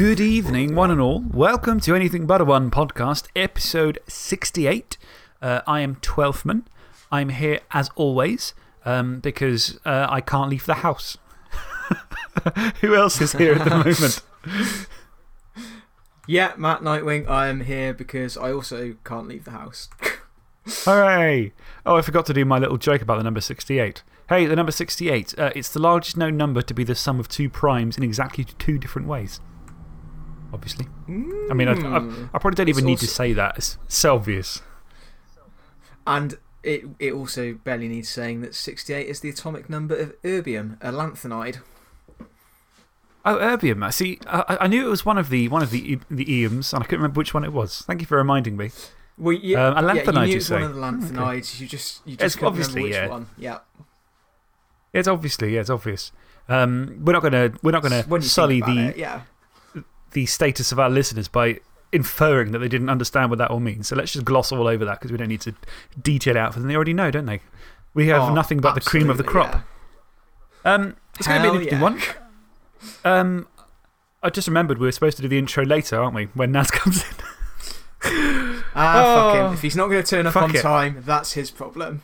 Good evening, one and all. Welcome to Anything But a One podcast, episode 68. Uh, I am Twelfthman. I'm here as always um, because uh, I can't leave the house. Who else is here at the moment? Yeah, Matt Nightwing, I am here because I also can't leave the house. Hooray! Oh, I forgot to do my little joke about the number 68. Hey, the number 68, uh, it's the largest known number to be the sum of two primes in exactly two different ways. Obviously. I mean, I, I, I probably don't even need to say that. It's so obvious. And it, it also barely needs saying that 68 is the atomic number of erbium, a lanthanide. Oh, erbium. I see. I, I knew it was one of the, one of the, the EMs, and I couldn't remember which one it was. Thank you for reminding me. Well, you, Um, a yeah, you knew you say? one of the lanthanides. You just, you just couldn't obviously, which yeah. one. Yeah. It's obviously, yeah, it's obvious. Um, we're not going to we're not going to sully the, it, yeah. The status of our listeners by inferring that they didn't understand what that all means. So let's just gloss all over that because we don't need to detail out for them. They already know, don't they? We have Oh, nothing but the cream of the crop. Um, it's going to be an interesting yeah. one. Um, I just remembered we were supposed to do the intro later, aren't we? When Naz comes in. Ah, fuck Oh, him. If he's not going to turn up fuck on it. time, that's his problem.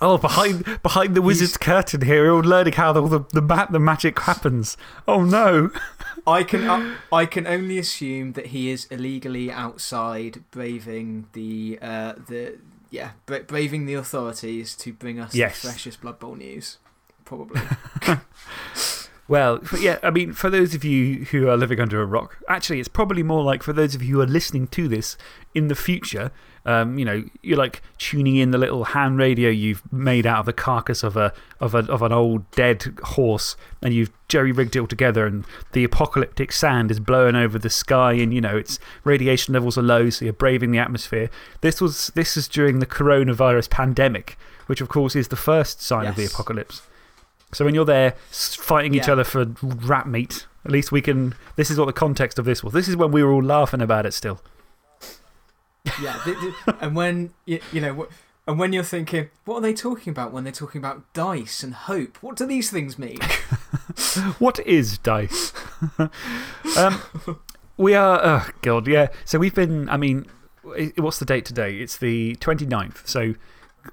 Oh, behind, behind the wizard's curtain here, we're all learning how all the, the, the magic happens. Oh no. I can, uh, I can only assume that he is illegally outside braving the, uh, the yeah, bra braving the authorities to bring us Yes. the freshest Blood Bowl news. Probably. Well, for, yeah, I mean, for those of you who are living under a rock, actually, it's probably more like for those of you who are listening to this in the future, um, you know, you're like tuning in the little hand radio you've made out of the carcass of, a, of, a, of an old dead horse and you've jerry rigged it all together and the apocalyptic sand is blowing over the sky and, you know, its radiation levels are low, so you're braving the atmosphere. This, was, this is during the coronavirus pandemic, which, of course, is the first sign of the apocalypse. So when you're there fighting each other for rat meat, at least we can. This is what the context of this was. This is when we were all laughing about it still. Yeah, and when you, you know, and when you're thinking, what are they talking about when they're talking about dice and hope? What do these things mean? What is dice? um, we are. Oh, God, yeah. So we've been. I mean, what's the date today? It's the 29th. So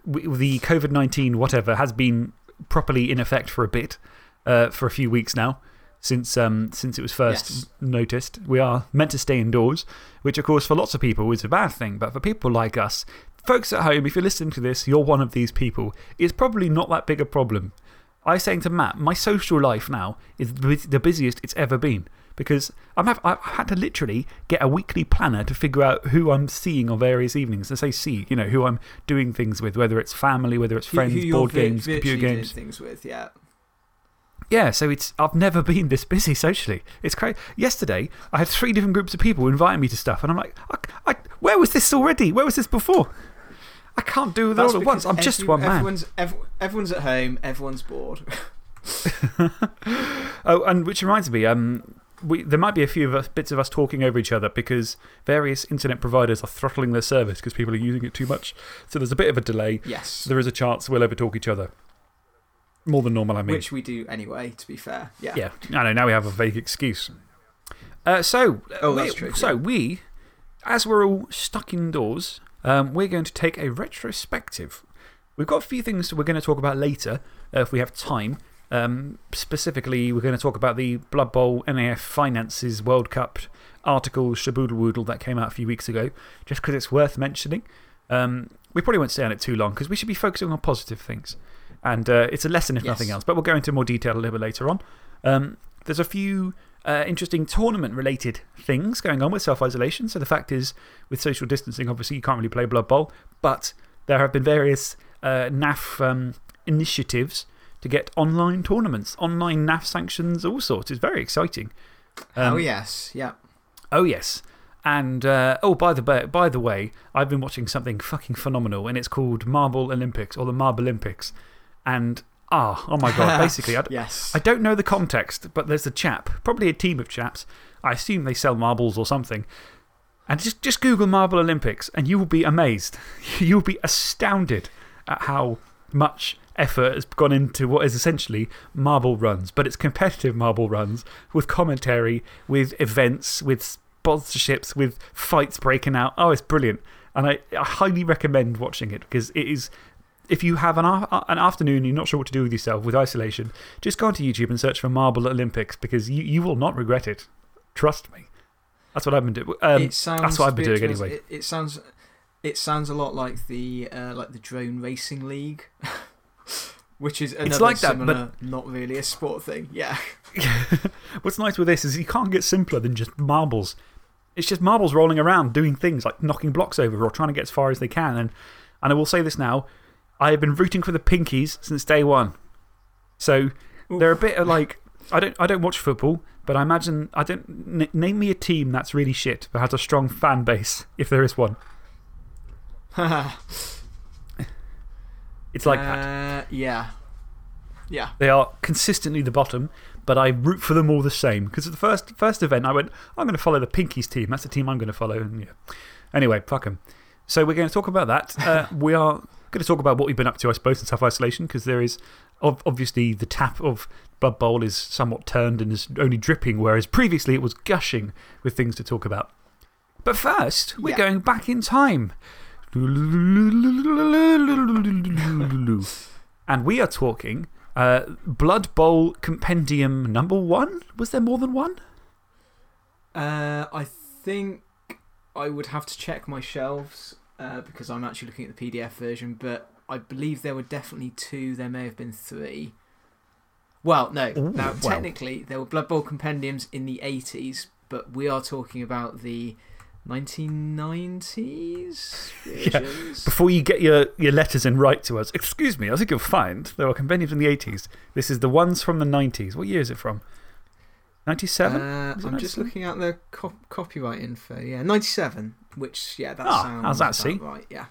the COVID 19, whatever, has been properly in effect for a bit, uh, for a few weeks now. Since, um, since it was first Yes. noticed, we are meant to stay indoors, which, of course, for lots of people is a bad thing. But for people like us, folks at home, if you're listening to this, you're one of these people, it's probably not that big a problem. I was saying to Matt, my social life now is the the busiest it's ever been because I'm have, I've had to literally get a weekly planner to figure out who I'm seeing on various evenings. And say, see, you know, who I'm doing things with, whether it's family, whether it's friends, who you're board games, computer games. things with, yeah. Yeah, so it's, I've never been this busy socially. It's crazy. Yesterday, I had three different groups of people inviting me to stuff, and I'm like, I, I, where was this already? Where was this before? I can't do it all at once. I'm just every- one man. Everyone's, ev everyone's at home, everyone's bored. Oh, and which reminds me, um, we, there might be a few of us, bits of us talking over each other because various internet providers are throttling their service because people are using it too much. So there's a bit of a delay. yes. There is a chance we'll overtalk each other. More than normal, I mean. Which we do anyway, to be fair. Yeah. Yeah, I know. Now we have a vague excuse. Uh, so, Oh, we- that's true, So, yeah. we, as we're all stuck indoors, um, we're going to take a retrospective. We've got a few things we're going to talk about later uh, if we have time. Um, specifically, we're going to talk about the Blood Bowl NAF Finances World Cup article, Shaboodle Woodle, that came out a few weeks ago, just because it's worth mentioning. Um, we probably won't stay on it too long because we should be focusing on positive things. And uh, it's a lesson, if Yes. nothing else. But we'll go into more detail a little bit later on. Um, there's a few uh, interesting tournament related things going on with self isolation. So, the fact is, with social distancing, obviously, you can't really play Blood Bowl. But there have been various uh, NAF um, initiatives to get online tournaments, online NAF sanctions, all sorts. It's very exciting. oh, Um, yes. Yeah. Oh, yes. And, uh, oh, by the, by the way, I've been watching something fucking phenomenal, and it's called Marble Olympics or the Marble Olympics. And, ah, oh my God, basically, I, Yes. I don't know the context, but there's a chap, probably a team of chaps. I assume they sell marbles or something. And just, just Google Marble Olympics, and you will be amazed. you will be astounded at how much effort has gone into what is essentially marble runs, but it's competitive marble runs with commentary, with events, with sponsorships, with fights breaking out. Oh, it's brilliant. And I, I highly recommend watching it because it is. If you have an, an afternoon and you're not sure what to do with yourself with isolation, just go onto YouTube and search for Marble Olympics because you, you will not regret it. Trust me. That's what I've been doing. Um, that's what I've been doing anyway. It, it, sounds, it sounds a lot like the uh, like the Drone Racing League. Which is another like that, similar, but not really a sport thing. Yeah. What's nice with this is you can't get simpler than just marbles. It's just marbles rolling around doing things like knocking blocks over or trying to get as far as they can. And, and I will say this now I have been rooting for the Pinkies since day one. So they're a bit of like. I don't, I don't watch football, but I imagine. I don't, name me a team that's really shit but has a strong fan base, if there is one. It's like that. Uh, yeah. Yeah. They are consistently the bottom, but I root for them all the same. Because at the first, first event, I went, I'm going to follow the Pinkies team. That's the team I'm going to follow. And yeah. Anyway, fuck them. So we're going to talk about that. Uh, we are going to talk about what we've been up to, I suppose, in self isolation, because there is obviously the tap of Blood Bowl is somewhat turned and is only dripping, whereas previously it was gushing with things to talk about. But first, we're going back in time and we are talking uh, Blood Bowl Compendium number one. Was there more than one? Uh, I think I would have to check my shelves uh, because I'm actually looking at the PDF version, but I believe there were definitely two. There may have been three. Well, no. Ooh, now, well. technically, there were Blood Bowl compendiums in the 80s, but we are talking about the 1990s yeah. Before you get your, your letters and write to us, excuse me, I think you'll find there are compendiums in the 80s. This is the ones from the 90s. What year is it from? 97? Uh, I'm just looking at the co copyright info. Yeah, 97, which, yeah, that oh, sounds how's that, see? right. Yeah.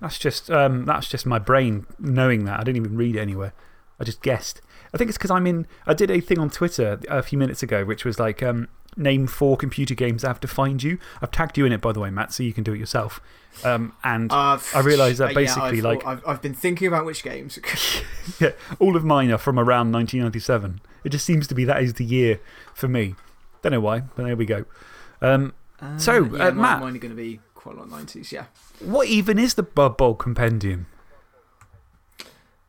That's just, um, that's just my brain knowing that. I didn't even read it anywhere. I just guessed. I think it's because I'm in. I did a thing on Twitter a few minutes ago, which was like um, name four computer games I have defined you. I've tagged you in it, by the way, Matt, so you can do it yourself. Um, and I realised that basically, yeah, like. I've, I've been thinking about which games. yeah, all of mine are from around 1997. It just seems to be that is the year for me. Don't know why, but there we go. Um, uh, so, yeah, uh, Matt. Mine are going to be quite a lot 90s, yeah. What even is the Blood Bowl Compendium?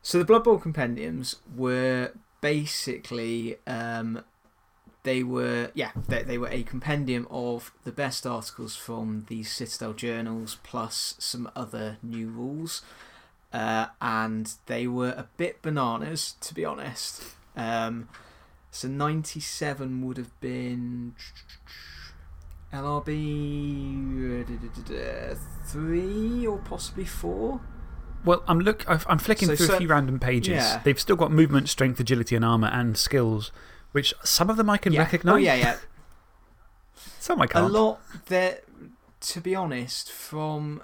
So, the Blood Bowl Compendiums were basically um, they were, yeah, they, they were a compendium of the best articles from the Citadel journals plus some other new rules. Uh, and they were a bit bananas, to be honest. Um, so 97 would have been LRB 3 or possibly 4. Well, I'm, look, I'm flicking so, through so, a few random pages. Yeah. They've still got movement, strength, agility, and armour, and skills which some of them I can yeah. recognise. Oh, yeah, yeah. some I can't. A lot there, to be honest, from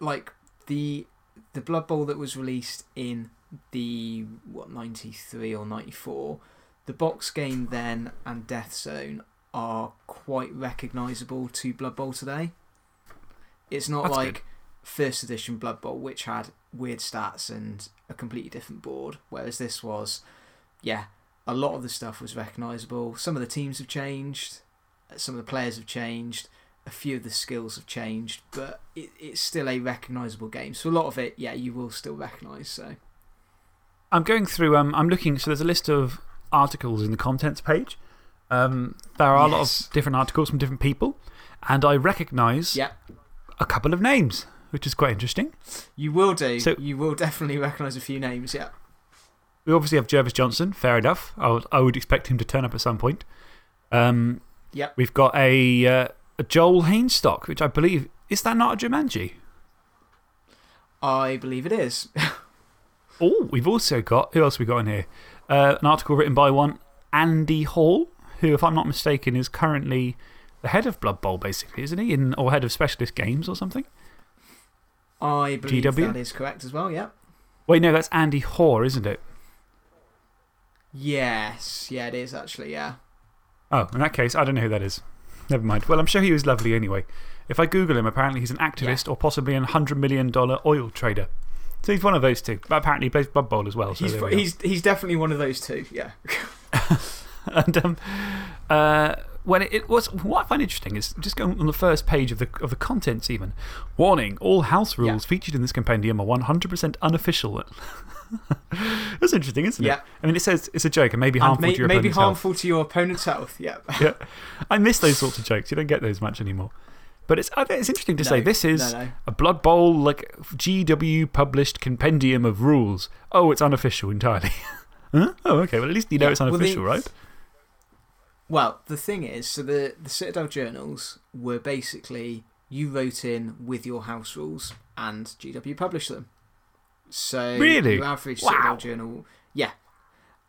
like the, the Blood Bowl that was released in the, what, 93 or 94, the box game then and Death Zone are quite recognisable to Blood Bowl today. It's not That's like good. first edition Blood Bowl, which had weird stats and a completely different board, whereas this was, yeah, a lot of the stuff was recognisable. Some of the teams have changed, some of the players have changed, a few of the skills have changed, but it, it's still a recognisable game. So a lot of it, yeah, you will still recognise. So. I'm going through, um, I'm looking, so there's a list of articles in the contents page. Um, there are a lot of different articles from different people, and I recognise a couple of names, which is quite interesting. You will do. So, you will definitely recognise a few names, yeah. We obviously have Jervis Johnson, fair enough. I would, I would expect him to turn up at some point. Um, yep. We've got a, uh, a Joel Hainstock, which I believe. Is that not a Jumanji? I believe it is. oh, we've also got. Who else have we got in here? Uh, an article written by one Andy Hall, who, if I'm not mistaken, is currently the head of Blood Bowl, basically, isn't he? In, or head of specialist games or something? I believe GW? that is correct as well, yeah. Wait, no, that's Andy Hoare, isn't it? Yes, yeah, it is actually, yeah. Oh, in that case, I don't know who that is. Never mind. Well, I'm sure he was lovely anyway. If I Google him, apparently he's an activist or possibly a $100 million oil trader. So he's one of those two. But apparently he plays Blood Bowl as well. So He's, we he's, he's definitely one of those two, yeah. and um, uh, when it, it was, what I find interesting is just going on the first page of the, of the contents, even. Warning all house rules featured in this compendium are 100% unofficial. That's interesting, isn't it? Yeah. I mean, it says it's a joke and maybe And harmful may, to your maybe harmful to your opponent's health, yeah. Yeah. I miss those sorts of jokes. You don't get those much anymore. But it's, I think it's interesting to say this is no, no. a Blood Bowl, like GW published compendium of rules. Oh, it's unofficial entirely. huh? Oh, okay. Well, at least you know Yeah, it's well, the- unofficial, right? Well, the thing is, so the, the Citadel journals were basically you wrote in with your house rules and GW published them. So Really? your average Wow. Citadel journal, yeah.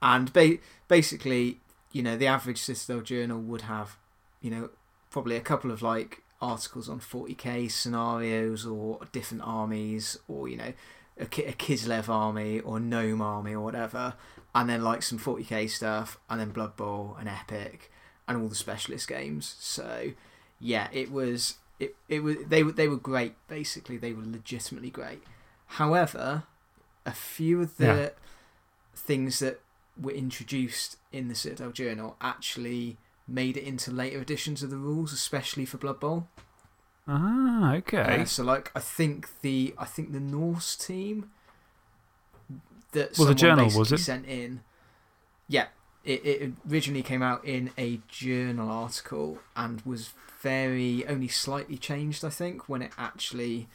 And ba basically, you know, the average Citadel journal would have, you know, probably a couple of like articles on 40k scenarios or different armies or, you know, a, Ki- a Kislev army or Gnome army or whatever. And then like some 40k stuff and then Blood Bowl and Epic and all the specialist games. So yeah, it was it, it was they were they were great basically. They were legitimately great. However, a few of the Yeah. things that were introduced in the Citadel Journal actually made it into later editions of the rules, especially for Blood Bowl. Ah, okay. Uh, so, like, I think the I think the Norse team that Well, the journal, was it? sent in. Yeah, it, it originally came out in a journal article and was very only slightly changed, I think, when it actually,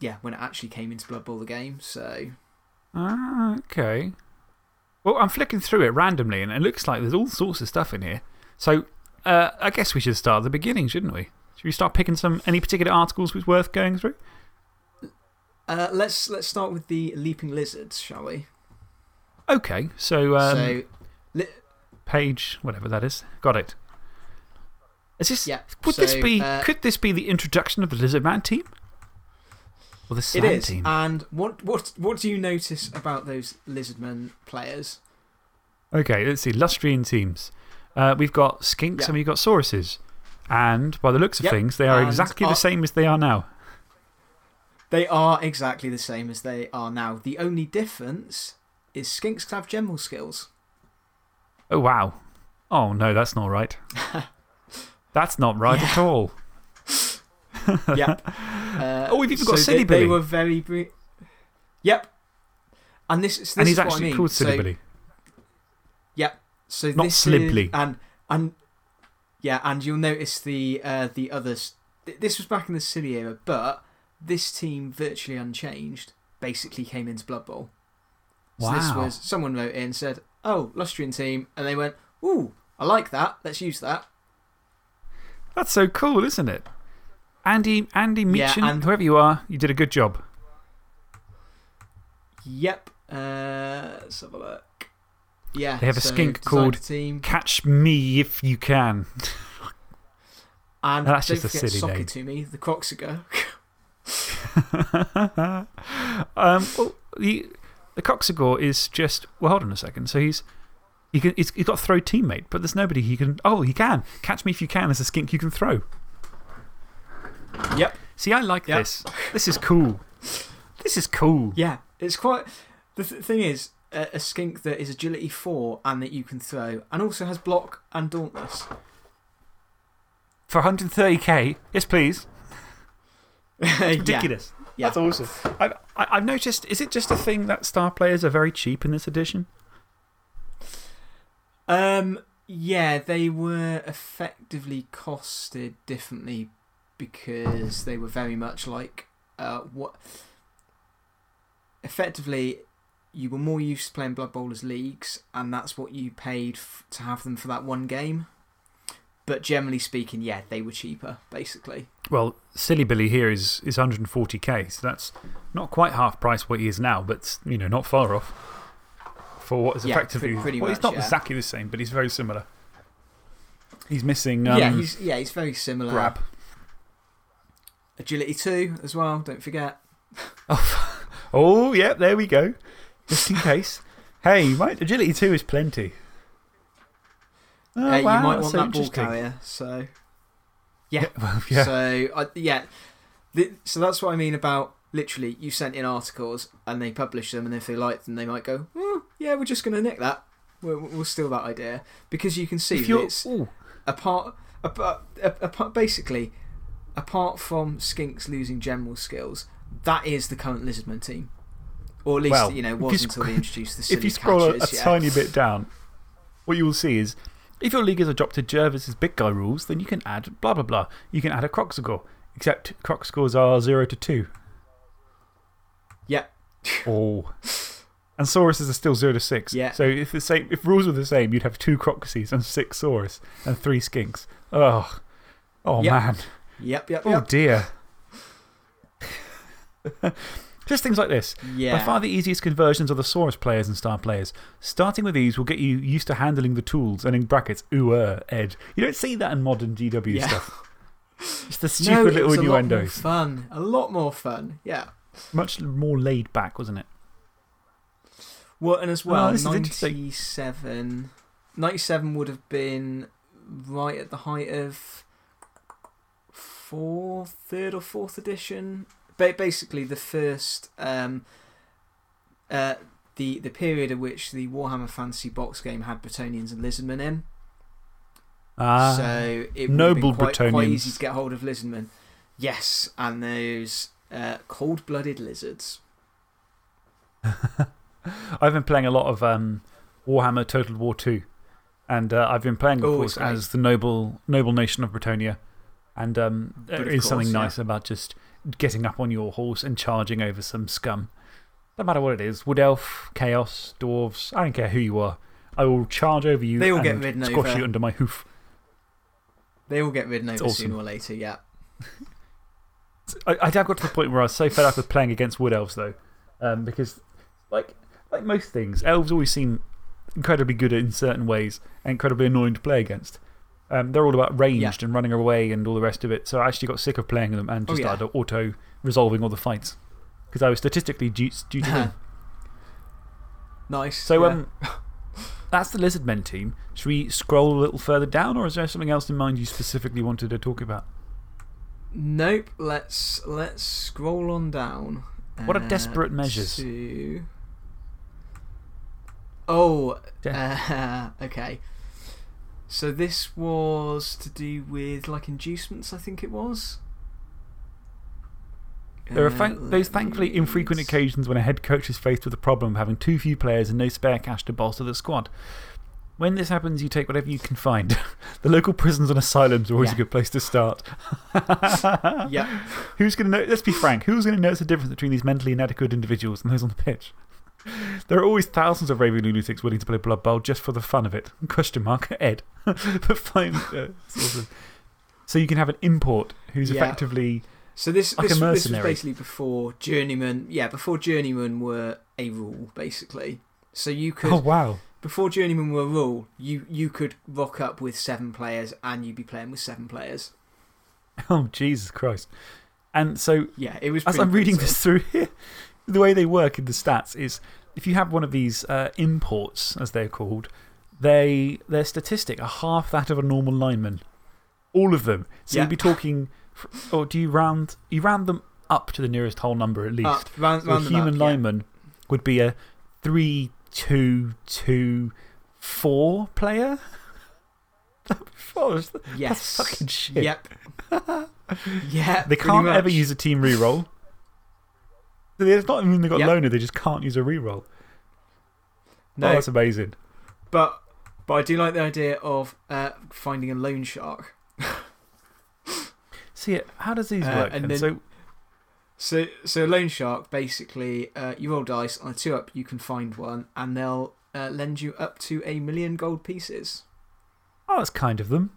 yeah, when it actually came into Blood Bowl the game. So Ah, okay. Well, I'm flicking through it randomly and it looks like there's all sorts of stuff in here. So uh, I guess we should start at the beginning, shouldn't we? Should we start picking some, any particular articles was worth going through? uh, let's let's start with the leaping lizards, shall we? Okay, so, um, so page, whatever that is. Got it. Is this, yeah, would this so, be, uh, could this be the introduction of the Lizard Man team? Or the It Slam is. team? And what, what, what do you notice about those Lizardmen players? Okay, let's see. Lustrian teams. Uh, we've got skinks and we've got sauruses. And by the looks of Yep, things, they are and exactly the same as they are now. They are exactly the same as they are now. The only difference is Skinks have general skills. Oh, wow. Oh, no, that's not right. that's not right at all. Yep. Uh, Oh, we've even got Silly they, Billy. They were very. Yep. And this, this and is he's what I actually mean. called Silly so, Billy. Yep. So Not this Slibli. Is, and, and, yeah, and you'll notice the, uh, the others. This was back in the Silly era, but this team, virtually unchanged, basically came into Blood Bowl. So this was someone wrote in said, "Oh, Lustrian team," and they went, "Ooh, I like that. Let's use that." That's so cool, isn't it? Andy, Andy Yeah, Meechin, and- whoever you are, you did a good job. Yep. Uh, let's have a look. Yeah. They have a skink called- team, Catch me if you can. and That's don't just a silly name. To me, the Kroxigor. um, well, the, the Kroxigor is just. Well, hold on a second. So he's. He can, he's, he's got throw teammate, but there's nobody he can. Oh, he can. Catch me if you can. There's a skink you can throw. Yep. See, I like Yep. this. This is cool. This is cool. Yeah, it's quite. The th thing is, a, a skink that is agility four and that you can throw, and also has block and dauntless. For 130k, yes, please. yeah. Ridiculous. Yeah. That's awesome. I've, I- I've noticed, is it just a thing that star players are very cheap in this edition? Um. Yeah, they were effectively costed differently because they were very much like uh, what. Effectively, you were more used to playing Blood Bowlers leagues, and that's what you paid f to have them for that one game. But generally speaking, yeah, they were cheaper, basically. Well, Silly Billy here is, is 140k, so that's not quite half price what he is now, but you know, not far off. For what is Yeah, effectively. pre- pretty well, he's not yeah. exactly the same, but he's very similar. He's missing um, yeah, he's yeah he's very similar. grab. Agility two as well. Don't forget. Oh, oh, yeah, there we go. Just in case. hey, right, agility 2 is plenty. Oh, Uh, you might want so that ball carrier. So yeah. Well, yeah. So I yeah, the, so that's what I mean about literally, you sent in articles and they publish them, and if they like them, they might go, oh, yeah, we're just going to nick that. We'll, we'll steal that idea. Because you can see If that you're, it's ooh, apart, apart, apart, basically, apart from Skinks losing general skills, that is the current Lizardman team. Or at least, Well, you know, you was until they introduced the silly if you scroll a, a yeah. tiny bit down, what you will see is if your league is adopted Jervis's big guy rules, then you can add blah blah blah. You can add a croc score, except croc scores are 0 to 2. Yeah. Oh. And Sauruses are still 0 to 6. Yeah. So if, the same, if rules were the same, you'd have two Crocuses and six Saurus and three Skinks. Oh, oh Yep. man. Yep, yep, Oh yep. dear. Just things like this. Yeah. By far the easiest conversions are the Saurus players and star players. Starting with these will get you used to handling the tools and in brackets, ooh, uh, Ed. You don't see that in modern GW Yeah. stuff. It's the no, stupid it little was a lot more fun. A lot more fun, yeah. Much more laid back, wasn't it? Well, and as Oh, well, this 97, 97 would have been right at the height of fourth, third or fourth edition. Ba- basically, the first, um, uh, the, the period at which the Warhammer Fantasy box game had Bretonnians and Lizardmen in. Ah. so it noble quite, quite easy to get hold of Lizardmen. Yes, and those uh, cold blooded lizards. I've been playing a lot of um, Warhammer Total War 2. And uh, I've been playing, of Oh, course, as the noble, noble nation of Bretonnia. And um, there something course, yeah. nice about just getting up on your horse and charging over some scum. No matter what it is Wood Elf, Chaos, Dwarves, I don't care who you are. I will charge over you They all and get ridden squash over. you under my hoof. They all get ridden over awesome. sooner or later, yeah. I, I got to the point where I was so fed up with playing against Wood Elves, though. Um, because, like, like most things, elves always seem incredibly good in certain ways and incredibly annoying to play against. Um, they're all about ranged and running away and all the rest of it. So I actually got sick of playing them and Oh, just yeah. started auto resolving all the fights. Because I was statistically due, due to win. Nice. So yeah. um, that's the Lizardmen team. Should we scroll a little further down, or is there something else in mind you specifically wanted to talk about? Nope, let's, let's scroll on down. What are uh, desperate measures? To... Oh, uh, okay. So this was to do with like inducements, I think it was. There are Uh, thank those thankfully infrequent occasions when a head coach is faced with the problem of having too few players and no spare cash to bolster the squad. When this happens, you take whatever you can find. the local prisons and asylums are always a good place to start. Yeah. Who's going to know? Let's be frank. Who's going to notice the difference between these mentally inadequate individuals and those on the pitch? There are always thousands of raving lunatics willing to play Blood Bowl just for the fun of it. Question mark, Ed. but fine. Uh, sort of. So you can have an import who's Yeah. effectively. So this, Like a this, this was basically before journeyman. Yeah, before journeyman were a rule, basically. So you could, Oh, wow. before journeyman were a rule, you you could rock up with seven players and you'd be playing with seven players. Oh, Jesus Christ. And so Yeah, it was. as I'm reading this through here, the way they work in the stats is if you have one of these uh, imports, as they're called, they, their statistic are half that of a normal lineman. All of them. So Yeah. you'd be talking, or do you round, you round them up to the nearest whole number at least. Up, round, so a round them human up, yeah. lineman would be a 3 2 2 4 player? Yes. That's fucking shit. Yep. yeah. They can't ever use a team reroll. It's not even they've got Yep. loaner, they just can't use a reroll. No, Oh, that's amazing. but but I do like the idea of uh, finding a loan shark. See, how does these Uh, work? and then? so, So so a loan shark basically, uh, you roll dice on a two up, you can find one, and they'll uh, lend you up to a million gold pieces. oh, that's kind of them.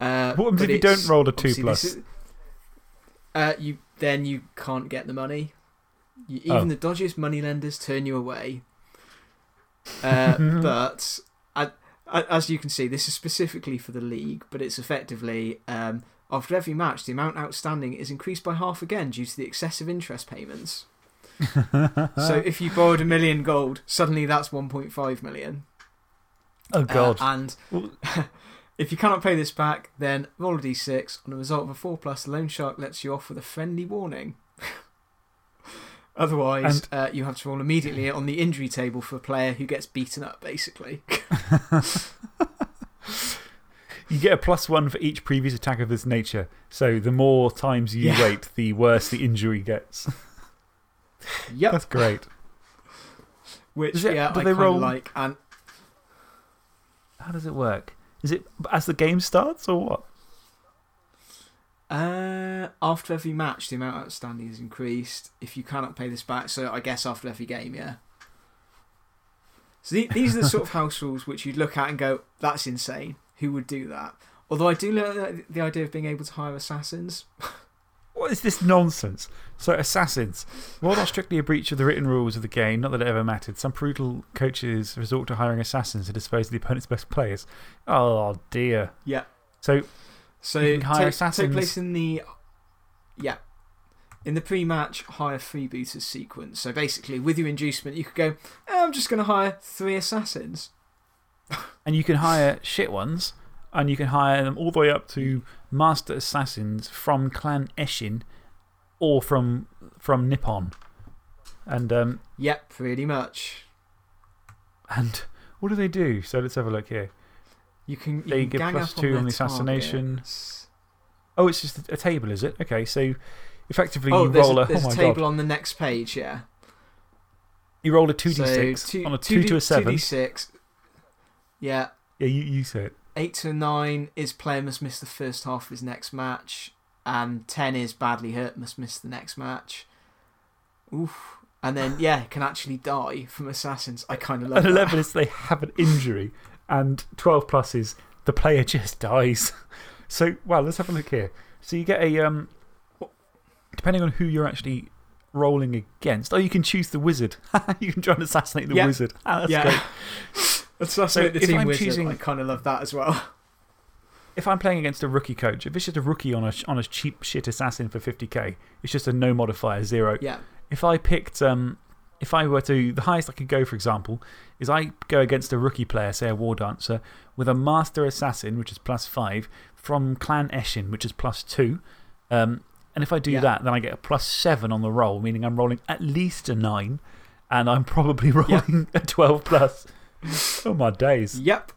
Uh, What happens if you don't roll a two plus? is- uh, you then you can't get the money. You, Oh. even the dodgiest money lenders turn you away. Uh, but I, I, as you can see, this is specifically for the league, but it's effectively um, after every match, the amount outstanding is increased by half again due to the excessive interest payments. so if you borrowed a million gold, suddenly that's 1.5 million. oh, Uh, God. and Well- if you cannot pay this back, then roll a d6. On the result of a 4 plus, the loan shark lets you off with a friendly warning. Otherwise, uh, you have to roll immediately on the injury table for a player who gets beaten up, basically. You get a plus one for each previous attack of this nature. So the more times you Yeah. wait, the worse the injury gets. yep. That's great. Which, it- yeah, do I they kind of roll- like. And How does it work? Is it as the game starts or what? uh, after every match, the amount outstanding is increased. If you cannot pay this back, so I guess after every game, yeah. So the, these are the sort of house rules which you'd look at and go, that's insane. Who would do that? Although I do like the idea of being able to hire assassins. What is this nonsense? So, assassins. While not strictly a breach of the written rules of the game, not that it ever mattered, some brutal coaches resort to hiring assassins to dispose of the opponent's best players. Oh, dear. Yeah. So, So You can hire take, take place in the yeah in the pre-match hire freebooters sequence. So basically, with your inducement, you could go. "Eh, I'm just going to hire three assassins. and you can hire shit ones, and you can hire them all the way up to master assassins from Clan Eshin or from, from Nippon. And, um, Yep, pretty much. and what do they do? So, let's have a look here. You can. You They can gang plus two on, on the assassination. targets. Oh, it's just a table, is it? Okay, so effectively Oh, you roll a, a. there's oh a table god. on the next page. Yeah. You roll a 2d6 So two, on a 2 to a 7. 2d6. Yeah. Yeah, you, you say it. Eight to nine is player must miss the first half of his next match, and ten is badly hurt must miss the next match. Oof. And then yeah, can actually die from assassins. I kind of love And that. 11 is they have an injury, and 12 plus is the player just dies. So, well, let's have a look here. So you get a. Um, depending on who you're actually rolling against. Oh, you can choose the wizard. you can try and assassinate the Yeah. wizard. Ah, that's Yeah. great. Assassinate the if team I'm wizard. choosing- I kind of love that as well. If I'm playing against a rookie coach, if it's just a rookie on a, on a cheap shit assassin for 50k, it's just a no modifier, zero. Yeah. if I picked, um, if I were to, the highest I could go, for example, is I go against a rookie player, say a war dancer, with a master assassin, which is plus five, from Clan Eshin, which is plus two. Um, and if I do Yeah. that, then I get a plus seven on the roll, meaning I'm rolling at least a nine, and I'm probably Yeah. rolling a 12 plus. Oh my days. Yep.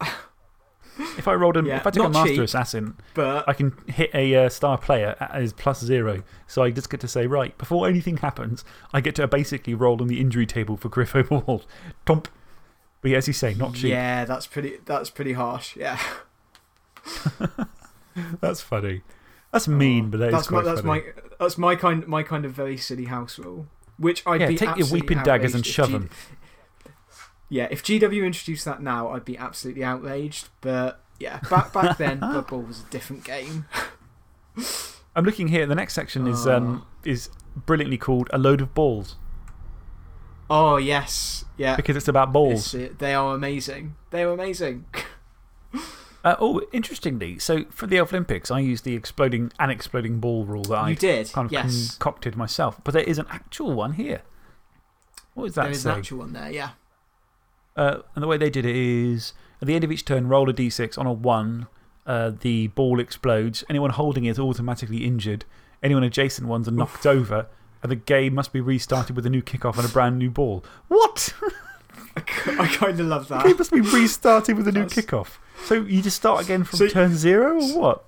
If I rolled a, Yeah, if I took a master cheap. assassin, But I can hit a uh, star player at his plus zero. So I just get to say, right, before anything happens, I get to basically roll on the injury table for Griff Oberwald. Dump. But yeah, as you say, not cheap. yeah, that's pretty. That's pretty harsh. Yeah. That's funny. That's mean, but that is that's quite my, that's funny. my that's my kind my kind of very silly house rule. Which I'd yeah, be take your weeping daggers and shove them. Yeah, if GW introduced that now, I'd be absolutely outraged. But yeah, back back then, Blood Bowl was a different game. I'm looking here. The next section is, um, is brilliantly called A Load of Balls Oh yes, yeah. because it's about balls. It's, they are amazing. They are amazing. Uh, oh, interestingly, so for the Elf Olympics, I used the exploding, and exploding ball rule that I did, kind of yes. concocted myself. But there is an actual one here. What does that There is say? an actual one there. Yeah. Uh, and the way they did it is at the end of each turn, roll a d6 on a 1. Uh, the ball explodes. Anyone holding it is automatically injured. Anyone adjacent ones are knocked over. And the game must be restarted with a new kickoff and a brand new ball. What? I kind of love the game that. must be restarted with a new kickoff. So you just start again from So- turn zero or what?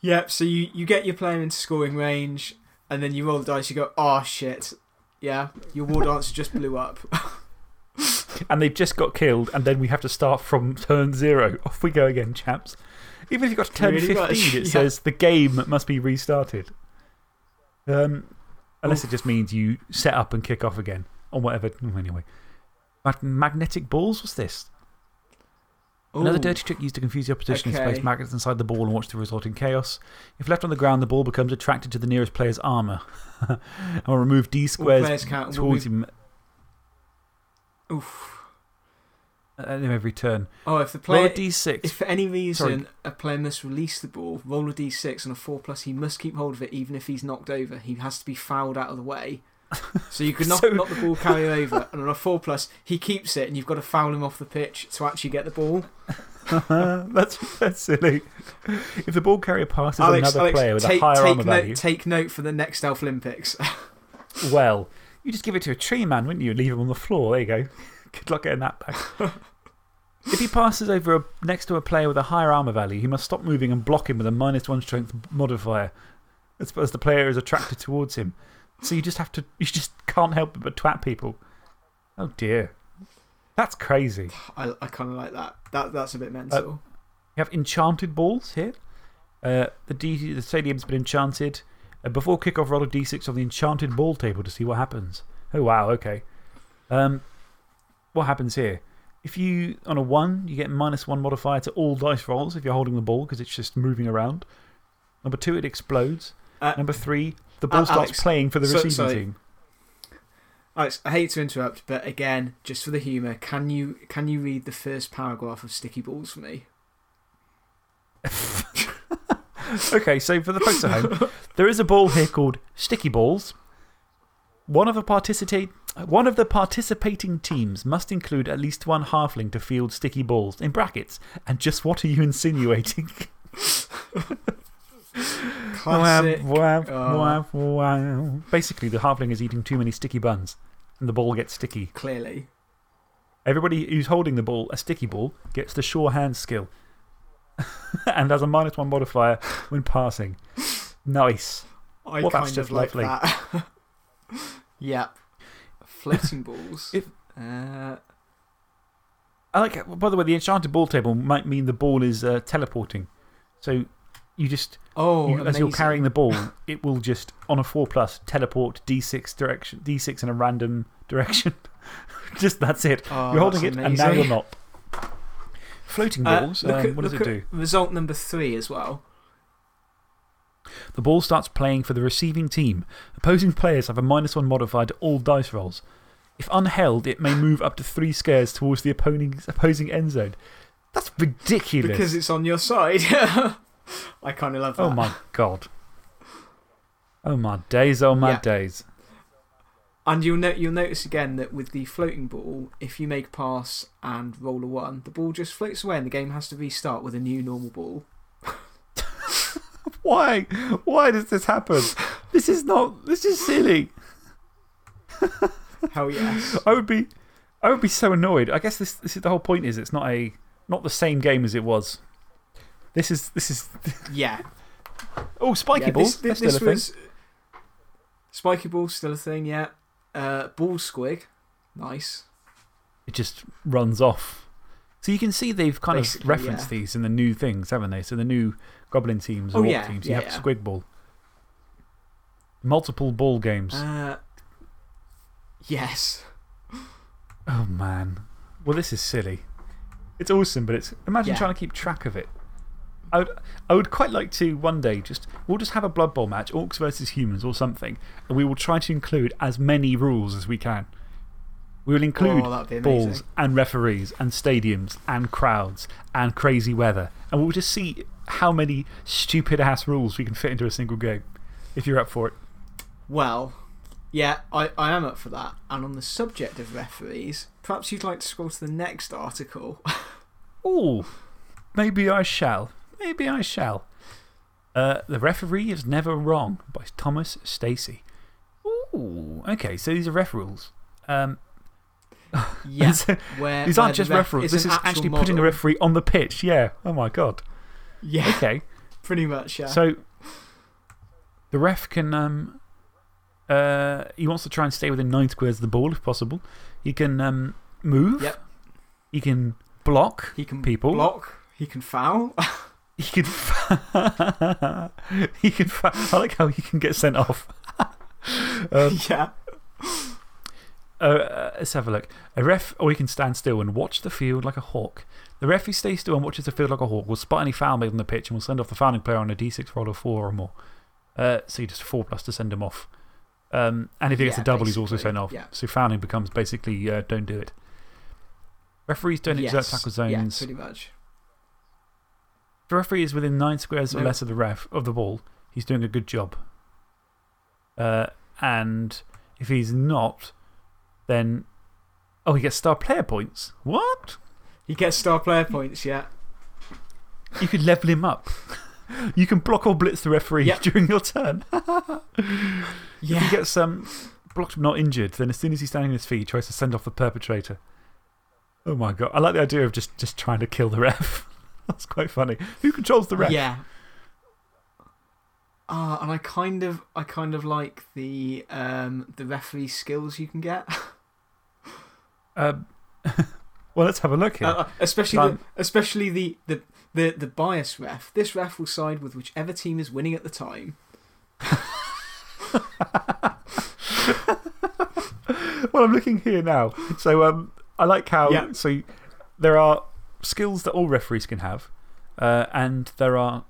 Yep. So you you get your player into scoring range, and then you roll the dice. You go, oh shit. Yeah, your war dancer just blew up. And they've just got killed, and then we have to start from turn zero. Off we go again, chaps. Even if you've got to turn Pretty 15, much, it yeah. says the game must be restarted. Um, unless it just means you set up and kick off again, or whatever. Anyway. Magnetic balls? What's this? Another dirty trick used to confuse the opposition is to place magnets inside the ball and watch the resulting chaos. If left on the ground, the ball becomes attracted to the nearest player's armour and will remove D squares towards him Oof. at every turn. Oh, if the player. Roll a D6. If for any reason Sorry. a player must release the ball, roll a d6 on a 4 plus, he must keep hold of it even if he's knocked over. He has to be fouled out of the way. So you could knock, So- knock the ball, carry it over, and on a 4 plus, he keeps it and you've got to foul him off the pitch to actually get the ball. that's, that's silly. If the ball carrier passes Alex, another Alex player with take, a higher take, armour note, value. take note for the next Elf Olympics. well. You just give it to a tree man, wouldn't you? Leave him on the floor. There you go. Good luck getting that back. if he passes over a, next to a player with a higher armor value, he must stop moving and block him with a minus one strength modifier as, as the player is attracted towards him. So you just have to, you just can't help but twat people. Oh dear. That's crazy. I, I kind of like that. that. That's a bit mental. You have enchanted balls here. Uh, the, D, the stadium's been enchanted. Uh, before kickoff, roll a d6 on the enchanted ball table to see what happens. Oh, wow, okay. Um, what happens here? If you, on a 1, you get minus 1 modifier to all dice rolls if you're holding the ball because it's just moving around. Number 2, it explodes. Uh, Number 3, the ball uh, starts Alex, playing for the so- receiving sorry. team. Alex, I hate to interrupt, but again, just for the humour, can you, can you read the first paragraph of Sticky Balls for me? Okay, so for the folks at home, there is a ball here called Sticky Balls. One of, the participate, one of the participating teams must include at least one halfling to field sticky balls, in brackets. And just what are you insinuating? Classic. Wow, wow, wow. Basically, the halfling is eating too many sticky buns, and the ball gets sticky. Clearly. Everybody who's holding the ball, a sticky ball, gets the sure hand skill and has a minus one modifier when passing. Nice. I Well, that's kind of like lovely. that. yep. Floating balls. If- uh, I like, by the way, the enchanted ball table might mean the ball is uh, teleporting. So you just, oh, you, as you're carrying the ball, it will just, on a 4 plus, teleport D6 direction, D6 in a random direction. just that's it. Oh, you're holding it, and now you're not. Floating Uh, balls, um, at- what does it do? Result number three as well. The ball starts playing for the receiving team. Opposing players have a minus one modifier to all dice rolls. If unheld, it may move up to three squares towards the opposing, opposing end zone. That's ridiculous. Because it's on your side. I kind of love that. Oh my god. Oh my days, oh my Yeah. days. And you'll, no you'll notice again that with the floating ball, if you make a pass and roll a one, the ball just floats away and the game has to restart with a new normal ball. Why? Why does this happen? This is not, this is silly. Hell yes. I would be, I would be so annoyed. I guess this, this is the whole point is it's not, a, not the same game as it was. This is, this is, yeah. oh, spiky yeah, balls. This, this, a was. Spiky ball, still a thing, yeah. Uh, ball squig. Nice. it just runs off. So you can see they've kind Basically, of referenced yeah. these in the new things, haven't they? So the new Goblin teams Oh, or yeah, teams, you yeah, have yeah. Squig Ball. Multiple ball games. Uh, yes. oh, man. Well, this is silly. It's awesome, but it's. Imagine trying to keep track of it. I would, I would quite like to one day just. We'll just have a Blood Bowl match, Orcs versus humans or something, and we will try to include as many rules as we can. We will include Oh, balls and referees and stadiums and crowds and crazy weather. And we'll just see how many stupid ass rules we can fit into a single game. If you're up for it. Well, yeah, I, I am up for that. And on the subject of referees, perhaps you'd like to scroll to the next article. Oh, maybe I shall. Maybe I shall. Uh, the referee is never wrong by Thomas Stacey. Ooh, okay, so these are ref rules. Um, yeah. Where, these aren't the just ref rules. This is actual actually putting a referee on the pitch. Yeah. Oh my God. Yeah, Okay. pretty much, yeah. So the ref can. Um, uh, he wants to try and stay within nine squares of the ball if possible. He can um, move. Yep. He can block. he can people. block, he can foul. He can. he can. I like how he can get sent off. um, yeah. uh, uh, let's have a look. A ref, or he can stand still and watch the field like a hawk. The ref who stays still and watches the field like a hawk will spot any foul made on the pitch and will send off the fouling player on a d6 roll of 4 or more. Uh, so you just 4 plus to send him off. Um, and if he gets Yeah, a double, he's also sent off. yeah. So fouling becomes basically uh, don't do it. Referees don't exert tackle Yeah, zones. pretty much. If the referee is within nine squares or less of the ref of the ball, he's doing a good job. Uh, and if he's not, then. Oh, he gets star player points. What? He gets star player points, yeah. You could level him up. You can block or blitz the referee Yep. during your turn. If Yeah. he gets um, blocked but not injured. Then, as soon as he's standing on his feet, he tries to send off the perpetrator. Oh my god. I like the idea of just, just trying to kill the ref. That's quite funny. Who controls the ref? Yeah. Ah, and I kind of, I kind of like the um, the referee skills you can get. Um, well, let's have a look here. Uh, especially, Um, the, especially the, the, the, the bias ref. This ref will side with whichever team is winning at the time. well, I'm looking here now. So um, I like how. Yeah. So there are skills that all referees can have, uh, and there are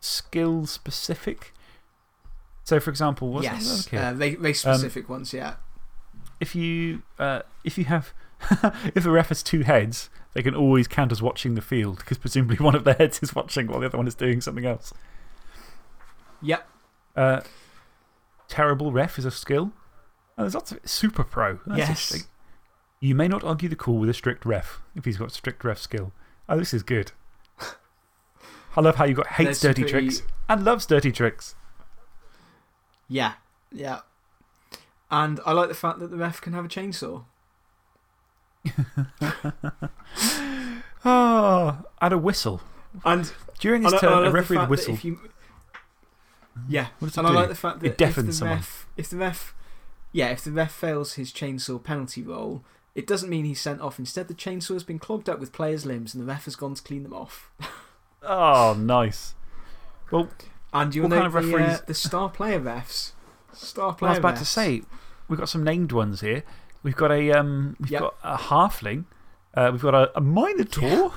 skill specific. So, for example, what's yes, okay. uh, race, race Um, specific ones, yeah. if you uh, if you have if a ref has two heads, they can always count as watching the field because presumably one of their heads is watching while the other one is doing something else. Yep. Uh, terrible ref is a skill. Oh, there's lots of super pro. That's Yes. You may not argue the call with a strict ref if he's got strict ref skill. Oh, this is good. I love how you got hates dirty pretty- tricks and loves dirty tricks. Yeah, yeah. And I like the fact that the ref can have a chainsaw. Oh, and a whistle. And During his turn, a the referee with a fact that whistle. You, yeah, What does it and I do? like the fact that It deafens if the someone. ref, if the ref, yeah, if the ref fails his chainsaw penalty roll, it doesn't mean he's sent off. Instead, the chainsaw has been clogged up with players' limbs, and the ref has gone to clean them off. Oh, nice. Well, And you'll What know kind of the, uh, the star player refs. Star Well, player I was about to say, we've got some named ones here. We've got a, um, we've Yep. got a halfling. Uh, we've got a, a minotaur.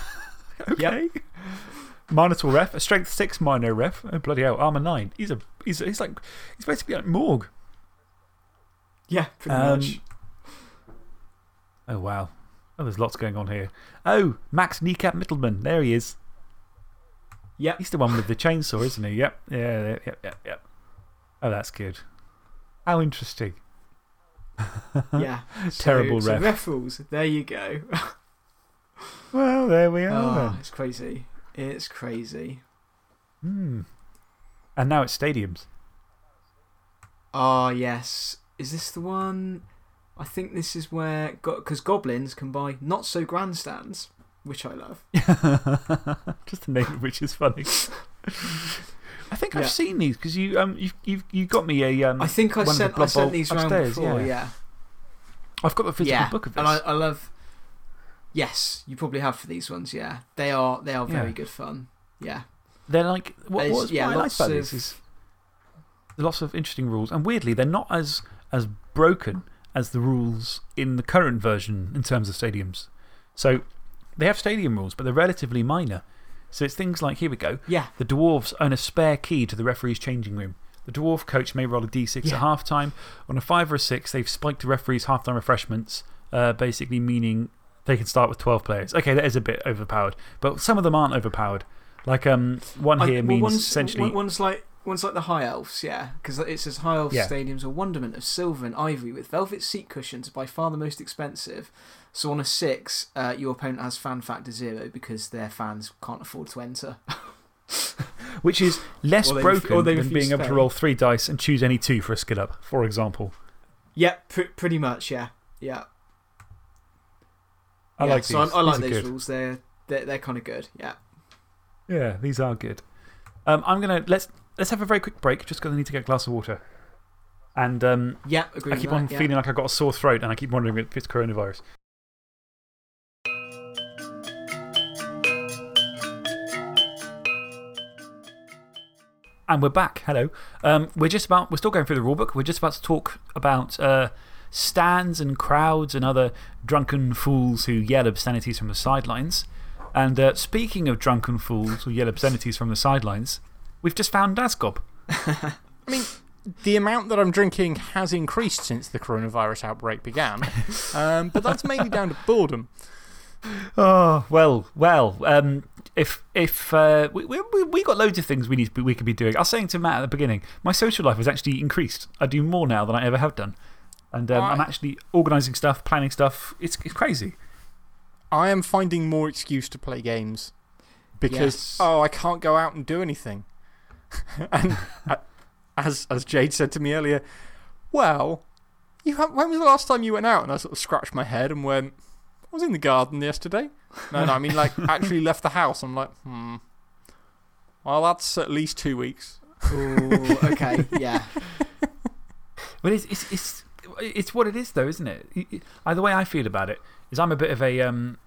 okay. Minotaur ref, a strength six minor ref. Oh, bloody hell, armor nine. He's, a, he's, he's like, he's basically like Morg. Yeah, pretty Um, much. Oh, wow. Oh, there's lots going on here. Oh, Max Kneecap Middleman. There he is. Yep. He's the one with the chainsaw, isn't he? Yep. Yeah, yeah, yep, yep, yep. Oh, that's good. How interesting. Yeah. Terrible so ref. rules. There you go. Well, there we are oh, then. it's crazy. It's crazy. Hmm. And now it's stadiums. Ah, yes. Is this the one? I think this is where. Because goblins can buy not so grandstands, which I love. Just the name of which is funny. I think I've seen these because you, um, you, you, you got me a. Um, I think I the sent, I sent these round before, yeah. yeah. I've got the physical yeah. book of this. And I, I love. Yes, you probably have for these ones, yeah. They are, they are very good fun. Yeah. They're like. What, what's, yeah, what I like about this of- is. Lots of interesting rules. And weirdly, they're not as, as broken as the rules in the current version in terms of stadiums. So they have stadium rules, but they're relatively minor. So it's things like here we go. Yeah. The dwarves own a spare key to the referee's changing room. The dwarf coach may roll a d6 Yeah. at half time. On a 5 or a 6, they've spiked the referee's half time refreshments, uh, basically meaning they can start with 12 players. Okay, that is a bit overpowered, but some of them aren't overpowered. Like um, one I- here well, means one's, essentially. One's like, one's like the High Elves, yeah. Because it says High Elves Yeah. stadiums are wonderment of silver and ivory with velvet seat cushions, by far the most expensive. So on a six, uh, your opponent has fan factor zero because their fans can't afford to enter. Which is less Or they broken or they than being able to roll three dice and choose any two for a skill up, for example. yeah, pr pretty much, yeah. Yeah. I Yeah, like so these. I, I like These those rules. They're, they're, they're kind of good, yeah. Yeah, these are good. Um, I'm going to. Let's, let's have a very quick break just because I need to get a glass of water. And um, Yeah, agree I keep that, on yeah. feeling like I've got a sore throat and I keep wondering if it's coronavirus. And we're back. Hello. Um, we're just about, we're still going through the rulebook. We're just about to talk about uh, stands and crowds and other drunken fools who yell obscenities from the sidelines. And uh, speaking of drunken fools who yell obscenities from the sidelines, we've just found Dasgob. I mean, the amount that I'm drinking has increased since the coronavirus outbreak began, um, but that's mainly down to boredom. Oh, well, well. Um, if if uh, we, we, we got loads of things we, need, we could be doing. I was saying to Matt at the beginning, my social life has actually increased. I do more now than I ever have done. And um, I'm actually organising stuff, planning stuff. It's, it's crazy. I am finding more excuse to play games because, Yes. oh, I can't go out and do anything. and uh, as, as Jade said to me earlier, Well, you have, when was the last time you went out? And I sort of scratched my head and went, I was in the garden yesterday. No, no, I mean, like, actually left the house. I'm like, hmm. Well, that's at least two weeks. Ooh, okay, yeah. But it's, it's, it's, it's what it is, though, isn't it? Y- y- The way I feel about it is I'm a bit of a. Um,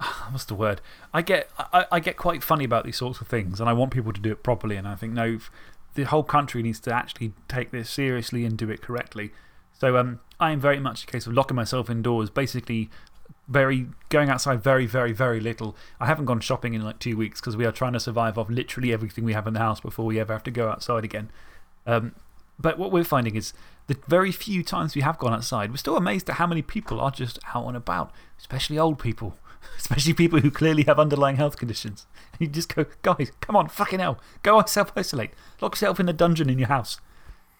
what's the word? I get, I, I get quite funny about these sorts of things, and I want people to do it properly. And I think, no, the whole country needs to actually take this seriously and do it correctly. So um, I am very much a case of locking myself indoors, basically very going outside very, very, very little. I haven't gone shopping in like two weeks because we are trying to survive off literally everything we have in the house before we ever have to go outside again. Um, but what we're finding is the very few times we have gone outside, we're still amazed at how many people are just out and about, especially old people, especially people who clearly have underlying health conditions. And you just go, guys, come on, fucking hell, go self isolate, lock yourself in a dungeon in your house.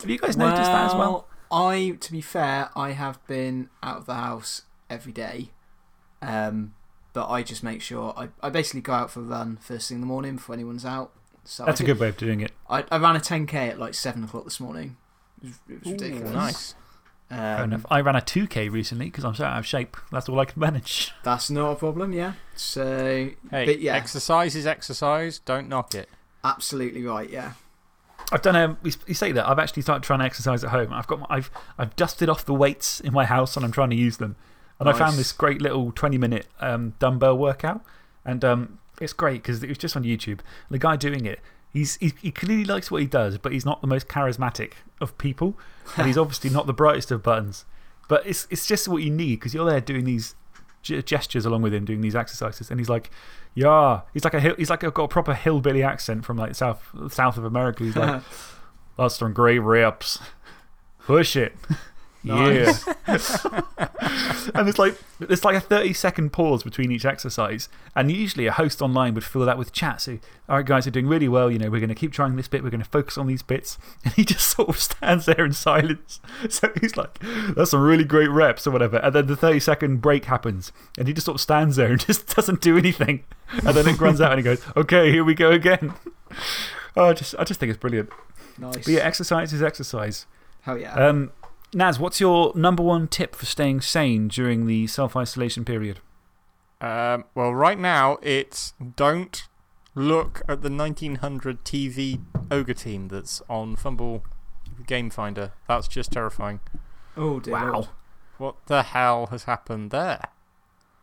Have you guys noticed that as well? I, to be fair, I have been out of the house every day. Um, but I just make sure I, I basically go out for a run first thing in the morning before anyone's out. So That's I a did- good way of doing it. I, I ran a 10k at like 7 o'clock this morning. It was, it was ridiculous. nice. Um, Fair enough. I ran a 2K recently because I'm so out of shape. That's all I could manage. That's not a problem, yeah. So, Hey, but yeah, exercise is exercise. Don't knock it. absolutely right, yeah. I've done a, you you say that, I've actually started trying to exercise at home. I've, got my, I've, I've dusted off the weights in my house and I'm trying to use them. And I found this great little 20 minute um, dumbbell workout. And um, it's great because it was just on YouTube. The guy doing it, he's, he, he clearly likes what he does, but he's not the most charismatic of people. And he's obviously not the brightest of buttons. But it's, it's just what you need because you're there doing these gestures along with him, doing these exercises. And he's like, yeah. He's like a, he's like a, got a proper hillbilly accent from like South, south of America. He's like, that's some great reps. Push it. Yeah. Nice. and it's like, it's like a 30 second pause between each exercise. And usually a host online would fill that with chat. So, all right, guys, you're doing really well. You know, we're going to keep trying this bit. We're going to focus on these bits. And he just sort of stands there in silence. So he's like, that's some really great reps or whatever. And then the 30 second break happens. And he just sort of stands there and just doesn't do anything. And then it runs out and he goes, okay, here we go again. Oh, I just, I just think it's brilliant. nice. But yeah, exercise is exercise. Hell yeah. Um, Naz, what's your number one tip for staying sane during the self isolation period? Um, well, right now, it's don't look at the 1900 TV ogre team that's on FUMBBL Game Finder. That's just terrifying. oh, dear. wow. Lord. What the hell has happened there?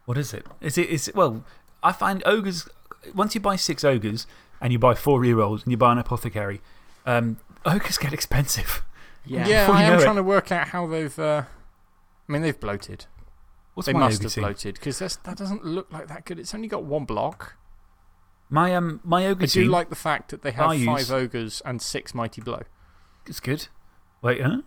What is it? Is it, is it? Well, I find ogres, once you buy six ogres and you buy four rerolls and you buy an apothecary, um, ogres get expensive. Yeah. yeah I am it- trying to work out how they've. Uh, I mean, they've bloated. What's they my must ogre have bloated because that doesn't look like that good. It's only got one block. My, um, my ogre I do like the fact that they have I use- five ogres and six mighty blow. is good. Wait, huh?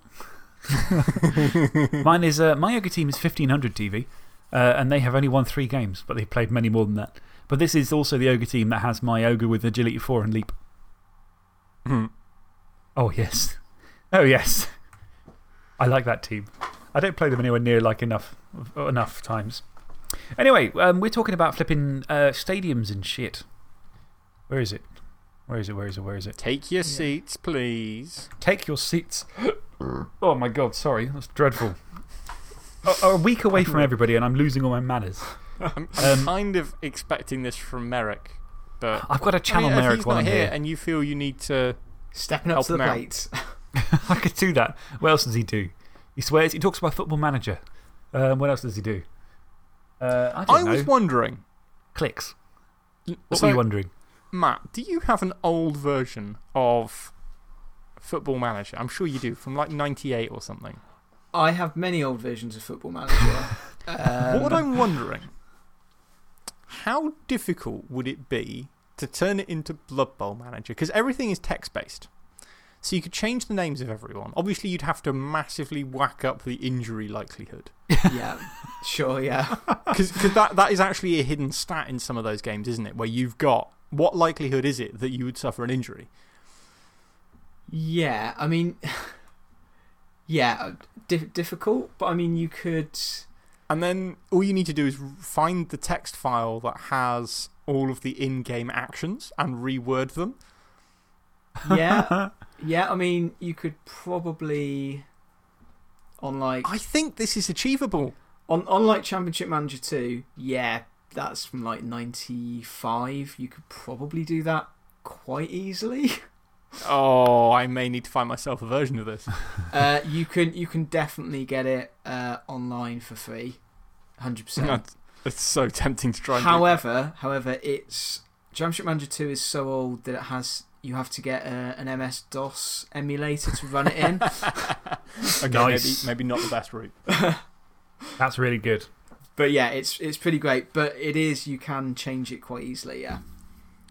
Mine is, uh, my ogre team is 1500 TV, uh, and they have only won three games, but they've played many more than that. But this is also the ogre team that has my ogre with agility 4 and leap. Hmm. Oh, yes. Oh, yes. I like that team. I don't play them anywhere near like enough, enough times. Anyway, um, we're talking about flipping uh, stadiums and shit. Where is it? Where is it? Where is it? Where is it? Take your seats, please. Take your seats. oh my god, sorry. That's dreadful. a, a week away from everybody, and I'm losing all my manners. I'm, I'm Um, kind of expecting this from Merrick, but. I've got to I channel mean, Merrick he's while I'm here here. and you feel you need to. Stepping up to the plate. I could do that. What else does he do? He swears. He talks about football manager. Um, what else does he do? Uh, I don't I know. was wondering. Clicks. What so, were you wondering? Matt, do you have an old version of Football Manager? I'm sure you do, from like 98 or something. I have many old versions of Football Manager. um, what I'm wondering, how difficult would it be to turn it into Blood Bowl Manager? Because everything is text based. So you could change the names of everyone. Obviously, you'd have to massively whack up the injury likelihood. yeah. Sure, yeah. Because that, that is actually a hidden stat in some of those games, isn't it? Where you've got what likelihood is it that you would suffer an injury? Yeah, I mean, yeah, uh, di difficult, but I mean, you could. And then all you need to do is find the text file that has all of the in game actions and reword them. Yeah, yeah, I mean, you could probably. On like, I think this is achievable. on, on like Championship Manager 2, yeah, that's from like 95. You could probably do that quite easily. Oh, I may need to find myself a version of this. uh, you, can, you can definitely get it uh, online for free. 100%. That's- It's so tempting to try. However, however, it's Championship Manager 2 is so old that it has you have to get a, an MS DOS emulator to run it in. Okay, Nice. maybe, maybe not the best route. That's really good. but yeah, it's it's pretty great. But it is you can change it quite easily. Yeah,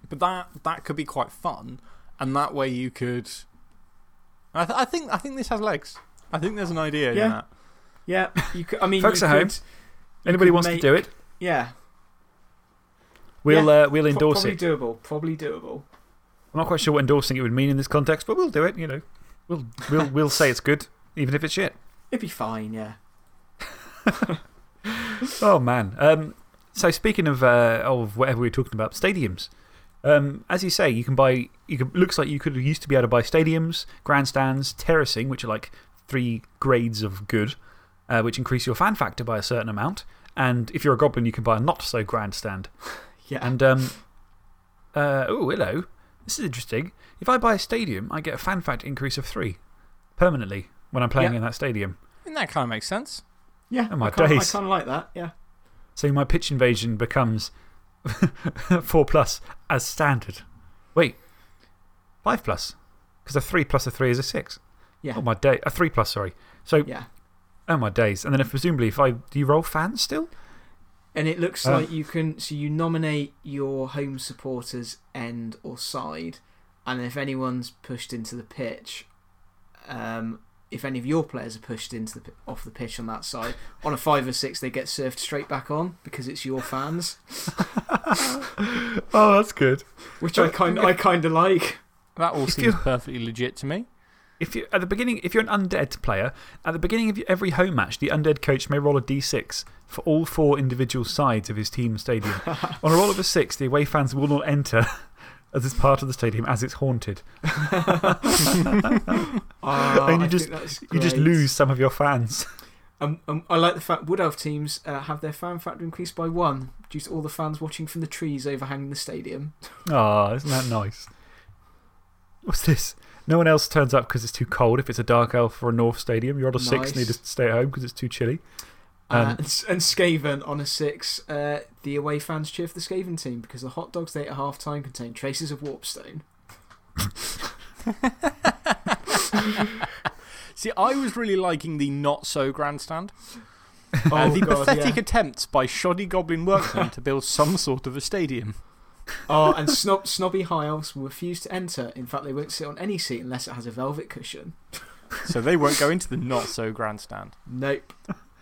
But that, that could be quite fun. And that way you could. I, th I, think, I think this has legs. I think there's an idea in Yeah. that. yeah. You could. I mean, Folks you at home, Anybody wants make- to do it, Yeah, we'll, uh, we'll pro- endorse probably it. doable. Probably doable. I'm not quite sure what endorsing it would mean in this context, but we'll do it, you know. We'll, we'll, we'll say it's good, even if it's shit. It'd be fine. Yeah. Oh, man. Um, so, speaking of, uh, of whatever we were talking about, stadiums. Um, as you say, you can buy, you can, looks like you could used to be able to buy stadiums, grandstands, terracing, which are like three grades of good, uh, which increase your fan factor by a certain amount. And if you're a goblin, you can buy a not so grandstand. Yeah. And, um, uh, oh, hello. This is interesting. If I buy a stadium, I get a fan fact increase of three permanently when I'm playing Yeah. in that stadium. I think that kind of makes sense. yeah. Oh, my I kinda- days. I kind of like that. Yeah. So my pitch invasion becomes 4 plus as standard. Wait, 5 plus? Because a 3 plus a 3 is a 6. Yeah. Oh, my day. A 3 plus, sorry. So, Yeah. oh, my days. And then if presumably, if I. Do you roll fans still? And it looks Uh. like you can. So you nominate your home supporters' end or side, and if anyone's pushed into the pitch, um, if any of your players are pushed into the off the pitch on that side, on a five or six, they get served straight back on because it's your fans, Oh, that's good. which I kind I kind of like. That all seems perfectly legit to me. If you, at the beginning, if you're an undead player, at the beginning of every home match, the undead coach may roll a d6 for all four individual sides of his team stadium. On a roll of a six, the away fans will not enter as it's part of the stadium as it's haunted. Ah, And you I just- You just lose some of your fans. Um, um, I like the fact Wood Elf teams uh, have their fan factor increased by one due to all the fans watching from the trees overhanging the stadium. Ah, isn't that nice? What's this? No one else turns up because it's too cold if it's a dark elf or a Norse Stadium. You're on a six and you just stay at home because it's too chilly. Uh, Um, and, and Skaven on a six, uh, the away fans cheer for the Skaven team because the hot dogs they ate at half time contain traces of warpstone. See, I was really liking the not so grandstand. Oh, Uh, the God, pathetic yeah. attempts by shoddy goblin workmen to build some sort of a stadium. Oh, and snob, snobby high elves will refuse to enter. In fact, they won't sit on any seat unless it has a velvet cushion. So they won't go into the not so grandstand. Nope.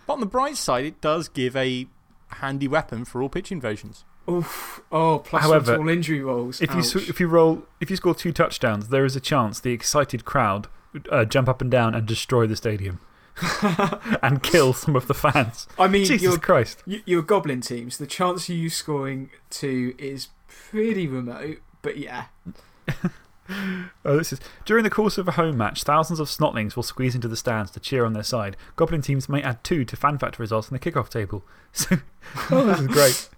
But on the bright side, it does give a handy weapon for all pitch invasions. Oof. Oh, plus However, all injury rolls. If you, Ouch. sw- if you roll, if you score two touchdowns, there is a chance the excited crowd would uh, jump up and down and destroy the stadium and kill some of the fans. I mean, Jesus you're, Christ. you- you're goblin teams. The chance of you scoring two is pretty remote, but yeah. Oh, this is, during the course of a home match, thousands of snotlings will squeeze into the stands to cheer on their side. Goblin teams may add two to fan factor results in the kickoff table. So, oh, this is great.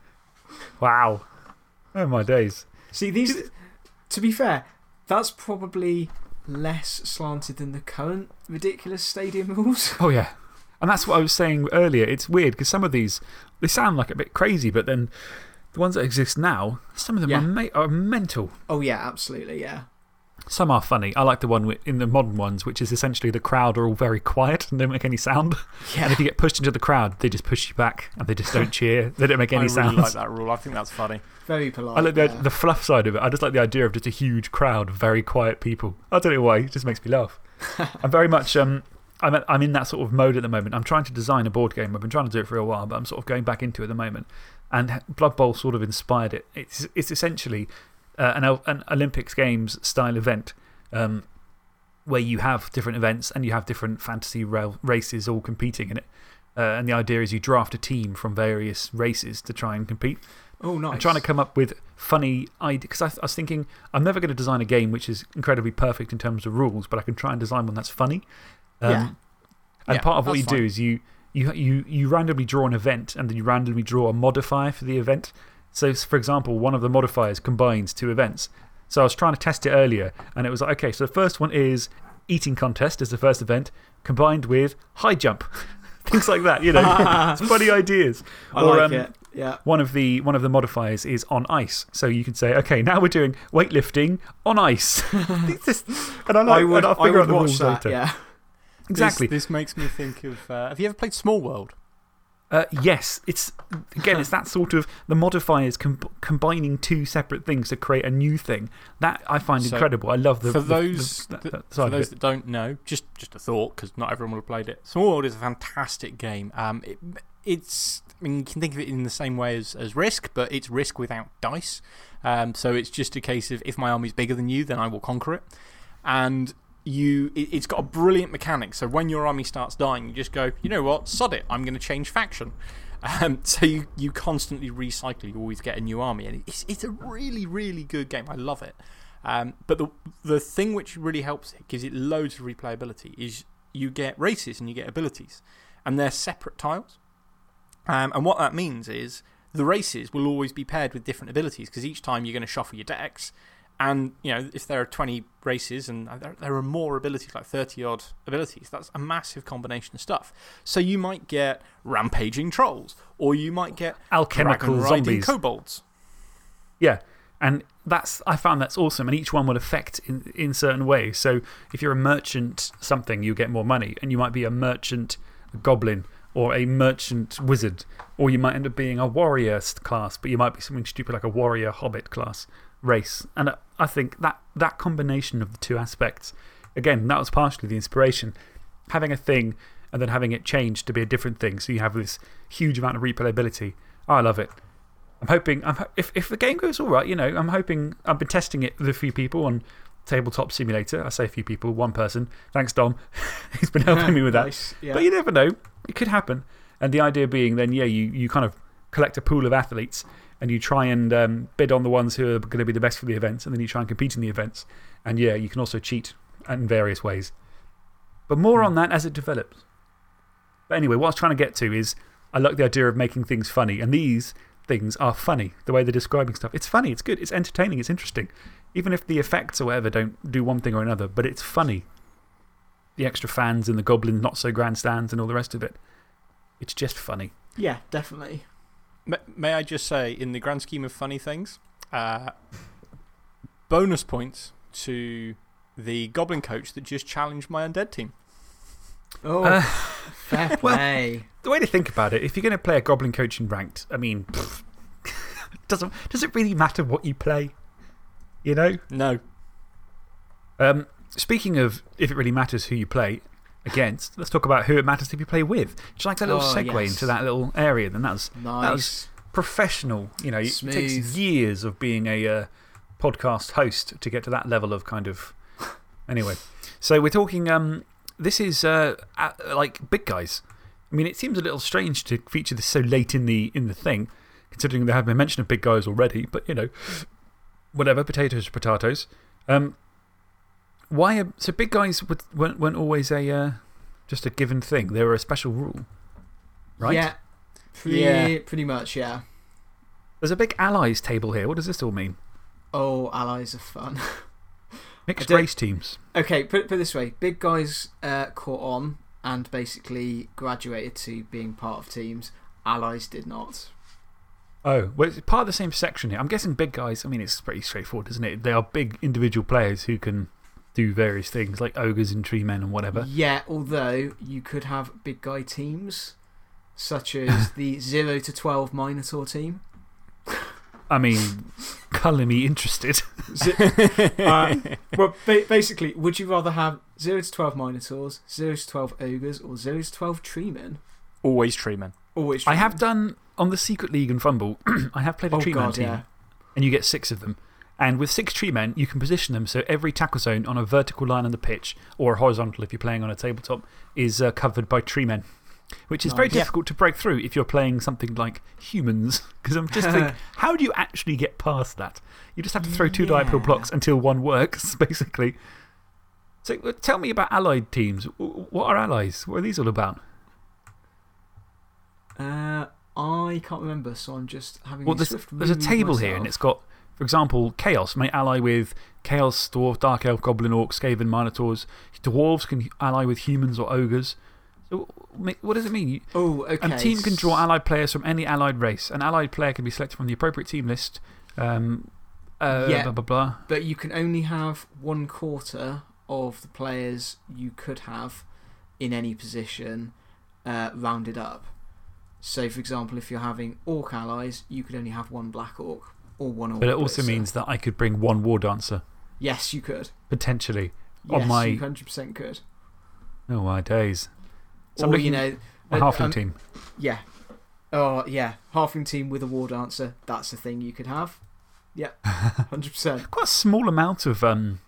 Wow. Oh, my days. See, these. To be fair, that's probably less slanted than the current ridiculous stadium rules. Oh, yeah. And that's what I was saying earlier. It's weird because some of these, they sound like a bit crazy, but then the ones that exist now, some of them Yeah. are, ma are mental. Oh, yeah, absolutely, yeah. Some are funny. I like the one in the modern ones, which is essentially the crowd are all very quiet and don't make any sound. Yeah. And if you get pushed into the crowd, they just push you back and they just don't cheer. They don't make I any really sounds. like that rule. I think that's funny. Very polite. I like the, yeah. the fluff side of it. I just like the idea of just a huge crowd of very quiet people. I don't know why, it just makes me laugh. I'm very much. Um, I'm, at, I'm in that sort of mode at the moment. I'm trying to design a board game. I've been trying to do it for a while, but I'm sort of going back into it at the moment. And Blood Bowl sort of inspired it. It's, it's essentially uh, an, an Olympics Games style event um, where you have different events and you have different fantasy races all competing in it. Uh, and the idea is you draft a team from various races to try and compete. oh, nice. I'm trying to come up with funny ideas because I, I was thinking I'm never going to design a game which is incredibly perfect in terms of rules, but I can try and design one that's funny. Um, Yeah. And Yeah, part of what you do is you, you, you, you randomly draw an event and then you randomly draw a modifier for the event. So, for example, one of the modifiers combines two events. So I was trying to test it earlier and it was like, okay, so the first one is eating contest is the first event combined with high jump. Things like that, you know. it's funny ideas. I Or, like um, it. Yeah. One of, the, one of the modifiers is on ice. So you can say, okay, now we're doing weightlifting on ice. Just- and I, like, I would, and I'll I figure out the watch rules that. later. Yeah. Exactly. This, this makes me think of. Uh, have you ever played Small World? Uh, yes, it's again, it's that sort of the modifiers com combining two separate things to create a new thing. That I find So, incredible. I love the. for the- the- those, that- that, that for those that don't know, just, just a thought because not everyone will have played it. Small World is a fantastic game. Um, it, it's, I mean, you can think of it in the same way as, as Risk, but it's Risk without dice. Um, so it's just a case of if my army's bigger than you, then I will conquer it. And you, it, it's got a brilliant mechanic. So when your army starts dying, you just go, you know what, sod it, I'm going to change faction. Um, so you, you constantly recycle, you always get a new army. And it's, it's a really, really good game. I love it. Um, but the, the thing which really helps it, gives it loads of replayability, is you get races and you get abilities. And they're separate tiles. Um, and what that means is the races will always be paired with different abilities because each time you're going to shuffle your decks. And, you know, if there are 20 races and uh, there, there are more abilities, like 30 odd abilities, that's a massive combination of stuff. So you might get rampaging trolls, or you might get Alchemical zombies. kobolds. Yeah. And that's, I found that's awesome. And each one will affect in, in certain ways. So if you're a merchant something, you get more money. And you might be a merchant goblin or a merchant wizard. Or you might end up being a warrior class, but you might be something stupid like a warrior hobbit class race. And I- I think that, that combination of the two aspects, again, that was partially the inspiration. Having a thing and then having it changed to be a different thing. So you have this huge amount of replayability. I love it. I'm hoping, I'm, if, if the game goes all right, you know, I'm hoping, I've been testing it with a few people on Tabletop Simulator. I say a few people, one person. Thanks, Dom. He's been helping me with that. Nice. Yeah. But you never know. It could happen. And the idea being then, yeah, you, you kind of collect a pool of athletes and you try and um, bid on the ones who are going to be the best for the events, and then you try and compete in the events. And yeah, you can also cheat in various ways. But more on that as it develops. But anyway, what I was trying to get to is I like the idea of making things funny, and these things are funny. The way they're describing stuff. It's funny, it's good, it's entertaining, it's interesting. Even if the effects or whatever don't do one thing or another, but it's funny. The extra fans and the goblins, not so grandstands, and all the rest of it. It's just funny. yeah, definitely. May, may I just say, in the grand scheme of funny things, uh, bonus points to the goblin coach that just challenged my undead team. Oh, Uh, fair well- play. The way to think about it, if you're going to play a goblin coach in ranked, I mean, pfft, doesn't, does it really matter what you play? You know? No. Um, speaking of if it really matters who you play against, let's talk about who it matters if you play with. Do you like that little Oh, segue yes. into that little area? Then that was nice. professional. You know, it takes years of being a uh, podcast host to get to that level of kind of. Anyway, so we're talking. Um, this is uh, like big guys. I mean, it seems a little strange to feature this so late in the, in the thing, considering there have been mention of big guys already, but you know, whatever, potatoes potatoes. Um, why are, so big guys would- weren't, weren't always a uh, just a given thing, they were a special rule, right? Yeah. Pretty, Yeah. pretty much, yeah. There's a big allies table here. What does this all mean? Oh, allies are fun. Mixed race teams. okay, put, it- put it this way big guys uh, caught on and basically graduated to being part of teams. Allies did not. Oh, well, it's part of the same section here. I'm guessing big guys, I mean, it's pretty straightforward, isn't it? They are big individual players who can do various things like ogres and tree men and whatever. Yeah, although you could have big guy teams, such as the 0 to 12 Minotaur team. I mean, colour me interested. Uh, well, ba basically, would you rather have 0 to 12 Minotaurs, 0 to 12 Ogres, or 0 to 12 Treemen? Always treemen. Always I have done on the Secret League and FUMBBL, I have played a Oh, tree man God, team, yeah. and you get six of them. And with six tree men, you can position them so every tackle zone on a vertical line on the pitch, or horizontal if you're playing on a tabletop, is uh, covered by tree men. Which is very. Yeah. difficult to break through if you're playing something like humans. Because I'm just thinking, how do you actually get past that? You just have to throw two diagonal blocks until one works, basically. So uh, tell me about allied teams. What are allies? What are these all about? Uh, I can't remember, so I'm just having Well, there's, there's a table here, and it's got, for example, Chaos may ally with Chaos, Dwarf, Dark Elf, Goblin, Orc, Skaven, Minotaurs. Dwarves can ally with humans or ogres. So, what does it mean? Oh, okay. A team can draw allied players from any allied race. An allied player can be selected from the appropriate team list. Um, uh, Yeah. Blah, blah, blah. But you can only have one quarter of the players you could have in any position uh, rounded up. So, for example, if you're having orc allies, you could only have one black orc or one orc. But it also means that I could bring one War Dancer, Yes, you could. potentially. On Yes, my- you 100% could. Oh, my days. So you know. A uh, halfling um, team. Yeah. Oh, yeah. Halfling team with a war dancer. That's the thing you could have. Yeah. 100%. Quite a small amount of um,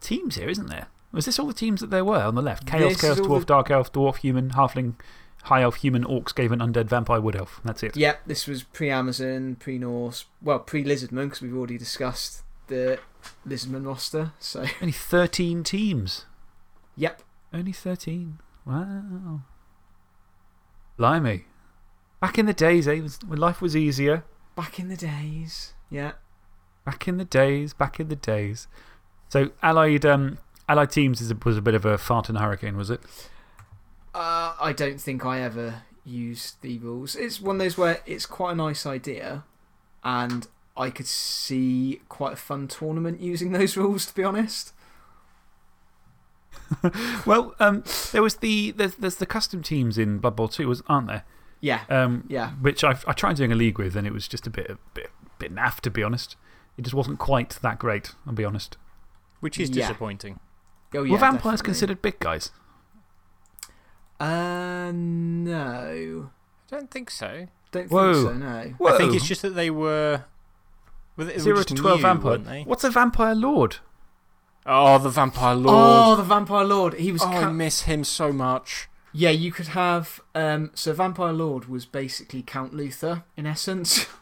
teams here, isn't there? Was this all the teams that there were on the left? Chaos, This Chaos, Dwarf, the- Dark Elf, Dwarf, Human, Halfling, High Elf, Human, Orcs, Skaven Undead, Vampire, Wood Elf. That's it. Yep, this was pre Amazon, pre Norse, well, pre Lizardman, because we've already discussed the Lizardman roster. So, Only 13 teams. yep. Only 13. Wow. Blimey. Back in the days, eh? When life was easier. Back in the days. Yeah. Back in the days, back in the days. So, Allied, um, allied Teams is a, was a bit of a fart hurricane, was it? Uh, I don't think I ever used the rules. It's one of those where it's quite a nice idea, and I could see quite a fun tournament using those rules, to be honest. Well, um, there was the, there's, there's the custom teams in Blood Bowl 2, was, aren't there? Yeah. Um, Yeah. Which I, I tried doing a league with, and it was just a bit, a bit, bit naff, to be honest. It just wasn't quite that great, I'll be honest. Which is Yeah. disappointing. Oh, yeah. Were vampires definitely. considered big guys? Uh, no. I don't think so. Don't Whoa. think so, no. I think it's just that they were. were they- they were Zero to 12 new, vampire. What's a vampire lord? Oh, the Vampire Lord. Oh, the Vampire Lord. He was. Oh, I miss him so much. yeah, you could have. Um, so, Vampire Lord was basically Count Luthor, in essence.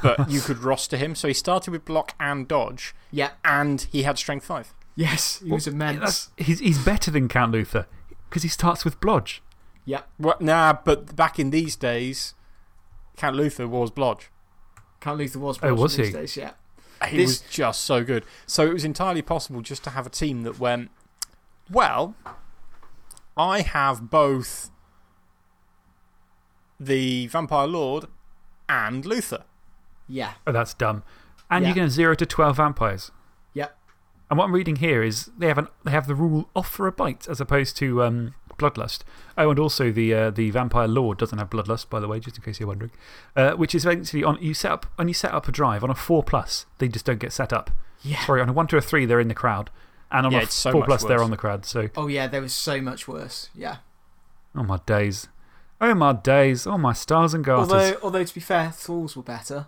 But you could roster him. So he started with block and dodge, yeah. and he had strength 5. Yes, he was immense. He's, he's better than Count Luthor because he starts with Blodge. Yeah. Well, nah, but back in these days, Count Luthor was Blodge. Count Luthor was. Oh, was these he? Days, yeah. He This- was just so good. So it was entirely possible just to have a team that went, well, I have both the Vampire Lord and Luthor. Yeah. Oh, that's dumb. And Yeah. you can have 0 to 12 vampires. And what I'm reading here is they have, an, they have the rule off for a bite as opposed to um, Bloodlust. Oh, and also the, uh, the Vampire Lord doesn't have Bloodlust, by the way, just in case you're wondering. Uh, which is eventually on, you set up, when you set up a drive on a 4 plus, they just don't get set up. Yeah. Sorry, on a 1 to a 3, they're in the crowd. And on Yeah, a it's so 4 much plus, they're on the crowd. So, Oh, yeah, there was so much worse. Yeah. oh my days. Oh my days. Oh my stars and garters. Although, although, to be fair, Thralls were better.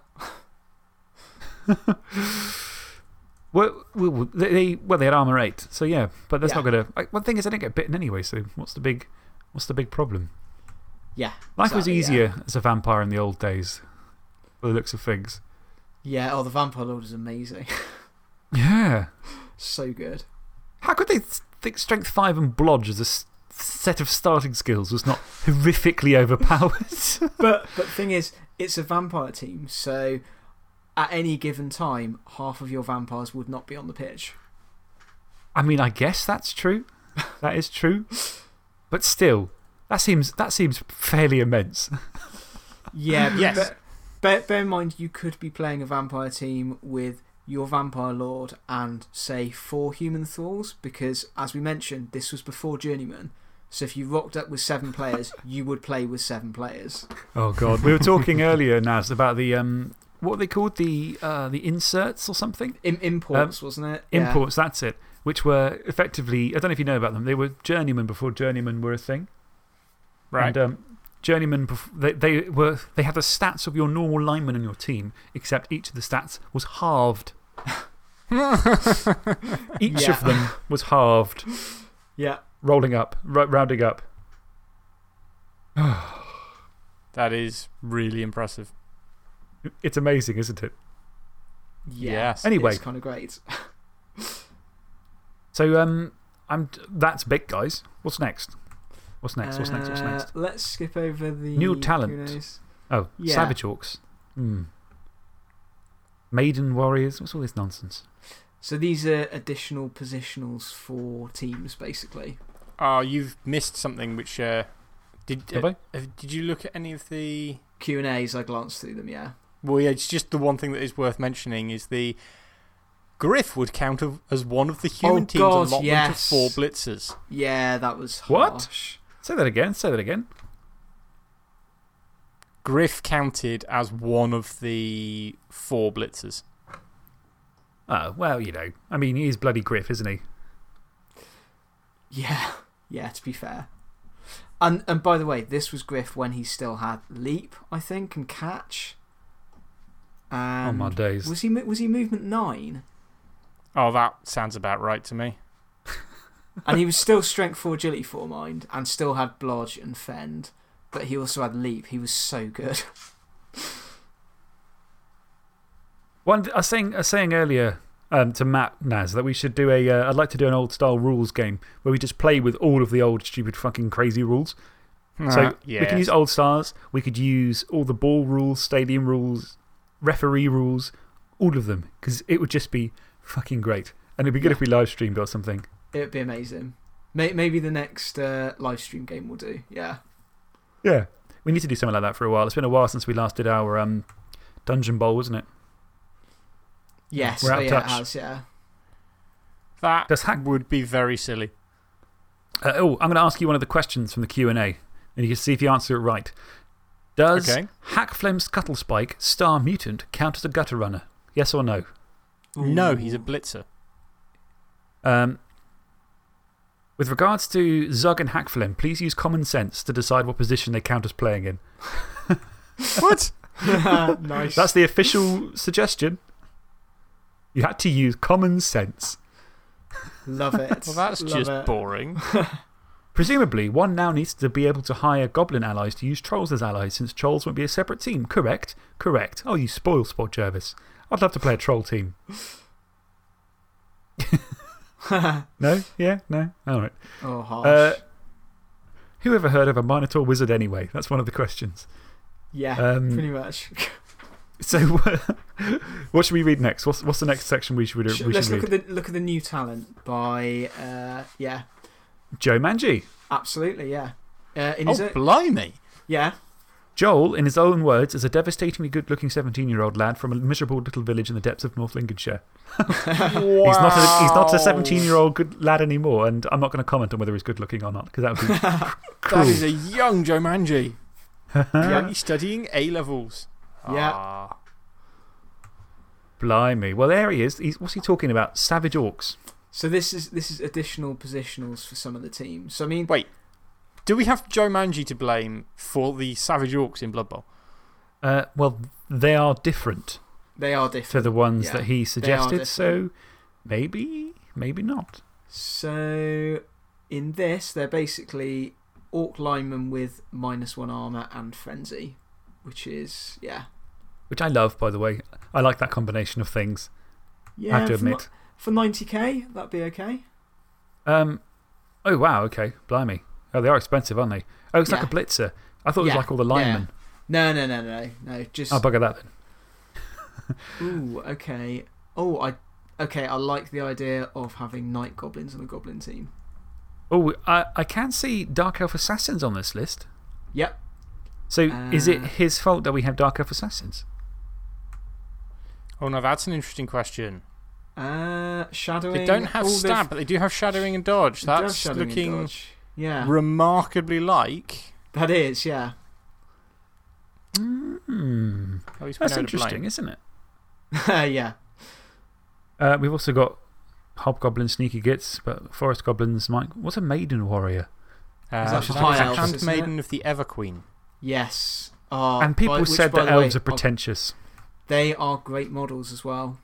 Well, they, well, they had armor 8. So, yeah. But that's Yeah. not going to. One thing is, I didn't get bitten anyway. So, what's the big, what's the big problem? Yeah. Life was yeah. easier as a vampire in the old days, by the looks of things. Yeah, oh, the Vampire Lord is amazing. Yeah. so good. How could they think Strength 5 and Blodge as a set of starting skills was not horrifically overpowered? But, but the thing is, it's a vampire team, so at any given time, half of your vampires would not be on the pitch. I mean, I guess that's true. That is true. But still, that seems, that seems fairly immense. Yeah, Yes. But bear, bear in mind, you could be playing a vampire team with your vampire lord and, say, four human thralls, because, as we mentioned, this was before Journeyman. So if you rocked up with seven players, you would play with seven players. Oh, God. We were talking earlier, Naz, about the. Um, what are they called? The, uh, the inserts or something? Im imports, wasn't it? Yeah. Imports, that's it. Which were effectively. I don't know if you know about them. They were journeymen before journeymen were a thing. Right. And um, journeymen, they, they, were, they had the stats of your normal linemen in your team, except each of the stats was halved. Each Yeah. of them was halved, Yeah. rolling up, rounding up. that is really impressive. It's amazing, isn't it? Yeah. Yes. Anyway. It's kind of great. So, um, I'm, that's big, guys. What's next? What's next? What's next? What's Uh, next? Let's skip over the. New talent. Q&As. Oh, yeah. Savage Orcs. Hmm. Maiden Warriors. What's all this nonsense? So these are additional positionals for teams, basically. Oh, you've missed something which. Uh, did, Have uh, I? uh, did you look at any of the. Q and A's. I glanced through them. Yeah. Well, yeah, it's just the one thing that is worth mentioning is the. Griff would count as one of the oh, human Oh, team's God, allotment yes. of four blitzers. Yeah, that was What? Say that again. Say that again. Griff counted as one of the four blitzers. Oh, well, you know. I mean, he's bloody Griff, isn't he? Yeah, yeah. To be fair, and and by the way, this was Griff when he still had leap, I think, and catch. And oh, my days. Was he was he movement nine? Oh, that sounds about right to me. and he was still strength four, agility four, mind, and still had blodge and fend, but he also had leap. He was so good. One, I was saying, I was saying earlier um, to Matt Naz that we should do a. Uh, I'd like to do an old style rules game where we just play with all of the old, stupid, fucking crazy rules. So Uh, we can use old stars, we could use all the ball rules, stadium rules, referee rules, all of them, because it would just be fucking great. And it'd be good if we live streamed or something. It'd be amazing. May- maybe the next uh, live stream game we'll do. Yeah. Yeah. We need to do something like that for a while. It's been a while since we last did our um, Dungeon Bowl, wasn't it? Yes. We're out oh, of yeah, it touch. has, yeah. That Does hack. would be very silly. Uh, oh, I'm going to ask you one of the questions from the Q&A, and you can see if you answer it right. Does Okay. Hakflem Skuttlespike, Star Mutant, count as a gutter runner? Yes or no? No, he's a blitzer. Um, with regards to Zug and Hackflem, please use common sense to decide what position they count as playing in. what? nice. That's the official suggestion. You had to use common sense. Love it. Well, that's Love just it. boring. Presumably, one now needs to be able to hire goblin allies to use trolls as allies since trolls won't be a separate team. Correct? Correct. Oh, you spoil sport, Jervis. I'd love to play a troll team. No? Yeah? No? All right. oh, harsh. Uh, who ever heard of a Minotaur wizard anyway? That's one of the questions. yeah, um, pretty much. So, what should we read next? What's, what's the next section we should, Sh- we Let's should look read? at, the, look at the new talent by. Uh, yeah, Joe Manji. absolutely, yeah. Uh, in his oh, blimey. yeah, Joel, in his own words, is a devastatingly good looking 17 year old lad from a miserable little village in the depths of North Lincolnshire. He's not a, he's not a 17 year old good lad anymore, and I'm not going to comment on whether he's good looking or not, because that would be That That is a young Joe Manji. Yeah. Only studying A levels. Yeah. Ah. Blimey. Well, there he is. He's, what's he talking about? Savage Orcs. So this is, this is additional positionals for some of the teams. So, I mean, Wait. Do we have Joe Manji to blame for the Savage Orcs in Blood Bowl? Uh, well, they are different they are different. to different. the ones Yeah, that he suggested, so maybe, maybe not. So, in this, they're basically Orc linemen with minus one armor and frenzy, which is, yeah. Which I love, by the way. I like that combination of things, Yeah, I have to for ni- admit. For 90k, that'd be okay. Um, oh, wow, okay. Blimey. Oh, they are expensive, aren't they? Oh, it's like a blitzer. I thought it was Yeah, like all the yeah. linemen. No, no, no, no, no. Just. I'll bugger that then. Ooh, okay. Oh, I. Okay, I like the idea of having night goblins on a goblin team. Oh, I, I can see Dark Elf Assassins on this list. Yep. So is it Uh, his fault that we have Dark Elf Assassins? Oh, no, that's an interesting question. Uh, shadowing. They don't have stab, but they do have shadowing and dodge. They do have That's looking dodge. Yeah. remarkably like. that is, yeah. He's been That's able to blame. interesting, isn't it? yeah. Uh, we've also got Hobgoblin Sneaky Gits, but Forest Goblins might. What's a Maiden Warrior? Uh, Is that that's for elves, isn't Handmaiden of the Everqueen. Yes. Oh, and people by- which, said that the way, elves are are- pretentious. They are great models as well.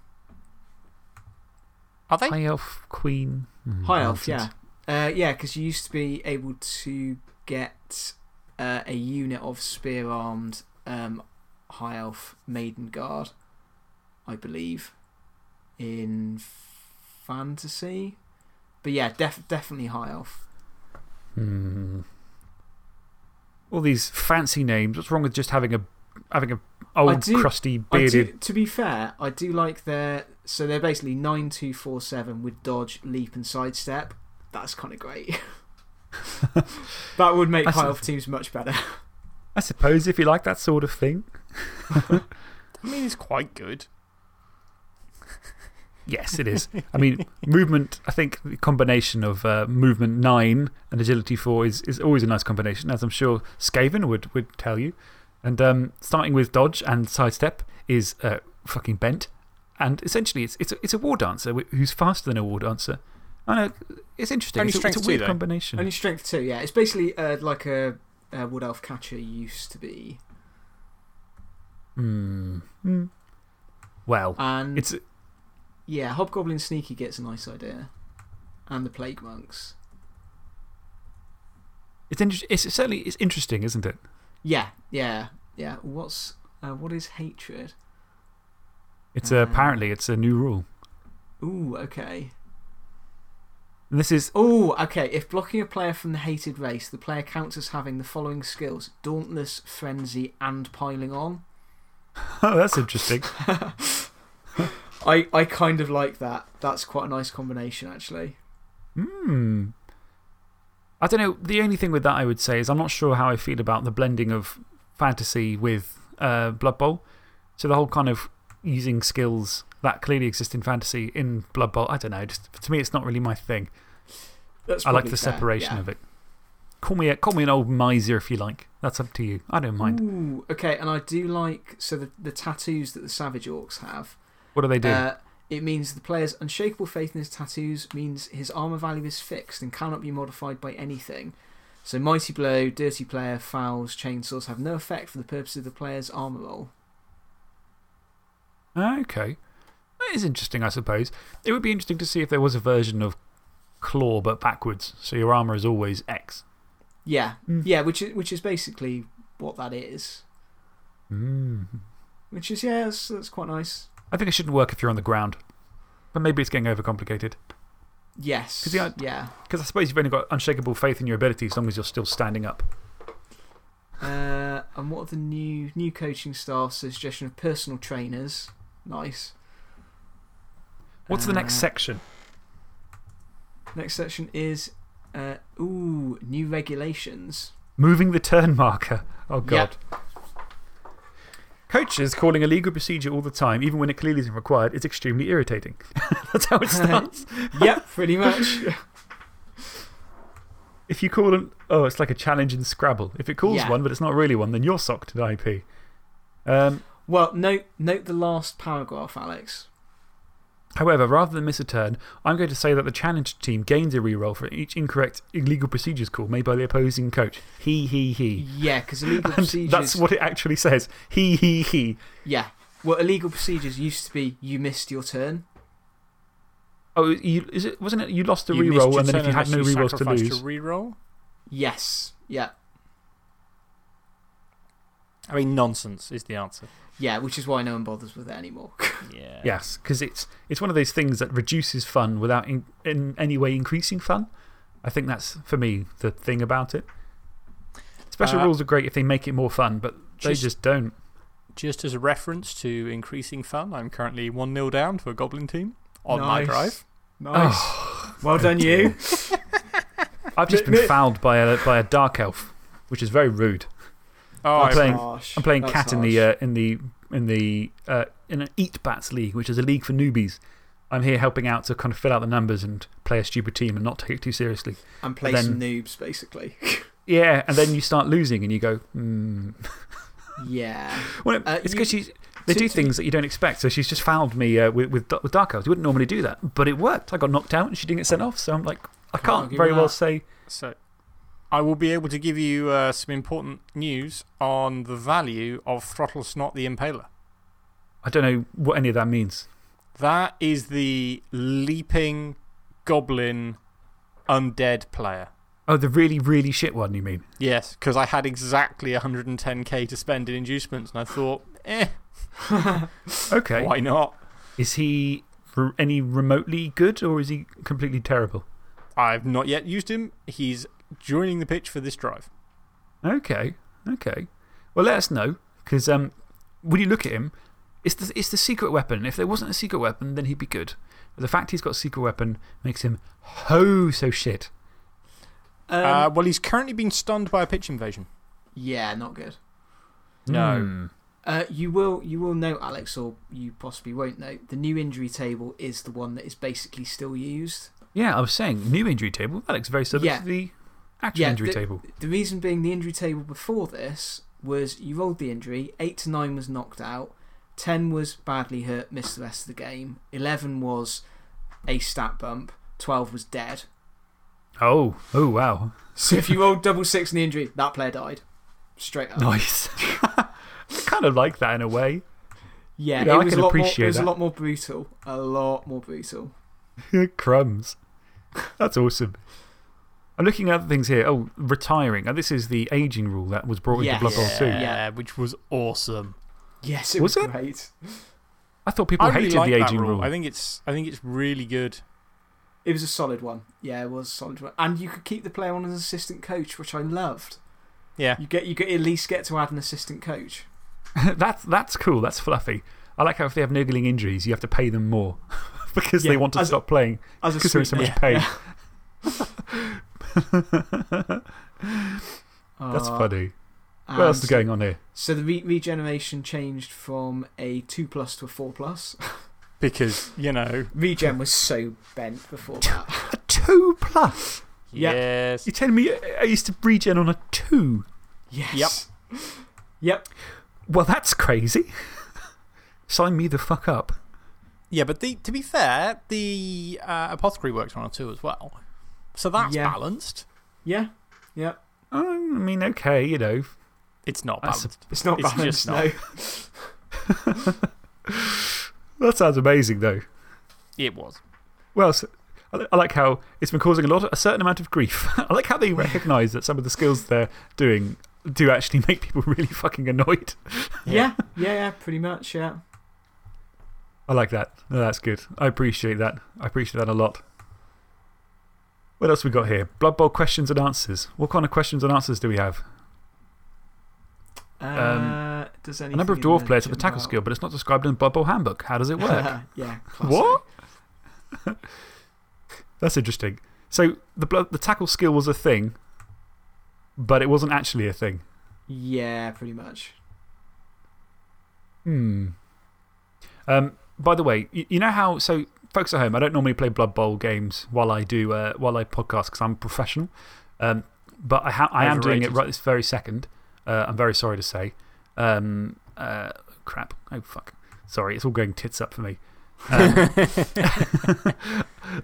Are they? High Elf Queen. Hmm, High elf, yeah. Uh, yeah, because you used to be able to get uh, a unit of spear armed um, high elf maiden guard, I believe, in fantasy. but yeah, def definitely High Elf. Hmm. All these fancy names. What's wrong with just having a, having a old, do- crusty, bearded. do, to be fair, I do like their. So they're basically 9247 with dodge, leap, and sidestep. That's kind of great. that would make That's- High Elf teams much better. I suppose if you like that sort of thing. I mean, it's quite good. Yes, it is. I mean, movement, I think the combination of uh, movement 9 and agility 4 is, is always a nice combination, as I'm sure Skaven would, would tell you. And um, starting with dodge and sidestep is uh, fucking bent. And essentially, it's, it's, a, it's a war dancer who's faster than a war dancer. I know, it's interesting. Only it's, a, it's strength a two, weird though. combination. Only strength 2, yeah. It's basically uh, like a, a Wood Elf catcher used to be. Hmm. Hmm. Well, And it's, yeah, Hobgoblin Sneaky gets a nice idea. And the Plague Monks. it's, inter it's certainly it's interesting, isn't it? Yeah, yeah, yeah. What's uh, what is hatred? It's uh, Uh, apparently it's a new rule. Ooh, okay. This is. Oh, okay. If blocking a player from the hated race, the player counts as having the following skills Dauntless, Frenzy, and Piling On. Oh, that's interesting. I, I kind of like that. That's quite a nice combination, actually. Hmm. I don't know. The only thing with that I would say is I'm not sure how I feel about the blending of fantasy with uh, Blood Bowl. So the whole kind of using skills that clearly exist in fantasy in Blood Bowl, I don't know. Just, to me, it's not really my thing. That's I like the fair, separation yeah. of it. Call me, a, call me an old miser if you like. That's up to you. I don't mind. Ooh, okay. And I do like so the, the tattoos that the Savage Orcs have. What do they do? Uh, it means the player's unshakable faith in his tattoos means his armor value is fixed and cannot be modified by anything. So, Mighty Blow, Dirty Player, Fouls, Chainsaws have no effect for the purpose of the player's armor roll. Ah, okay. That is interesting, I suppose. It would be interesting to see if there was a version of Claw but backwards. So your armor is always X. Yeah, Mm. yeah, which is, which is basically what that is. Mm. Which is, yeah, that's, that's quite nice. I think it shouldn't work if you're on the ground. But maybe it's getting overcomplicated. Yes. 'Cause i- yeah. Because I suppose you've only got unshakable faith in your ability as long as you're still standing up. Uh, and what are the new, new coaching staff? Suggestion of personal trainers. Nice. What's the next Uh, section? Next section is, uh, ooh, new regulations. Moving the turn marker. Oh, God. Yep. Coaches calling a legal procedure all the time, even when it clearly isn't required, is extremely irritating. That's how it starts. yep, pretty much. if you call an. Oh, it's like a challenge in Scrabble. If it calls Yeah. one, but it's not really one, then you're socked to IP. Um, Well, note, note the last paragraph, Alex. However, rather than miss a turn, I'm going to say that the challenged team gains a reroll for each incorrect illegal procedures call made by the opposing coach. He, he, he. Yeah, because illegal And procedures. that's what it actually says. He, he, he. Yeah. Well, illegal procedures used to be you missed your turn. Oh, you, is it, wasn't it you lost a You missed reroll and then if you had no unless rerolls to sacrificed lose? a reroll? Yes. Yeah. I mean, nonsense is the answer. Yeah, which is why no one bothers with it anymore. Yeah. Yes, because it's, it's one of those things that reduces fun without in, in any way increasing fun. I think that's, for me, the thing about it. Special Uh, rules are great if they make it more fun, but they just- just don't. Just as a reference to increasing fun, I'm currently 1 0 down to a Goblin team on my drive. nice. Well done, you. I've just been fouled by a, by a dark elf, which is very rude. Oh, I'm playing- harsh. I'm playing That's cat in the, harsh. uh, in the, in the uh, in an Eat Bats League, which is a league for newbies. I'm here helping out to kind of fill out the numbers and play a stupid team and not take it too seriously. and play then- some noobs, basically. Yeah, and then you start losing and you go, hmm. yeah. Well, Uh, it's you- because she's. They to- do things that you don't expect. So she's just fouled me uh, with, with, with Dark Elves. You wouldn't normally do that, but it worked. I got knocked out and she didn't get sent off. So I'm like, I Can't can't very with well say. So, I will be able to give you uh, some important news on the value of Throttle Snot the Impaler. I don't know what any of that means. That is the leaping goblin undead player. Oh, the really, really shit one, you mean? Yes, because I had exactly 110k to spend in inducements, and I thought, eh, Okay. why not? Is he any remotely good or is he completely terrible? I've not yet used him. He's joining the pitch for this drive. Okay, okay. Well, let us know, because um, when you look at him, it's the, it's the secret weapon. If there wasn't a secret weapon, then he'd be good. But the fact he's got a secret weapon makes him ho so shit. Um, uh, well, he's currently been stunned by a pitch invasion. yeah, not good. No. Hmm. Uh, you, will, you will note, Alex, or you possibly won't know, the new injury table is the one that is basically still used. Yeah, I was saying, new injury table. That looks very similar Yeah. to the actual Yeah, injury the- table. The reason being the injury table before this was you rolled the injury, 8 to 9 was knocked out, 10 was badly hurt, missed the rest of the game, 11 was a stat bump, 12 was dead. Oh, oh, wow. So if you rolled double six in the injury, that player died. Straight up. Nice. kind of like that in a way. Yeah, You know, I it was, can a lot, more, appreciate it was a lot more brutal. A lot more brutal. Crumbs. That's awesome. I'm looking at other things here. Oh, retiring. And this is the aging rule that was brought Yes. into Blood Bowl 2. Yeah. which was awesome. Yes, it Was was, it? great. I thought people I really hated like the aging rule. rule. I think, it's, I think it's really good. It was a solid one. Yeah, it was a solid one. And you could keep the player on as assistant coach, which I loved. Yeah. You get you get at least get to add an assistant coach. that's, that's cool. That's fluffy. I like how if they have niggling injuries, you have to pay them more because they want to as- stop playing because they're in so much sweetener. pain. That's Uh, funny. and What else is going on here? So the re regeneration changed from a 2 plus to a 4 plus. Because, you know. Regen was so bent before that. A 2 plus? Yeah. Yes. You're telling me I used to regen on a 2? Yes. Yep. Yep. Well, that's crazy. Sign me the fuck up. Yeah, but the, to be fair, the uh, apothecary works on a two as well. So that's Yeah. balanced. Yeah. Yeah. Oh, I mean, okay, you know. It's not That's a- balanced. It's not It's balanced, just no. That sounds amazing, though. It was. Well, so, I, I like how it's been causing a, lot, a certain amount of grief. I like how they recognise that some of the skills they're doing do actually make people really fucking annoyed. yeah. Yeah, yeah, pretty much, yeah. I like that. No, that's good. I appreciate that. I appreciate that a lot. What else we got here? Blood Bowl questions and answers. What kind of questions and answers do we have? Uh, does Um, A number of dwarf players have a tackle skill, but it's not described in the Blood Bowl handbook. How does it work? yeah. What? That's interesting. So the, blood, the tackle skill was a thing, but it wasn't actually a thing. Yeah, pretty much. Hmm. Um, by the way, you, you know how. So, folks at home, I don't normally play Blood Bowl games while I do uh, while I podcast because I'm professional. Um, but I, I am doing it right this very second. Uh, I'm very sorry to say. Um, uh, crap. Oh, fuck. Sorry, it's all going tits up for me. Um,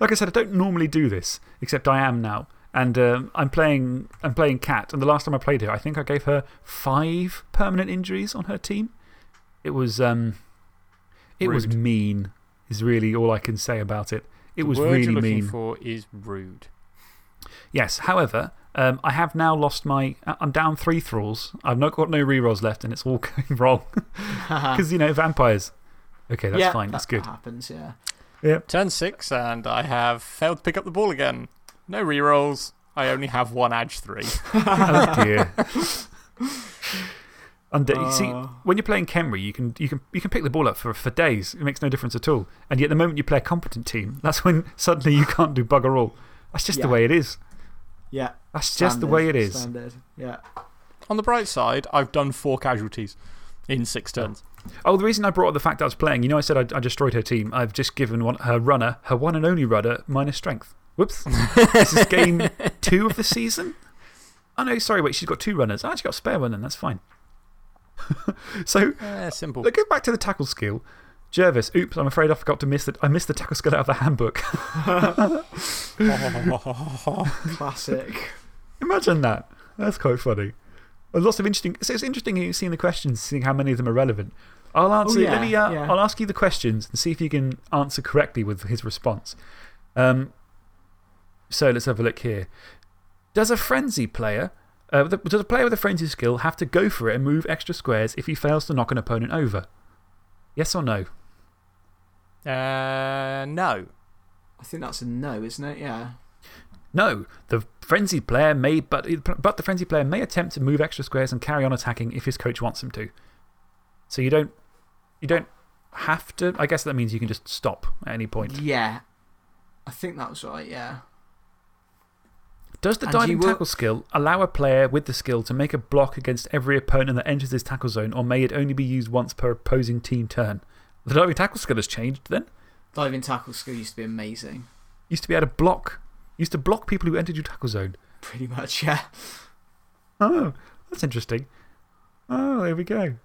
like I said, I don't normally do this, except I am now. And um, I'm, playing, I'm playing Cat. And the last time I played her, I think I gave her five permanent injuries on her team. It was, um, it was mean, is really all I can say about it. It The was word really you're looking mean. for is rude. Yes, however, um, I have now lost my. I- I'm down three thralls. I've not got no rerolls left, and it's all going wrong. Because, you know, vampires. Okay, that's yeah, fine. That's that good. happens, yeah. Turn six, and I have failed to pick up the ball again. No rerolls. I only have one Edge 3. oh, dear. Unde you see, Uh. when you're playing Khemri, you can, you, can, you can pick the ball up for, for days. It makes no difference at all. And yet, the moment you play a competent team, that's when suddenly you can't do bugger all. That's just the way it is. Yeah. That's just the way it is. Standard. Yeah. On the bright side, I've done four casualties in six turns. Oh, the reason I brought up the fact I was playing, you know, I said I, I destroyed her team. I've just given one, her runner, her one and only runner, minus strength. Whoops. this is game two of the season? Oh, no, sorry, wait, she's got two runners. I actually got a spare one then, that's fine. so, Eh, simple. let's go back to the tackle skill. Jervis, oops, I'm afraid I forgot to miss the, I missed the tackle skill out of the handbook. Classic. Imagine that. That's quite funny. There's lots of interesting. So it's interesting seeing the questions, seeing how many of them are relevant. I'll answer. yeah, let me, uh, yeah. I'll ask you the questions and see if you can answer correctly with his response. Um, so let's have a look here. Does a frenzy player, uh, the- does a player with a frenzy skill have to go for it and move extra squares if he fails to knock an opponent over? Yes or no? uh, no. I think that's a no, isn't it? Yeah. No, the frenzied player may, but, but the frenzied player may attempt to move extra squares and carry on attacking if his coach wants him to. So you don't, you don't have to. I guess that means you can just stop at any point. Yeah. I think that was right, yeah. Does the And diving tackle skill allow a player with the skill to make a block against every opponent that enters his tackle zone, or may it only be used once per opposing team turn? The diving tackle skill has changed then. Diving tackle skill used to be amazing. Used to be able to block, used to block people who entered your tackle zone. Pretty much, yeah. Oh, that's interesting. Oh, there we go.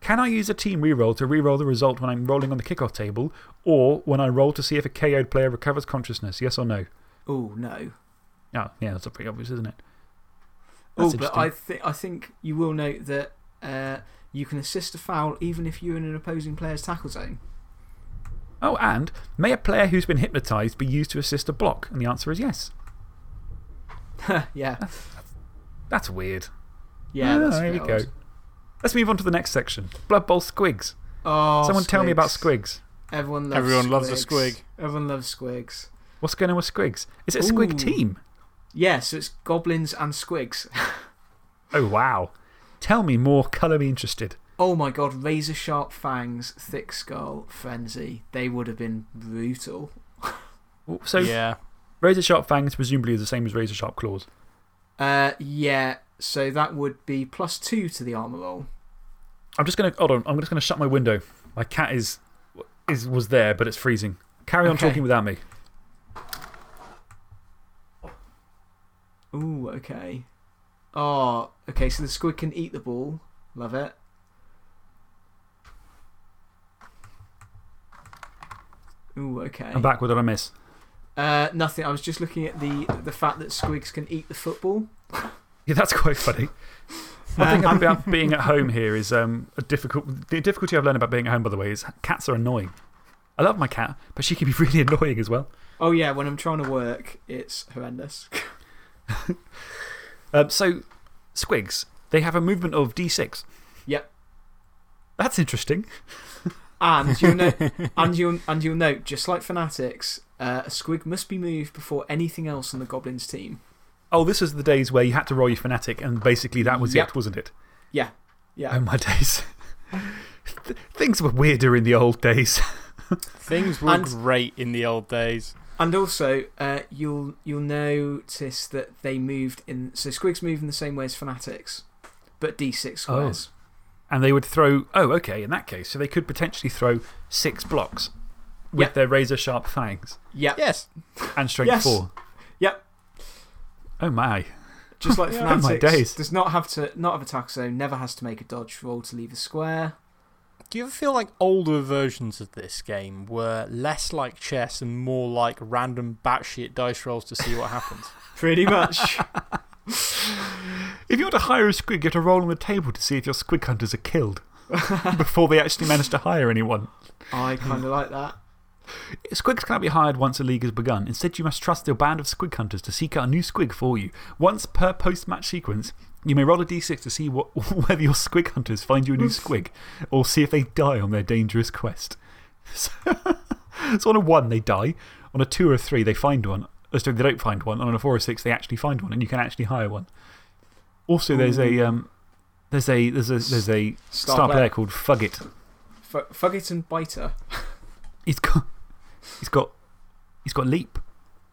Can I use a team reroll to reroll the result when I'm rolling on the kickoff table, or when I roll to see if a KO'd player recovers consciousness? Yes or no? Oh, no. Oh, yeah, that's pretty obvious, isn't it? Oh, but I, thi I think you will note that uh, you can assist a foul even if you're in an opposing player's tackle zone. Oh, and may a player who's been hypnotized be used to assist a block? And the answer is yes. yeah. That's weird. Yeah, Ah, that's a there we bit go. Let's move on to the next section Blood Bowl Squigs. Oh, Someone tell me about squigs. Squigs. Everyone loves Everyone loves a squig. Everyone loves squigs. What's going on with Squigs? Is it a Squig team? Yeah, so it's goblins and squigs. Oh, wow. Tell me more, colour me interested. oh my god, razor sharp fangs, thick skull, frenzy. They would have been brutal. So, yeah. Razor Sharp Fangs presumably is the same as Razor Sharp Claws. Uh, yeah, so that would be plus two to the armor roll. I'm just going to, hold on, I'm just going to shut my window. My cat is, is, was there, but it's freezing. Carry on Okay. talking without me. Ooh, okay. Oh, okay, so the squig can eat the ball. Love it. Ooh, okay. I'm back. What did I miss? Uh, nothing. I was just looking at the, the fact that squigs can eat the football. Yeah, that's quite funny. One thing about being at home here is um, a difficult, the difficulty I've learned about being at home, by the way, is cats are annoying. I love my cat, but she can be really annoying as well. Oh, yeah, when I'm trying to work, it's horrendous. Um, so, Squigs, they have a movement of D6. Yep. That's interesting. And you'll, note, and, you'll, and you'll note, just like Fanatics, uh, a squig must be moved before anything else on the Goblins team. Oh, this is the days where you had to roll your fanatic, and basically that was Yep. it, wasn't it? Yeah. Yeah. Oh, my days. Th- Things were weirder in the old days. Things were And- great in the old days. And also, uh, you'll, you'll notice that they moved in. So, squigs move in the same way as Fanatics, but D6 squares. And they would throw, oh, okay, in that case. So they could potentially throw six blocks with Yep. their razor sharp fangs Yep. Yes. and strength Yes. four. Yep. Oh, my. Just like Yeah. Oh, my Fanatics, days. does not have to not have a tackle zone, never has to make a dodge roll to leave a square. Do you ever feel like older versions of this game were less like chess and more like random batshit dice rolls to see what happens? Pretty much. If you want to hire a squig, you have to roll on the table to see if your squig hunters are killed before they actually manage to hire anyone. I kind of like that. Squigs cannot be hired once a league has begun. Instead, you must trust your band of squig hunters to seek out a new squig for you. Once per post match sequence, you may roll a d6 to see what, whether your squig hunters find you a new squig or see if they die on their dangerous quest. So, so on a 1, they die. On a 2 or a 3, they find one. Uh, sorry, they don't find one. And on a 4 or 6, they actually find one, and you can actually hire one. Also, there's a. Um, there's a, there's a, there's a Star, star player. player called Fuggit. F- Fugget and Biter. He's got, he's got, he's got leap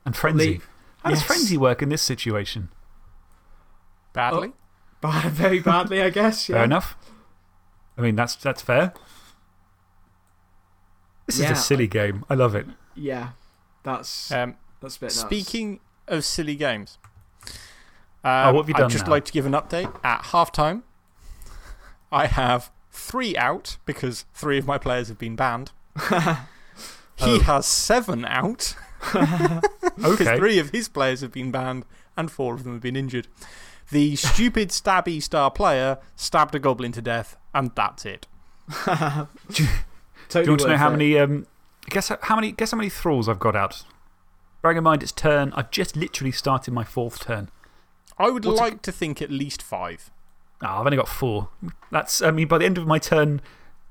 and frenzy. Leap. How does frenzy work in this situation? Badly? Bad, very badly, I guess. Yeah. Fair enough. I mean, that's, that's fair. This Yeah, is a silly game. I love it. Yeah. That's, Um, that's a bit nuts. speaking of silly games, Oh, um, what have you I'd done just now? like to give an update. At halftime, I have three out because three of my players have been banned. He Oh. has seven out because three of his players have been banned and four of them have been injured. The stupid stabby star player stabbed a goblin to death, and that's it. totally Do you want to know how it. many, um, guess how many, guess how many thralls I've got out? Bearing in mind it's turn, I've just literally started my fourth turn. I would What's it- like to think at least five. Ah, I've only got four. That's, I mean, by the end of my turn,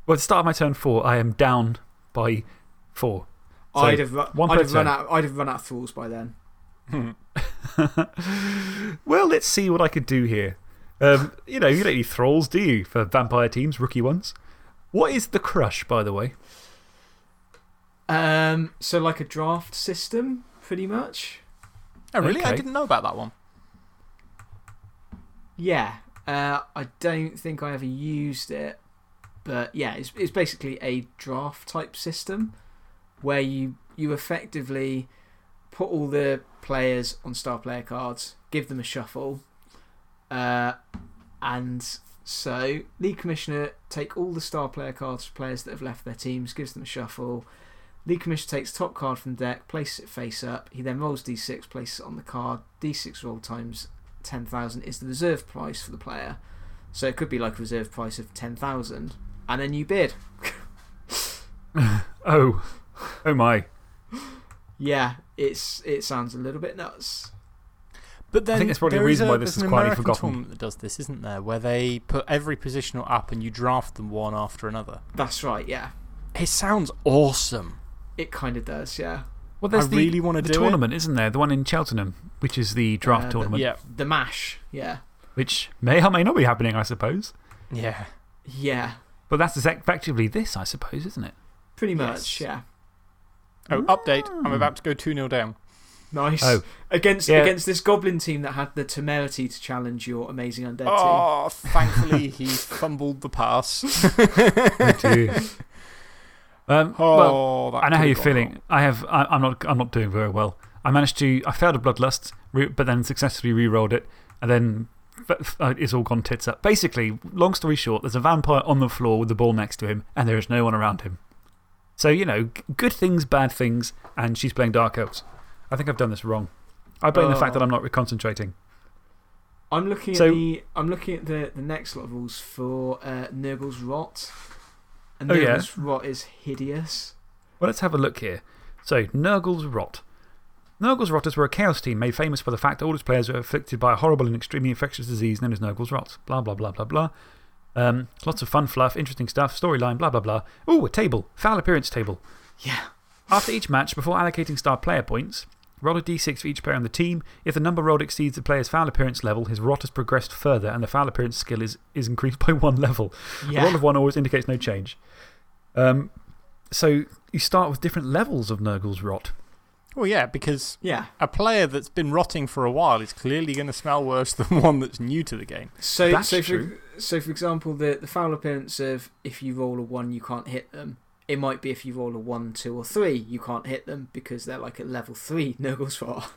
well, at the start of my turn four, I am down by four. So, I'd have, ru- I'd per have run out. I'd have run out of thralls by then. well, let's see what I could do here. Um, you know, you don't need thralls, do you, for vampire teams, rookie ones? What is the crush, by the way? Um, so, like a draft system, pretty much. Oh, really? I didn't know about that one. Yeah. Uh, I don't think I ever used it, but yeah, it's, it's basically a draft type system where you, you effectively put all the players on star player cards, give them a shuffle, uh, and so league commissioner take all the star player cards for players that have left their teams, gives them a shuffle. League commissioner takes top card from the deck, places it face up. He then rolls d6, places it on the card. d6 roll times 10,000 is the reserve price for the player. So it could be like a reserve price of 10,000. And then you bid. Oh, oh my. Yeah, it's it sounds a little bit nuts. But then think that's probably a there is reason why a- this is an quietly American forgotten. tournament that does this, isn't there? Where they put every positional up and you draft them one after another. That's right, yeah. It sounds awesome. It kind of does, yeah. Well, there's I the, really wanna the do it. tournament, isn't there? The one in Cheltenham, which is the draft Uh, the- tournament, Yeah. The MASH, yeah. which may or may not be happening, I suppose. Yeah. Yeah, But that's effectively this, I suppose, isn't it? pretty Yes. much, yeah. Oh, update. I'm about to go 2 0 down. Nice. Oh. Against, Yeah. against this goblin team that had the temerity to challenge your amazing undead team. Oh, thankfully he fumbled the pass. Oh, dear. um, well, Oh, that I know how you're feeling. wrong. I have, I, I'm, not, I'm not doing very well. I managed to, I failed a Bloodlust, re, but then successfully re rolled it, and then f- uh, it's all gone tits up. Basically, long story short, there's a vampire on the floor with the ball next to him, and there is no one around him. So, you know, good things, bad things, and she's playing Dark Elves. I think I've done this wrong. I blame the fact that. I'm not concentrating. I'm looking So- at the I'm looking at the, the next lot of rules for uh, Nurgle's Rot. And Oh, yeah? Nurgle's Rot is hideous. Well, let's have a look here. So, Nurgle's Rot. Nurgle's Rotters were a chaos team made famous by the fact that all its players were afflicted by a horrible and extremely infectious disease known as Nurgle's Rot. Blah, blah, blah, blah, blah. Um, lots of fun fluff, interesting stuff, storyline, blah, blah, blah. Ooh, a table. Foul appearance table. Yeah. After each match, before allocating star player points, roll a d6 for each player on the team. If the number rolled exceeds the player's foul appearance level, his rot has progressed further and the foul appearance skill is, is increased by one level. A roll of one always indicates no change. Um, so you start with different levels of Nurgle's rot. Well, yeah, because Yeah. a player that's been rotting for a while is clearly going to smell worse than one that's new to the game. So, That's so, true. For, so, for example, the, the foul appearance of if you roll a 1, you can't hit them. It might be if you roll a 1, 2, or 3, you can't hit them because they're like at level 3 no Nurgle's Rot.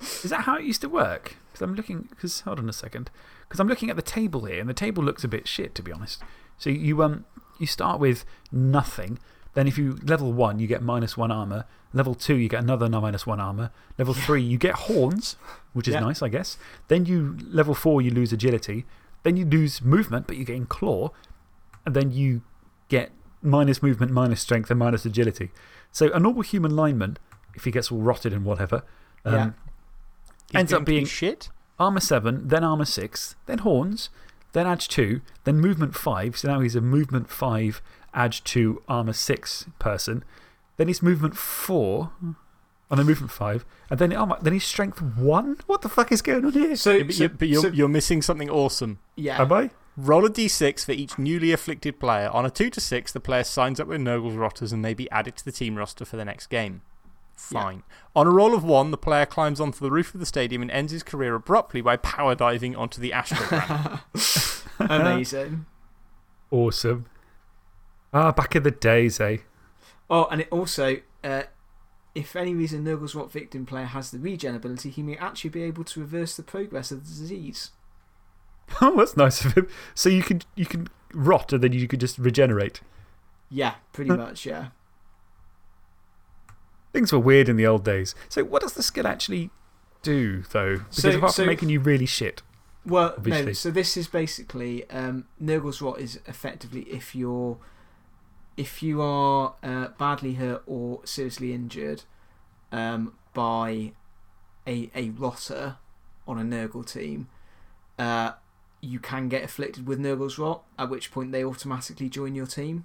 Is that how it used to work? Because I'm looking, because hold on a second. Because I'm looking at the table here, and the table looks a bit shit, to be honest. So you, um, you start with nothing. Then, if you level one, you get minus one armor. Level two, you get another minus one armor. Level three, you get horns, which is Yeah. nice, I guess. Then, you, level four, you lose agility. Then, you lose movement, but you gain claw. And then you get minus movement, minus strength, and minus agility. So, a normal human lineman, if he gets all rotted and whatever, um, Yeah. Ends up be being- shit. armor 7, then armor 6, then horns, then edge 2, then movement 5. So now he's a movement 5, edge 2, armor 6 person. Then he's movement 4, and then movement 5, and then, oh armor, then he's strength 1? What the fuck is going on here? So, Yeah, but so- you- but you're, so- you're missing something awesome. yeah. Am I? Roll a d6 for each newly afflicted player. On a 2 to 6, the player signs up with Nurgle's Rotters and may be added to the team roster for the next game. Yeah. Fine. On a roll of 1, the player climbs onto the roof of the stadium and ends his career abruptly by power diving onto the astrogranite. Amazing. Awesome. Ah, back in the days, eh? Oh, and it also, uh, if any reason Nurgle's Rot victim player has the regen ability, he may actually be able to reverse the progress of the disease. Oh, that's nice of him. So you can, you can rot and then you could just regenerate. Yeah, pretty much, yeah. Things were weird in the old days. So, what does the skill actually do, though? Because So- apart so- from making you really shit. Well, Obviously. no, so this is basically um, Nurgle's Rot is effectively if you're if you are uh, badly hurt or seriously injured um, by a, a rotter on a Nurgle team, uh, you can get afflicted with Nurgle's Rot, at which point they automatically join your team.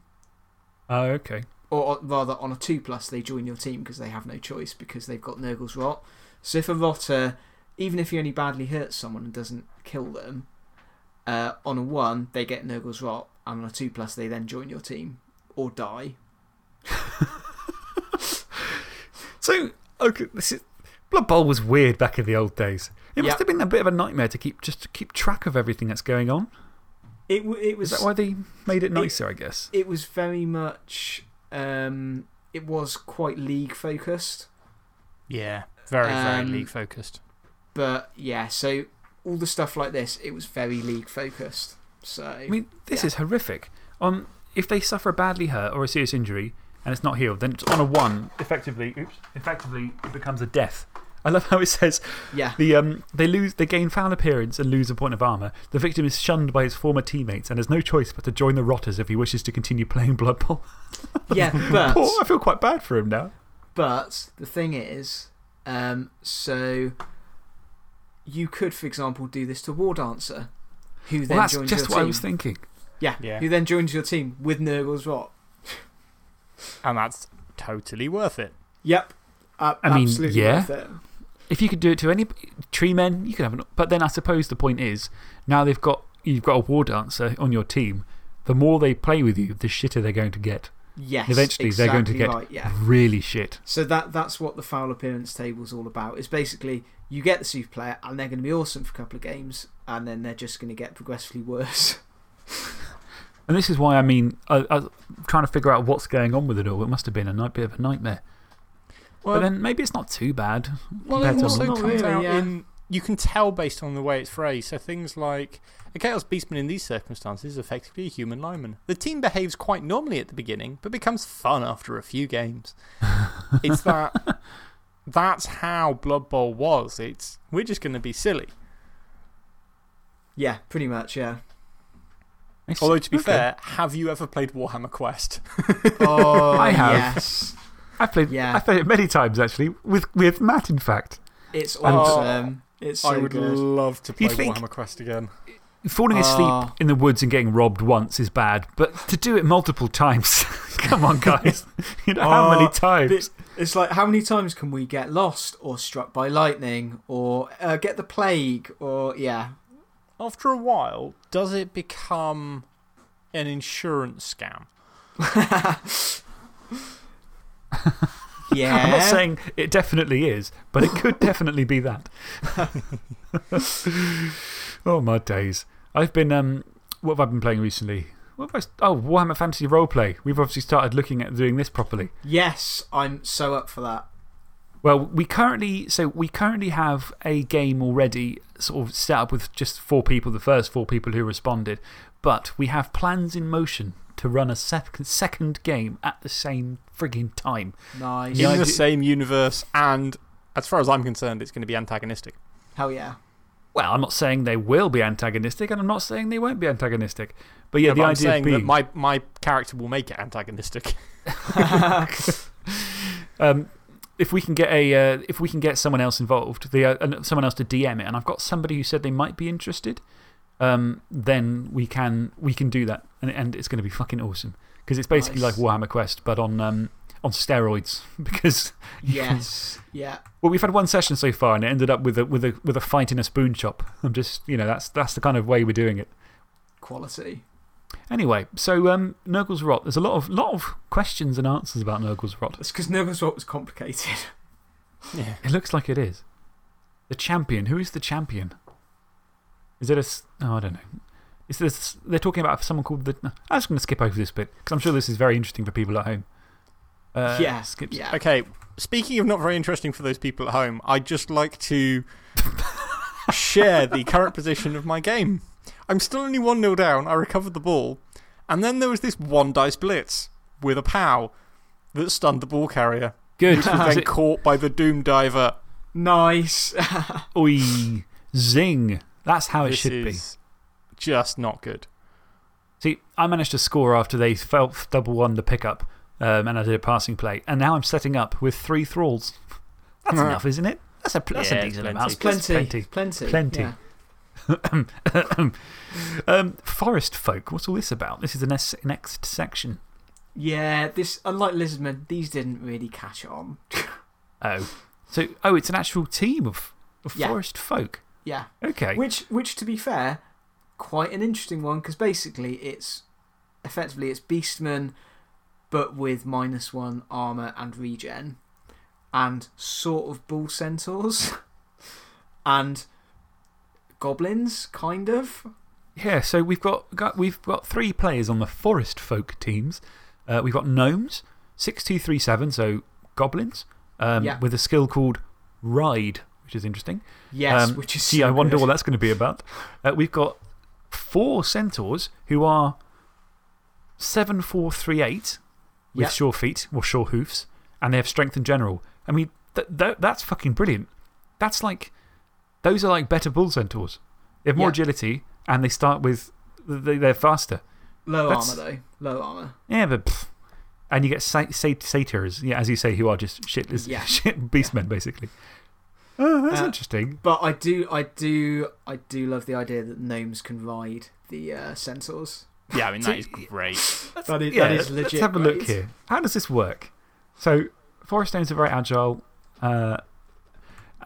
Oh, okay. Or, or rather, on a 2 plus, they join your team because they have no choice because they've got Nurgle's Rot. So if a rotter, even if he only badly hurts someone and doesn't kill them, uh, on a 1, they get Nurgle's Rot, and on a 2 plus, they then join your team or die. So, okay, this is, Blood Bowl was weird back in the old days. It must have been a bit of a nightmare to keep, just to keep track of everything that's going on. It, it was. Is that why they made it nicer, I guess? it was very much. Um, it was quite league focused. Yeah, very, very Um, league focused. But yeah, so all the stuff like this, it was very league focused. So. I mean, this Yeah. is horrific. On, if they suffer a badly hurt or a serious injury and it's not healed, then it's on a 1, effectively, oops, effectively it becomes a death. I love how it says yeah. the, um, they, lose, they gain foul appearance and lose a point of armour. The victim is shunned by his former teammates and has no choice but to join the Rotters if he wishes to continue playing Blood Bowl. Yeah, but. Poor, I feel quite bad for him now. But the thing is, um, so you could, for example, do this to War Dancer, who then Well, that's joins just your what I was thinking. Yeah, Yeah. who then joins your team with Nurgle's Rot. And that's totally worth it. Yep. Uh, I mean, absolutely yeah. worth it. If you could do it to any tree men, you could have an. But then I suppose the point is now they've got, you've got a war dancer on your team. The more they play with you, the shitter they're going to get. Yes. Eventually, they're going to get right, yeah. really shit. So that, that's what the foul appearance table is all about. Is basically you get the super player and they're going to be awesome for a couple of games and then they're just going to get progressively worse. And this is why, I mean, I, I was trying to figure out what's going on with it all. It must have been a night, bit of a nightmare. Well, but then maybe it's not too bad. Well, it also not comes really, out yeah. in. You can tell based on the way it's phrased. So things like a Chaos Beastman in these circumstances is effectively a human lineman. The team behaves quite normally at the beginning, but becomes fun after a few games. it's that. That's how Blood Bowl was. It's, we're just going to be silly. yeah, pretty much, yeah. It's- Although, to be okay. fair, have you ever played Warhammer Quest? Oh, I have. Yes. I've played, Yeah. I've played it many times, actually, with, with Matt, in fact. It's And- awesome. It's so I would good. love to play You'd think- Warhammer Quest again. Falling asleep Oh. in the woods and getting robbed once is bad, but to do it multiple times, come on, guys. you know, how many Oh, times? It's, it's like, how many times can we get lost or struck by lightning or uh, get the plague or, yeah. After a while, does it become an insurance scam? Yeah. I'm not saying it definitely is, but it could definitely be that. oh, my days. I've been, um, what have I been playing recently? What have I, oh, Warhammer Fantasy Roleplay. We've obviously started looking at doing this properly. Yes, I'm so up for that. Well, we currently, so we currently have a game already sort of set up with just four people, the first four people who responded. But we have plans in motion to run a sec second game at the same frigging time. Nice. In the same universe, and as far as I'm concerned, it's going to be antagonistic. Hell yeah. Well, I'm not saying they will be antagonistic, and I'm not saying they won't be antagonistic. But yeah, Yeah, the but I'm idea saying being. that my, my character will make it antagonistic. um, if we can get a, uh, if we can get someone else involved, the, uh, someone else to DM it, and I've got somebody who said they might be interested, um, then we can, we can do that. And, and it's going to be fucking awesome. Because it's basically Nice. like Warhammer Quest, but on, um, on steroids. because, yes. Yeah. well, we've had one session so far, and it ended up with a, with a, with a fight in a spoon shop. I'm just, you know, that's, that's the kind of way we're doing it. Quality. Anyway, so um, Nurgle's Rot. There's a lot of, lot of questions and answers about Nurgle's Rot. It's because Nurgle's Rot was complicated. yeah. It looks like it is. The champion. Who is the champion? Is it a. s- Oh, I don't know. Is this, they're talking about someone called the. I'm just going to skip over this bit because I'm sure this is very interesting for people at home. Uh, yeah. Skip. Yeah. Okay, speaking of not very interesting for those people at home, I'd just like to share the current position of my game. I'm still only 1 0 down. I recovered the ball. And then there was this one dice blitz with a POW that stunned the ball carrier. Good. Was then it- caught by the Doom Diver. Nice. Oi. Zing. That's how it this should be. just not good. See, I managed to score after they felt double won the pickup um, and I did a passing play. And now I'm setting up with three thralls. That's enough, isn't it? That's a, that's Yeah, a decent plenty. amount. It's plenty. Plenty. Plenty. Plenty. Yeah. Um, forest folk. What's all this about? This is the next, next section. Yeah, this, unlike Lizardman, these didn't really catch on. Oh. So, oh, it's an actual team of, of Yeah. forest folk. Yeah. Okay. Which, which, to be fair, quite an interesting one because basically it's effectively it's Beastmen, but with minus one armor and regen, and sort of bull centaurs, and goblins, kind of. Yeah, so we've got, got, we've got three players on the forest folk teams. Uh, we've got gnomes, 6237, so goblins, um, Yeah. with a skill called Ride, which is interesting. Yes, Um, which is Gee, so I wonder good. what that's going to be about. Uh, we've got four centaurs who are 7438 with Yep. sure feet or sure hoofs, and they have strength in general. I mean, th th that's fucking brilliant. That's like, those are like better bull centaurs. They have more Yep. agility, and they start with, they, they're faster. Low That's- armor, though. Low armor. Yeah, but. pff. And you get sa sa satyrs, yeah, as you say, who are just shitless, Yeah. shit beastmen, basically. Oh, that's Uh, interesting. But I do, I do, I do love the idea that gnomes can ride the uh, centaurs. Yeah, I mean, that is great. That is, yeah, that is let's have a look great. here. How does this work? So, forest gnomes are very agile uh,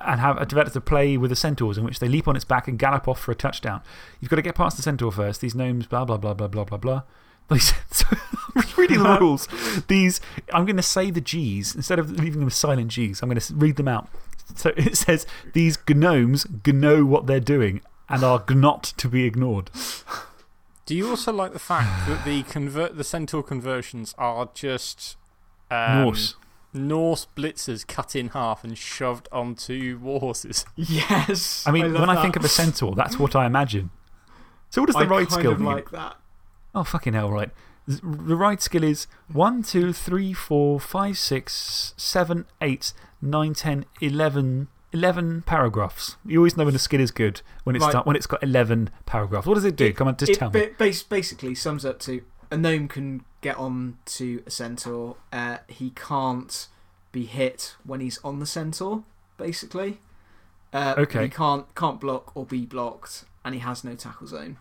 and have a developed a play with the centaurs in which they leap on its back and gallop off for a touchdown. You've got to get past the centaur first. These gnomes, blah, blah, blah, blah, blah, blah, blah. These, so, I'm reading the rules. These, I'm going to say the G's. Instead of leaving them silent G's, I'm going to read them out. So it says, These gnomes know what they're doing and are not to be ignored. Do you also like the fact that the, convert, the centaur conversions are just um, Norse. Norse blitzers cut in half and shoved onto war horses? Yes. I mean, love when I think of a centaur, that's what I imagine. So, what does the I ride skill of mean? like that. Oh, fucking hell, right. The ride skill is 1, 2, 3, 4, 5, 6, 7, 8, 9, 10, 11, 11 paragraphs. You always know when a skill is good when it's, Right. start, when it's got 11 paragraphs. What does it do? Come on, just it tell me. It basically sums up to a gnome can get on to a centaur. Uh, he can't be hit when he's on the centaur, basically. Uh, Okay. He can't, can't block or be blocked, and he has no tackle zone.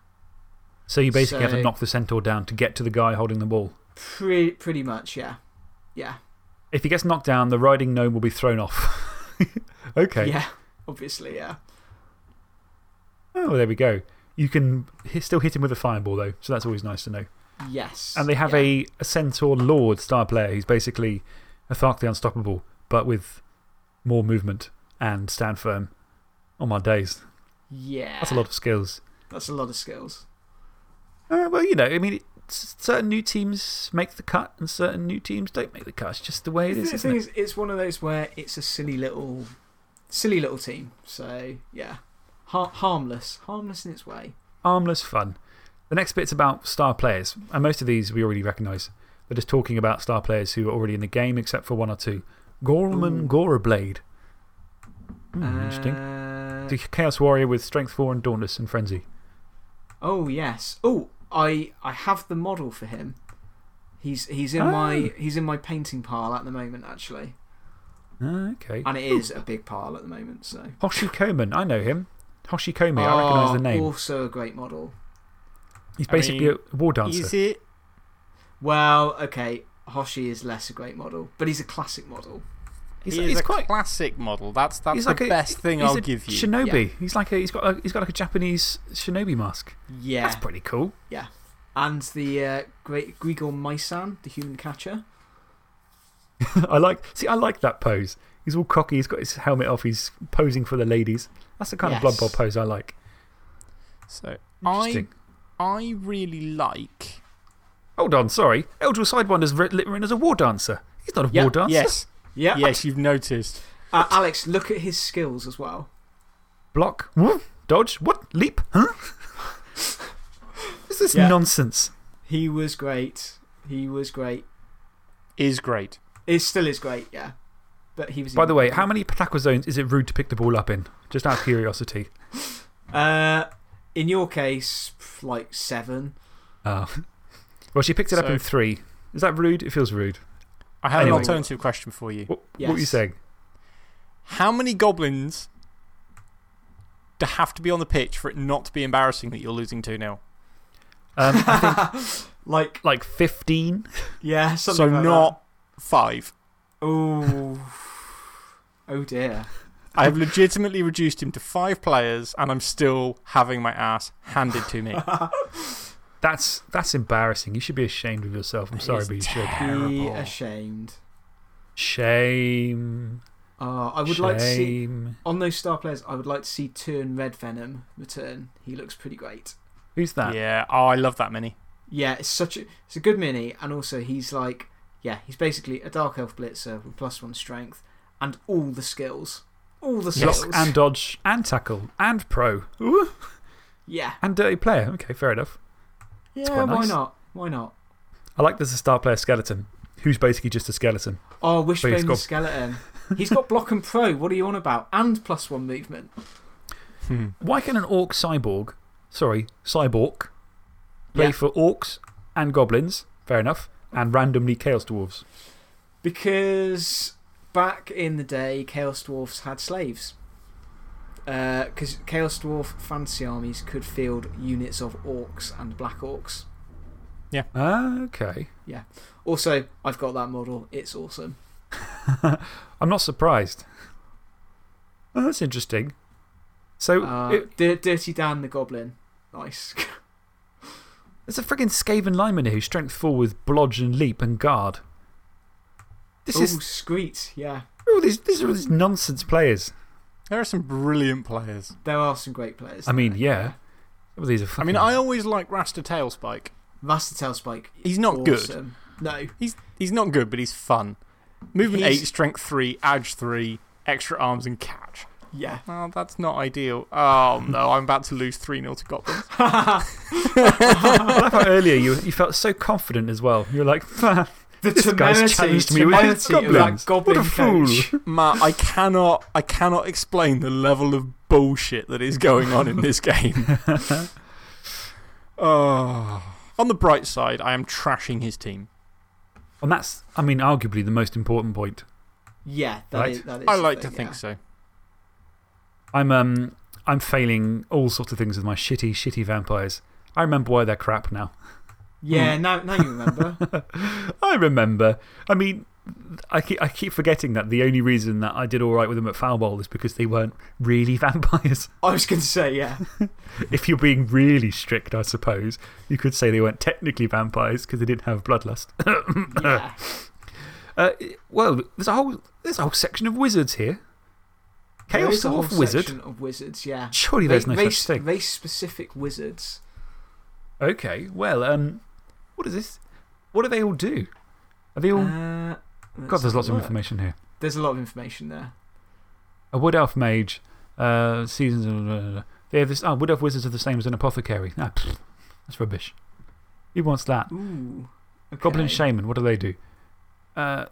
So, you basically have to knock the centaur down to get to the guy holding the ball. Pretty, pretty much, yeah. Yeah. If he gets knocked down, the riding gnome will be thrown off. okay. Yeah, obviously, yeah. Oh, there we go. You can still hit him with a fireball, though, so that's always nice to know. Yes. And they have yeah. a, a Centaur Lord star player who's basically a Thark the Unstoppable, but with more movement and stand firm. On my days. Yeah. That's a lot of skills. That's a lot of skills. Uh, well, you know, I mean, certain new teams make the cut and certain new teams don't make the cut. It's just the way it The is. Isn't thing it? is, it's one of those where it's a silly little, silly little team. So, yeah. Har harmless. Harmless in its way. Armless fun. The next bit's about star players, and most of these we already recognise. They're just talking about star players who are already in the game, except for one or two. Gorman Ooh. Gorablade. Hmm, interesting. Uh, The Chaos Warrior with Strength 4 and Dauntless and Frenzy. oh, yes. Oh, I, I have the model for him. He's, he's, in Oh. my, he's in my painting pile at the moment, actually. Ah, okay. And it is a big pile at the moment. So. Hoshi Koman, I know him. Hoshi Komi, I recognise the Oh, name. Also a great model. He's I basically mean, a war dancer. Is it? Well, okay. Hoshi is less a great model, but he's a classic model. He's, he he's a quite. classic model. That's, that's He's the like a, best thing he's I'll a give you. Shinobi. He's, like a, he's, got a, he's got like a Japanese shinobi mask. Yeah. That's pretty cool. Yeah. And the uh, great Grigor Maisan, the human catcher. I like, see, I like that pose. He's all cocky, he's got his helmet off, he's posing for the ladies. That's the kind of Blood Yes. Bowl pose I like. So, I, Interesting. I really like. Hold on, sorry. Eldril Sidewinder's written as a war dancer. He's not a Yep, war dancer. Yes, Yeah. yes, you've noticed. Uh, Alex, look at his skills as well. Block, whoop, dodge, what? Leap? Huh? What's this Yeah. nonsense? He was great. He was great. Is great. It still is great, yeah. But he was. By the way, how many tackle zones is it rude to pick the ball up in? Just out of curiosity. Uh, in your case, like seven. Oh. Well, she picked it up in three. Is that rude? It feels rude. I have Anyway. an alternative question for you. What, what were you saying? How many goblins to have to be on the pitch for it not to be embarrassing that you're losing 2 0? Um, Like, like 15. yeah, something So, like not five. That. Ooh. Oh dear. I have legitimately reduced him to five players, and I'm still having my ass handed to me. That's, that's embarrassing. You should be ashamed of yourself. I'm sorry, but you should. Be ashamed. Shame. Uh, I would like to see, on those star players, I would like to see Turn Red Venom return. He looks pretty great. Who's that? Yeah, oh, I love that mini. Yeah, it's such a, it's a good mini, and also he's like, yeah, he's basically a Dark Elf Blitzer with plus one strength and all the skills. All the skills. Block and dodge and tackle and pro. Ooh. yeah. And dirty player. Okay, fair enough. Yeah, quite why not? Why not? I like there's a star player skeleton who's basically just a skeleton. Oh, But Wishbone the got- Skeleton. he's got block and pro. What are you on about? And plus one movement. Hmm. Why can an orc cyborg, sorry, cyborg, play Yeah. for orcs and goblins? Fair enough. And randomly chaos dwarves. Because back in the day, Chaos Dwarfs had slaves. Because Chaos Dwarf fantasy armies could field units of orcs and black orcs. Ah, okay. Yeah. Also, I've got that model. It's awesome. I'm not surprised. Oh, that's interesting. So, Uh, it, D- Dirty Dan the Goblin. Nice. there's a friggin' Skaven lineman here who's strength 4 with blodge and leap and guard. This oh, is. Screet. Yeah. All these, these are all these nonsense players. There are some brilliant players. There are some great players. I mean, there, yeah. Some of these are I mean, I always like Rasta Tailspike. Master Tailspike. He's not good. No. He's, he's not good, but he's fun. Movement He's- 8, Strength 3, Edge 3, extra arms and catch. Yeah. Well, that's not ideal. Oh no, I'm about to lose 3 0 to Goblins. I love earlier you, you felt so confident as well. You were like, The This guy's temerity, challenged me with his temerity of that goblins. goblin What a fool. Matt, I cannot, I cannot explain the level of bullshit that is going on in this game. oh. On the bright side, I am trashing his team. and that's, I mean, arguably the most important point. Yeah, that Right. is. That is I the like to think yeah. so. I'm, um, I'm failing all sorts of things with my shitty, shitty vampires. I remember why they're crap now. Yeah, now, now you remember. I remember. I mean, I keep, I keep forgetting that the only reason that I did all right with them at Foul Bowl is because they weren't really vampires. I was going to say, yeah. if you're being really strict, I suppose, you could say they weren't technically vampires because they didn't have bloodlust. yeah. Uh, well, there's a, whole, there's a whole section of wizards here. Chaos Dwarf Wizard. section of wizards, yeah. Surely there's no race, such thing. Race specific wizards. Okay, well, um, what is this? What do they all do? Are they all. Uh, God, there's lots of information here. There's a lot of information there. A Wood Elf Mage, uh, seasons. Of, they have this. Oh, Wood Elf Wizards are the same as an apothecary. Ah, pfft, that's rubbish. Who wants that? Ooh. Okay. Goblin Shaman, what do they do? Uh,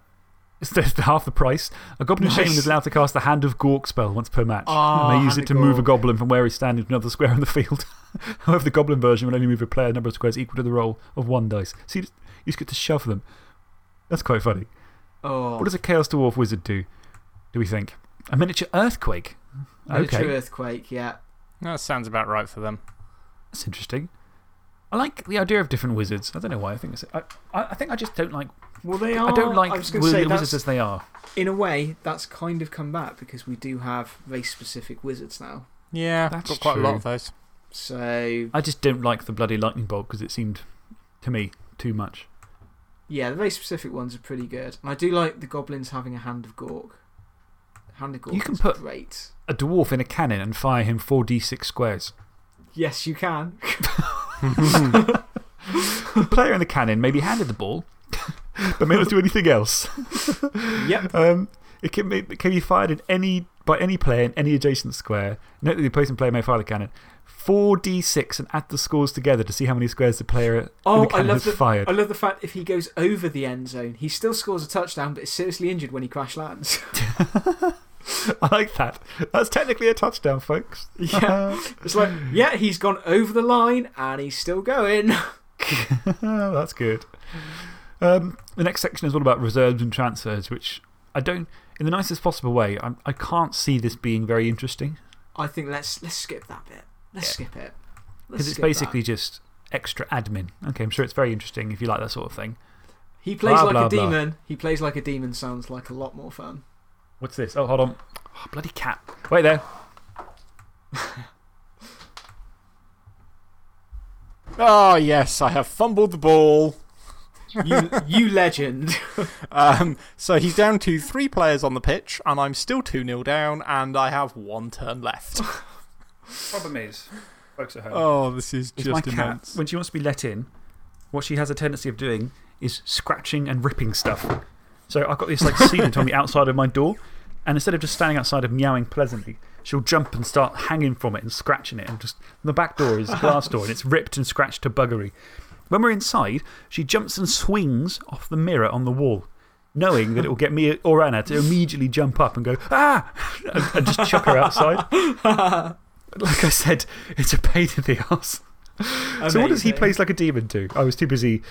it's the, the half the price. A Goblin Nice. Shaman is allowed to cast the Hand of Gork spell once per match. Ah, and they use it to move a goblin from where he's standing to another square on the field. However, the Goblin version will only move a player number of squares equal to the roll of one dice. So you just, you just get to shove them. That's quite funny. Oh. What does a Chaos Dwarf Wizard do? Do we think? A miniature earthquake? Miniature Okay, Earthquake, yeah. That sounds about right for them. that's interesting. I like the idea of different wizards. I don't know why. I think, I, I I think I just don't like. Well, they are. I don't like I was going wi- to say, wizards as they are. in a way, that's kind of come back because we do have race specific wizards now. Yeah, That's got quite a lot of those. So, I just don't like the bloody lightning bolt because it seemed, to me, too much. yeah, the race specific ones are pretty good. And I do like the goblins having a Hand of Gork. Hand of Gork You can is put- great. A dwarf in a cannon and fire him 4d6 squares. Yes, you can. The player in the cannon may be handed the ball, but may not do anything else. Yep. Um, it, can be, it can be fired in any, by any player in any adjacent square. Note that the opposing player may fire the cannon. 4d6 and add the scores together to see how many squares the player Oh, the I love, has the, fired. I love the fact if he goes over the end zone, he still scores a touchdown, but is seriously injured when he crash lands. I like that. That's technically a touchdown, folks. yeah. It's like, yeah, he's gone over the line and he's still going. That's good. Um, the next section is all about reserves and transfers, which I don't, in the nicest possible way, I'm, I can't see this being very interesting. I think let's, let's skip that bit. Let's skip it. Because it's that. basically just extra admin. Okay, I'm sure it's very interesting if you like that sort of thing. He plays Blah, like blah, a blah. demon. He plays like a demon sounds like a lot more fun. What's this? Oh, hold on. Oh, bloody cat. Wait there. Oh, yes, I have fumbled the ball. You, you legend. Um, so he's down to three players on the pitch, and I'm still 2 0 down, and I have one turn left. Problem is, folks at home. Oh, this is is my just cat, immense. when she wants to be let in, what she has a tendency of doing is scratching and ripping stuff. So I've got this like sealant on the outside of my door, and instead of just standing outside and meowing pleasantly, she'll jump and start hanging from it and scratching it. And just the back door is a glass door and it's ripped and scratched to buggery. When we're inside, she jumps and swings off the mirror on the wall, knowing that it will get me or Anna to immediately jump up and go, ah, and, and just chuck her outside. like I said, it's a pain in the ass. So, what does he Amazing. plays like a demon do? I was too busy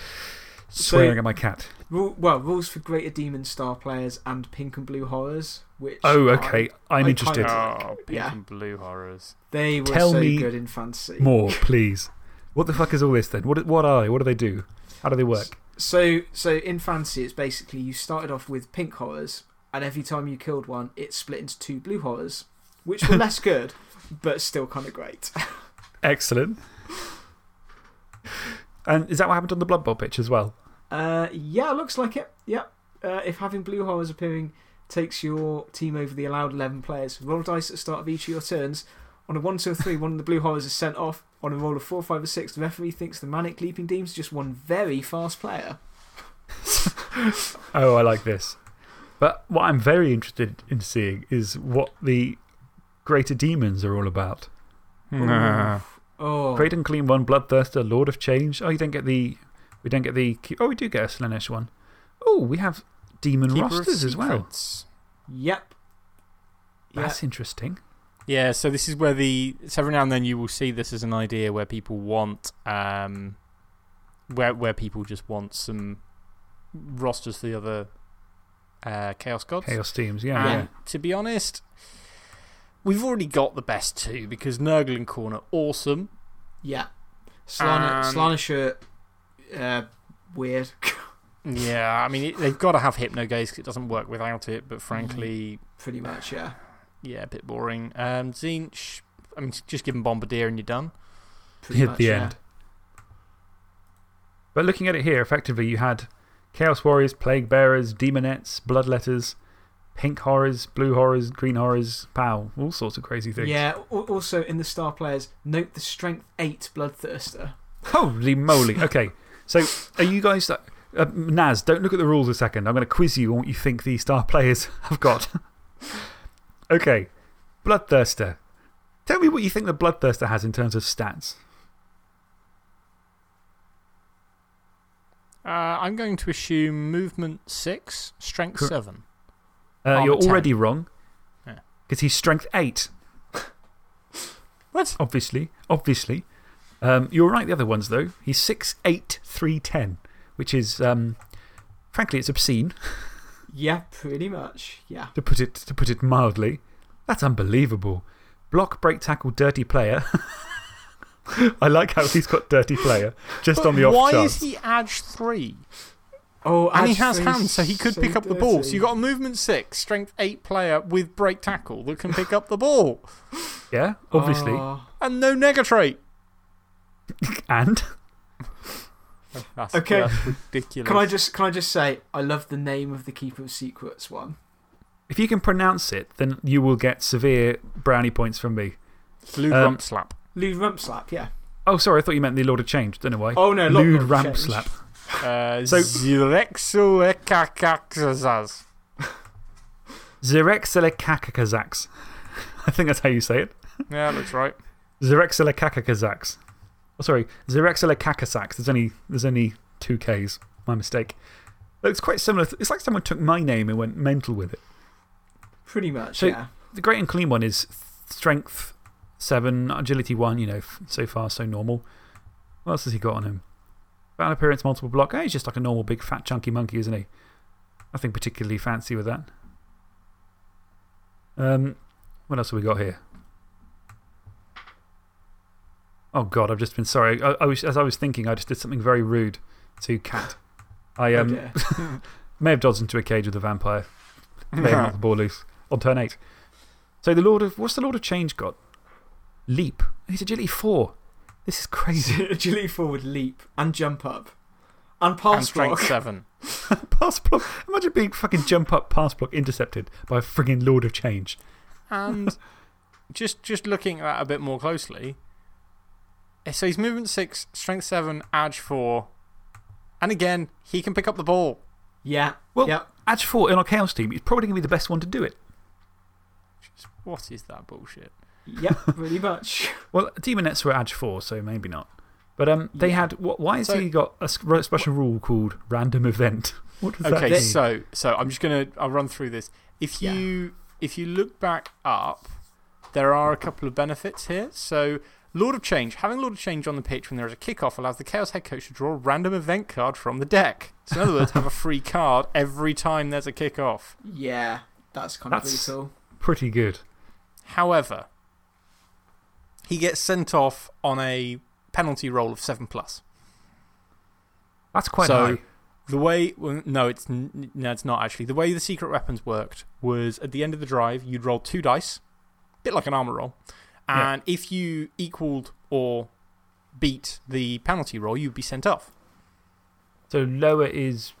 swearing at my cat. Well, rules for Greater Demon Star players and Pink and Blue Horrors, which. Oh, I- okay. I'm I interested. kinda- Oh, pink Yeah. and blue horrors. they were Tell so me good in fantasy. More, please. What the fuck is all this then? What, what are they? What do they do? How do they work? So, so in fantasy, it's basically you started off with pink horrors, and every time you killed one, it split into two blue horrors, which were less good, but still kind of great. Excellent. And is that what happened on the Blood Bowl pitch as well? Uh, yeah, looks like it. Yep. Uh, if having blue horrors appearing takes your team over the allowed 11 players, roll dice at the start of each of your turns. On a 1 2 3, one of the blue horrors is sent off. On a roll of 4, 5, or 6, the referee thinks the manic leaping demon's just one very fast player. Oh, I like this. But what I'm very interested in seeing is what the Greater Demons are all about. Nah. Oh, Great Unclean one, Bloodthirster, Lord of Change. Oh, you don't get the. We don't get the. Oh, we do get a Slaanesh one. Oh, we have Demon Keeper rosters as well. Yep. That's interesting. Yeah, so this is where the. So every now and then you will see this as an idea where people want. Um, where, where people just want some rosters for the other uh, Chaos Gods. Chaos Teams, yeah. Yeah. to be honest, we've already got the best two because Nurgle and Khorne, awesome. Yeah. Slana, Um, Slaanesh are uh, weird. Yeah, I mean, it, they've got to have Hypno Gaze 'cause it doesn't work without it, but frankly, Pretty much, yeah. Yeah, a bit boring. Um, Tzeentch, I mean, just give him Bombardier and you're done. Pretty At much, the yeah. end. But looking at it here, effectively, you had Chaos Warriors, Plague Bearers, Demonettes, Bloodletters, Pink Horrors, Blue Horrors, Green Horrors, POW, all sorts of crazy things. Yeah, also in the star players, note the strength 8 Bloodthirster. Holy moly. Okay. So, are you guys. Uh, Naz, don't look at the rules a second. I'm going to quiz you on what you think these star players have got. Okay. Bloodthirster. Tell me what you think the Bloodthirster has in terms of stats. Uh, I'm going to assume movement 6, strength Cor- 7. Uh, you're 10. already wrong. Yeah. Because he's strength 8. What? Obviously. Obviously. Um, you're right, the other ones, though. He's 6'8, 310, which is, um, frankly, it's obscene, Yeah, pretty much. Yeah. to put it, to put it mildly. That's unbelievable. Block, break, tackle, dirty player. I like how he's got dirty player just But on the off why chance. is he Edge 3? Oh, And he has hands, so he could so pick up the ball. So you've got a movement 6, strength 8 player with break tackle that can pick up the ball. Yeah, obviously. Oh, And no negatrait. And That's, Okay. that's ridiculous. can, I just, can I just say, I love the name of the Keeper of Secrets one. if you can pronounce it, then you will get severe brownie points from me. Lewd Um, rump slap. Lou Rumpslap, yeah. Oh, sorry, I thought you meant the Lord of Change. Don't know why. Oh, no, Lord- Lewd Lord of ramp Change. slap. Uh, So- Zirexulekakaxazaz. Zerexelekakakazaks. I think that's how you say it. Yeah, that's right. Zerexelekakakazaks. Oh, sorry, Zerexelekakasaks. There's only, there's only two Ks. My mistake. It's quite similar. It's like someone took my name and went mental with it. Pretty much, So- yeah. The great unclean one is strength 7, agility 1, you know, so far so normal. What else has he got on him? Battle appearance, multiple block. Oh, he's just like a normal big fat chunky monkey, isn't he? Nothing particularly fancy with that. Um, what else have we got here? Oh, God, I've just been sorry. I, I was, as I was thinking, I just did something very rude to Cat. I Oh, um, dear. may have dodged into a cage with a vampire. May have knocked the ball loose. on turn eight. So the Lord of. What's the Lord of Change got? Leap. He's agility four. This is crazy. Agility four would leap, and jump up. And pass and strength block. 7. pass block. Imagine being fucking jump up, pass block intercepted by a frigging Lord of Change. And just, just looking at that a bit more closely, so he's movement 6, strength 7, edge 4. And again, he can pick up the ball. Yeah. Well, yep. Edge 4 in our Chaos team, he's probably going to be the best one to do it. What is that bullshit? Yep, pretty much. Well, Demonettes were Edge 4, so maybe not. But um, they Yeah. had. What, why has So- he got a special rule called random event? What does that Okay, mean? so, so I'm just going to I'll run through this. If Yeah. you, if you look back up, there are a couple of benefits here. So, Lord of Change, having Lord of Change on the pitch when there is a kickoff allows the Chaos head coach to draw a random event card from the deck. So, in other words, have a free card every time there's a kickoff. Yeah, that's kind That's- of brutal. Pretty good. However, he gets sent off on a penalty roll of 7 plus. That's quite so, high. The way, well, no, it's, no, it's not actually. The way the secret weapons worked was at the end of the drive, you'd roll two dice, a bit like an armor roll. Yeah. And if you equaled or beat the penalty roll, you'd be sent off. So lower is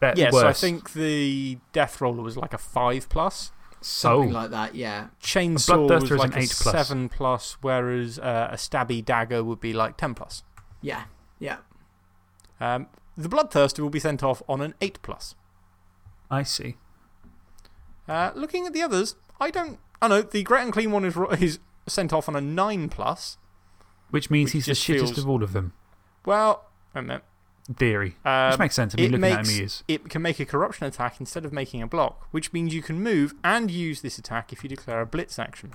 better. yeah, worse. so I think the death roller was like a 5 plus. Something Oh. like that, yeah. Chainsaw Bloodthirster was is an like a 8 plus. 7 plus, whereas uh, a stabby dagger would be like 10 plus. Yeah, yeah. Um, the Bloodthirster will be sent off on an 8 plus. I see. Uh, looking at the others, I don't. I know the Great Unclean one is, is sent off on a 9 plus. Which means Which he's the shittest feels- of all of them. Well, wait a minute. Theory. Um, Which makes sense. I mean, it looking at him, he is. It can make a corruption attack instead of making a block, which means you can move and use this attack if you declare a blitz action.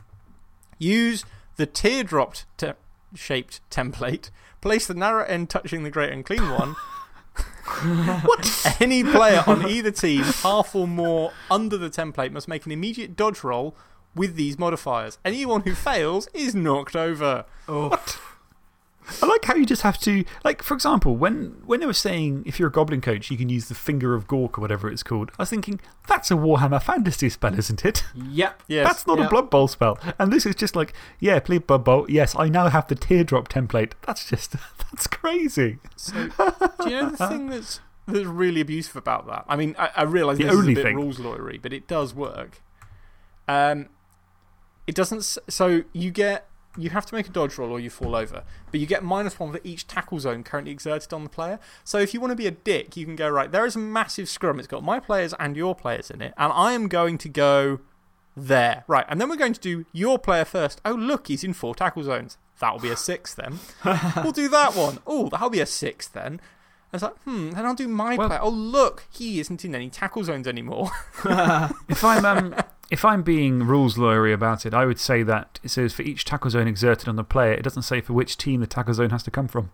Use the teardrop te shaped template, place the narrow end touching the Great Unclean one. what? Any player on either team, half or more under the template, must make an immediate dodge roll with these modifiers. Anyone who fails is knocked over. Oh, I like how you just have to. Like, for example, when, when they were saying if you're a goblin coach, you can use the Finger of Gork or whatever it's called, I was thinking, that's a Warhammer Fantasy spell, isn't it? yep. Yes. That's not a Yep. Blood Bowl spell. And this is just like, yeah, please, Blood Bowl. Yes, I now have the teardrop template. That's just. That's crazy. So, do you know the thing that's, that's really abusive about that? I mean, I, I realise The this is a bit thing. rules lawyery, but it does work. Um, it doesn't. So, you get. You have to make a dodge roll or you fall over, but you get minus one for each tackle zone currently exerted on the player. So, if you want to be a dick, you can go, right, there is a massive scrum. It's got my players and your players in it, and I am going to go there. Right, and then we're going to do your player first. Oh, look, he's in four tackle zones. That'll be a six then. we'll do that one. Oh, that'll be a six then. I was like, hmm, then I'll do my Well- player. Oh, look, he isn't in any tackle zones anymore. If I'm, um, if I'm being rules lawyery about it, I would say that it says for each tackle zone exerted on the player, it doesn't say for which team the tackle zone has to come from.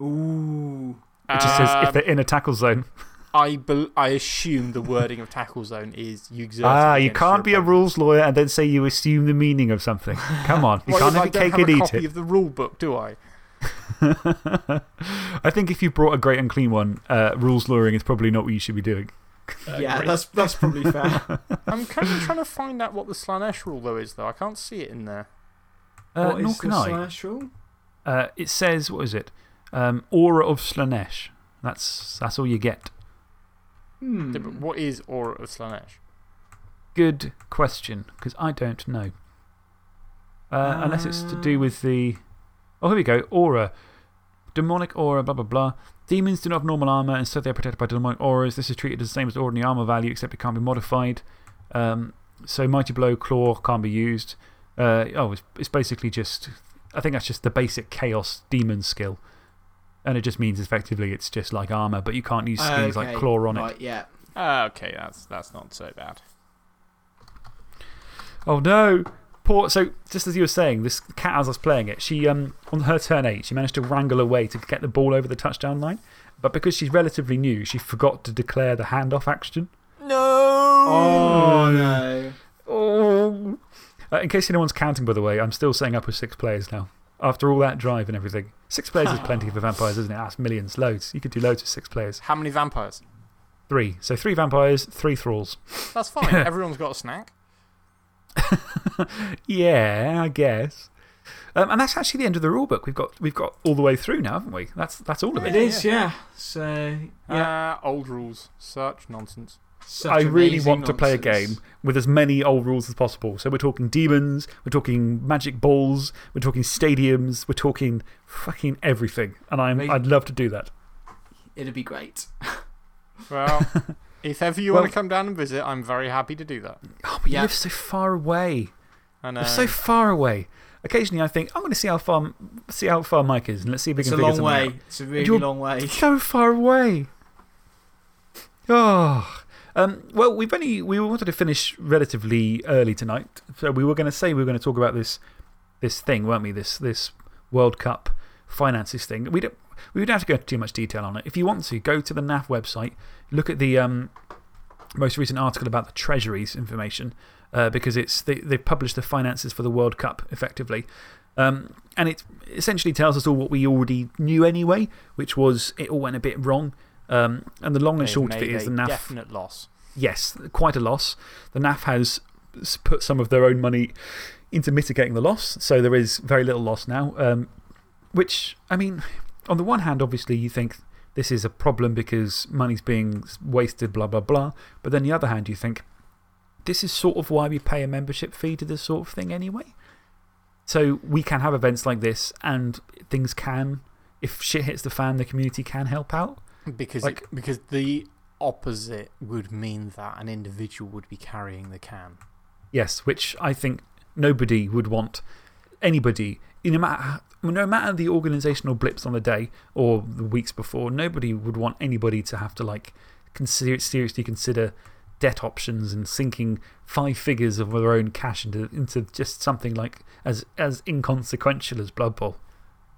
Ooh. It just says if Um, they're in a tackle zone. I, I assume the wording of tackle zone is you exert. Ah, you can't be a rules lawyer and then say you assume the meaning of something. Come on. You Well, can't have I don't cake have and a eat copy it. of the rule book, do I? I think if you brought a great unclean one, uh, rules lawyering is probably not what you should be doing. Yeah, that's, that's probably fair. I'm kind of trying to find out what the Slaanesh rule, though, is, though. I can't see it in there. Uh, what nor is can the I. slash rule? Uh, it says, what is it? Um, Aura of Slaanesh. That's, that's all you get. Hmm. Yeah, but what is Aura of Slaanesh? Good question, because I don't know. Uh, unless it's to do with the. Oh, here we go. Aura. Demonic aura, blah, blah, blah. Demons do not have normal armor, instead, they are protected by demonic auras. This is treated as the same as ordinary armor value, except it can't be modified. Um, so, Mighty Blow, Claw can't be used. Uh, oh, it's, it's basically just. I think that's just the basic Chaos Demon skill. And it just means effectively it's just like armor, but you can't use things like Claw on it. Right, yeah. Ah, okay, that's, that's not so bad. Oh no! Poor, so, just as you were saying, this cat, as I was playing it, she, um, on her turn eight, she managed to wrangle away to get the ball over the touchdown line. But because she's relatively new, she forgot to declare the handoff action. No! Oh, no. Oh! Uh, in case anyone's counting, by the way, I'm still setting up with six players now. After all that drive and everything. Six players is plenty for vampires, isn't it? That's millions, loads. You could do loads with six players. How many vampires? Three. So three vampires, three thralls. That's fine. Everyone's got a snack. yeah, I guess. Um, and that's actually the end of the rulebook. We've got, we've got all the way through now, haven't we? That's, that's all of it. It is, yeah. So, yeah. Uh, old rules. Such nonsense. Such I really amazing want to play a game with as many old rules as possible. So we're talking demons, we're talking magic balls, we're talking stadiums, we're talking fucking everything. And I'm, Amazing. I'd love to do that. It'd be great. Well, if ever you Well- want to come down and visit, I'm very happy to do that. Oh, but Yeah. you live so far away. I know. You're so far away. Occasionally I think, I'm going to see how far, see how far Mike is and let's see if we can. It's can a figure long something way. out. It's a really you're- long way. So far away. Oh. Um, well, we've only, we wanted to finish relatively early tonight. So we were going to say we were going to talk about this, this thing, weren't we? This, this World Cup finances thing. We, don't, we don't have to go into too much detail on it. If you want to, go to the NAF website, look at the um, most recent article about the Treasury's information uh, because it's, they, they've published the finances for the World Cup effectively. Um, and it essentially tells us all what we already knew anyway, which was it all went a bit wrong. Um, and the long and short of it is the NAF. definite loss. Yes, quite a loss. The NAF has put some of their own money into mitigating the loss, so there is very little loss now. Um, which, I mean, on the one hand, obviously, you think this is a problem because money's being wasted, blah, blah, blah. But then the other hand, you think this is sort of why we pay a membership fee to this sort of thing anyway. So we can have events like this and things can, if shit hits the fan, the community can help out. Because, Like- it, because the opposite would mean that an individual would be carrying the can. Yes, which I think nobody would want anybody, in no matter, no matter the organisational blips on the day or the weeks before, nobody would want anybody to have to like consider, seriously consider debt options and sinking five figures of their own cash into, into just something like as, as inconsequential as Blood Bowl.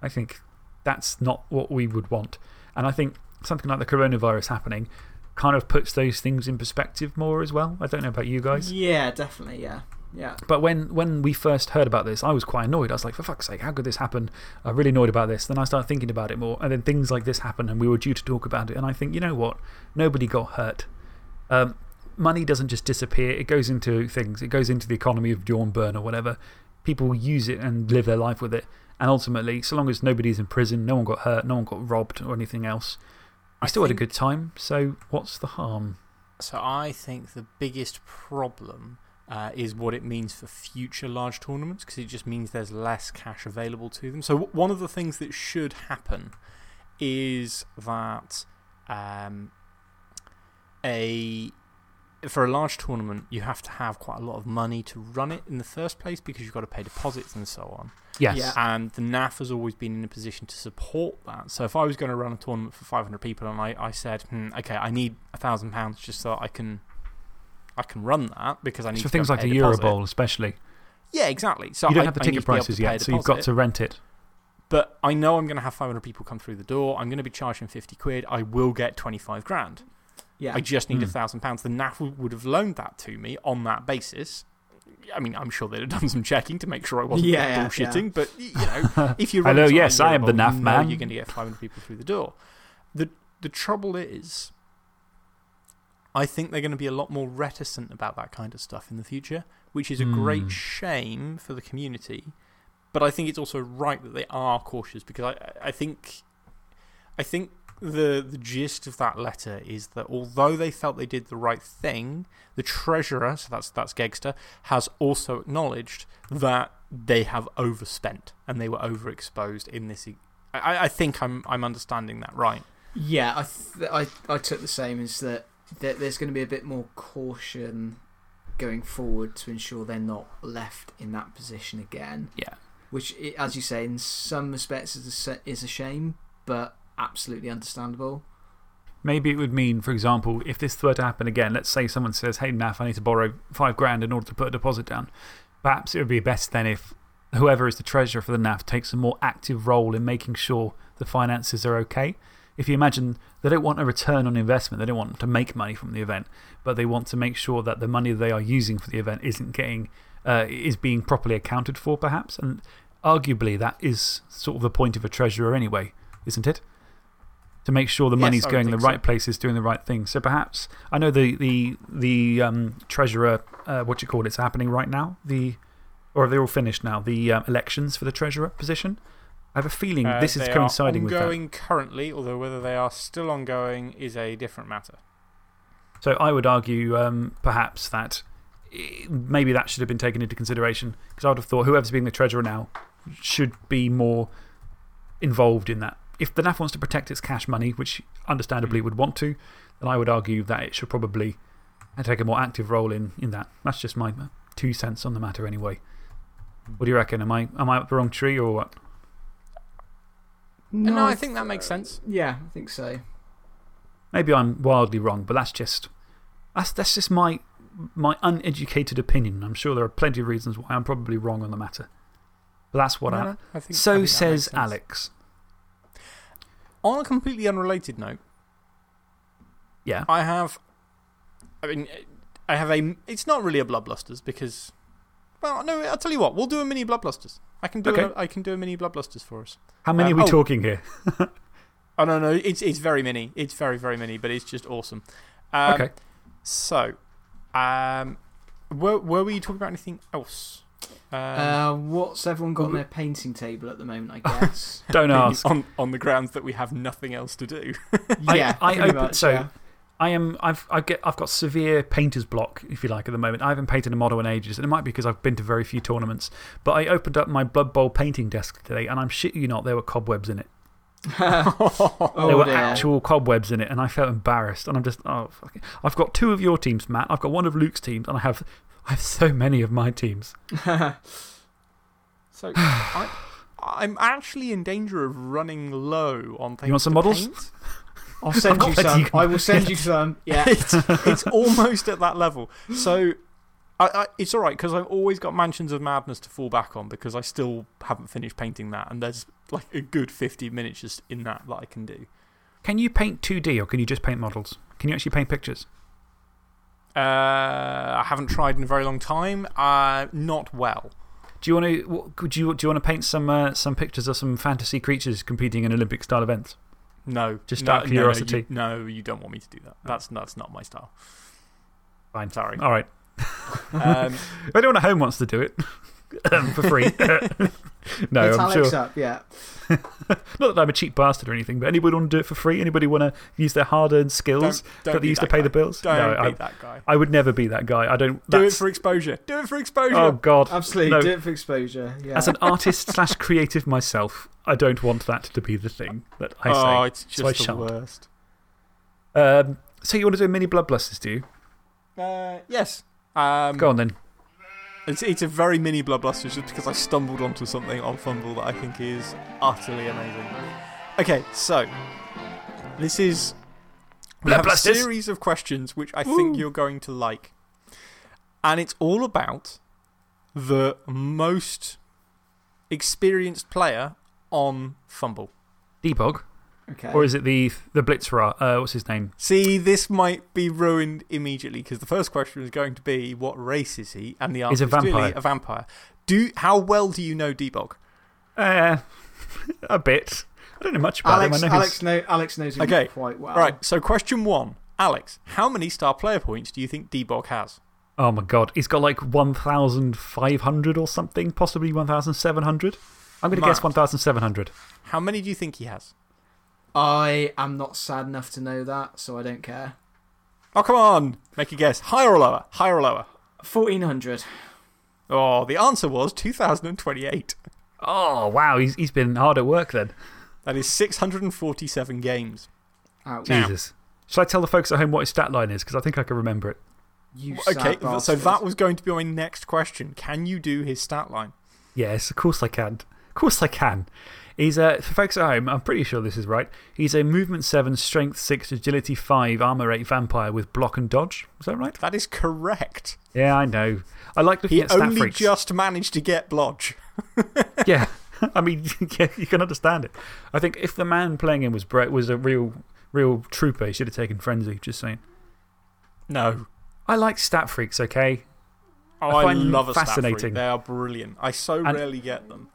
I think that's not what we would want. And I think something like the coronavirus happening kind of puts those things in perspective more as well. I don't know about you guys. Yeah, definitely. Yeah. Yeah. But when, when we first heard about this, I was quite annoyed. I was like, for fuck's sake, how could this happen? I'm really annoyed about this. Then I started thinking about it more. And then things like this happen, and we were due to talk about it. And I think, you know what? Nobody got hurt. Um, money doesn't just disappear, it goes into things, it goes into the economy of Dornbirn or whatever. People use it and live their life with it. And ultimately, so long as nobody's in prison, no one got hurt, no one got robbed or anything else, we I still had a good time. So what's the harm? So I think the biggest problem uh, is what it means for future large tournaments because it just means there's less cash available to them. So, one of the things that should happen is that um, a. For a large tournament, you have to have quite a lot of money to run it in the first place because you've got to pay deposits and so on. Yes. Yeah. And the NAF has always been in a position to support that. So if I was going to run a tournament for 500 people and I, I said, hmm, okay, I need a thousand pounds just so I can, I can run that because I need to go things like the a Euro. Bowl, especially. Yeah, exactly. So you don't I- have the ticket to be able prices to pay a yet, so you've got to rent it. But I know I'm going to have 500 people come through the door. I'm going to be charging 50 quid. I will get 25 grand. Yeah. I just need a Hmm. thousand pounds. The NAF would- have loaned that to me on that basis. I mean, I'm sure they'd have done some checking to make sure I wasn't Yeah, yeah, bullshitting, but you know, if you're Hello, yes, I am the NAF man. You're going to get 500 people through the door. The, the trouble is, I think they're going to be a lot more reticent about that kind of stuff in the future, which is a Hmm. great shame for the community. But I think it's also right that they are cautious because I, I think, I think the, the gist of that letter is that although they felt they did the right thing, the treasurer, so that's, that's Gegster, has also acknowledged that they have overspent and they were overexposed in this. I think I'm, I'm understanding that right. Yeah, I, th I, I took the same as that, that there's going to be a bit more caution going forward to ensure they're not left in that position again. Yeah. Which, as you say, in some respects is a, is a shame, but absolutely understandable. Maybe it would mean, for example, if this were to happen again, let's say someone says, Hey, NAF, I need to borrow five grand in order to put a deposit down. Perhaps it would be best then if whoever is the treasurer for the NAF takes a more active role in making sure the finances are okay. If you imagine they don't want a return on investment, they don't want to make money from the event, but they want to make sure that the money they are using for the event isn't getting, uh, is being properly accounted for, perhaps. And arguably, that is sort of the point of a treasurer anyway, isn't it? to make sure the Yes, money's going in the so. right places, doing the right thing. So perhaps, I know the, the, the um, treasurer, uh, what you call it, it's happening right now. The, or are they're all finished now, the um, elections for the treasurer position. I have a feeling Uh, this is coinciding with that. ongoing currently, although whether they are still ongoing is a different matter. So I would argue um, perhaps that eh, maybe that should have been taken into consideration because I would have thought whoever's being the treasurer now should be more involved in that. If the NAF wants to protect its cash money, which understandably would want to, then I would argue that it should probably take a more active role in, in that. That's just my two cents on the matter, anyway. What do you reckon? Am I, am I up the wrong tree or what? No, I think that makes sense. Yeah, I think so. Maybe I'm wildly wrong, but that's just, that's, that's just my, my uneducated opinion. I'm sure there are plenty of reasons why I'm probably wrong on the matter. But that's what No, I. no, I think- I so think says. Alex. On a completely unrelated note, Yeah. I have. I mean, I have a. It's not really a Bloodblusters because. Well, no, I'll tell you what, we'll do a mini Bloodblusters. I can do, Okay. a, I can do a mini Bloodblusters for us. How many Um, are we oh. talking here? Oh, no, no, it's, it's very mini. It's very, very mini, but it's just awesome. Um, okay. So, um, were, were we talking about anything else? Um, Uh, what's everyone got on their painting table at the moment, I guess? Don't ask. on, on the grounds that we have nothing else to do. Yeah, I, pretty open, much, so yeah. I am, I've, I get, I've got severe painter's block, if you like, at the moment. I haven't painted a model in ages, and it might be because I've been to very few tournaments. But I opened up my Blood Bowl painting desk today, and I'm shit you not, there were cobwebs in it. oh, there were dear. actual cobwebs in it, and I felt embarrassed. And I'm just, oh, fuck it. I've got two of your teams, Matt. I've got one of Luke's teams, and I have, I have so many of my teams. So, I, I'm actually in danger of running low on things. You want some models? paint. I'll send you some. you I will send you some. Yeah. it's, it's almost at that level. So, I, I, it's all right because I've always got Mansions of Madness to fall back on because I still haven't finished painting that. And there's like a good 50 miniatures in that that I can do. Can you paint 2D or can you just paint models? Can you actually paint pictures? Uh, I haven't tried in a very long time. Uh, not well. Do you want to, what- could you, do you want to paint some, uh, some pictures of some fantasy creatures competing in Olympic style events? No. Just no, out of no, no, curiosity. you- No, you, don't want me to do that. That's, that's not my style. Fine. Sorry. All right. Um, If anyone at home wants to do it um, for free, no, Hit I'm sure. up, yeah. Not that I'm a cheap bastard or anything, but anybody want to do it for free? Anybody want to use their hard earned skills don't, don't that they be used to pay guy. the bills? Don't no, be I, that guy. I would never be that guy. I don't. Do it for exposure. Do it for exposure. Oh, God. Absolutely. No. Do it for exposure. Yeah. As an artist slash creative myself, I don't want that to be the thing that I say. oh, it's so just the shan't. worst. Um, so you want to do a mini bloodblusters, do you? Uh, yes. Um, Go on then. It's, it's a very mini Bloodblusters just because I stumbled onto something on FUMBBL that I think is utterly amazing. Okay, so this is. We have a series of questions which I think you're going to like. And it's all about the most experienced player on FUMBBL. Debog? Okay. Or is it the, the Blitzerer? Uh, what's his name? See, this might be ruined immediately because the first question is going to be what race is he? And the answer He's a is clearly vampire. a vampire. Do, how well do you know Debog? Uh, a bit. I don't know much about Alex, him. I know Alex, his- know, Alex knows him Okay, quite well. Right, so question one. Alex, how many star player points do you think Debog has? Oh my god. He's got like 1,500 or something, possibly 1,700. I'm going to guess 1,700. How many do you think he has? I am not sad enough to know that, so I don't care. Oh, come on. Make a guess. Higher or lower? Higher or lower? 1400. Oh, the answer was 2028. Oh, wow. He's, he's been hard at work then. That is 647 games. Ouch. Jesus. Shall I tell the folks at home what his stat line is? Because I think I can remember it. You Okay, sad so that was going to be my next question. Can you do his stat line? Yes, of course I can. Of course I can. He's a, for folks at home, I'm pretty sure this is right. He's a movement 7, strength 6, agility 5, armor 8 vampire with block and dodge. Is that right? That is correct. Yeah, I know. I like looking He at stat only freaks. just managed to get Blodge. Yeah. I mean, yeah, you can understand it. I think if the man playing him was, Brett, was a real, real trooper, he should have taken Frenzy, just saying. No. I like stat freaks, okay? Oh, I I, find them love a stat fascinating. freak. They are brilliant. I so And- rarely get them.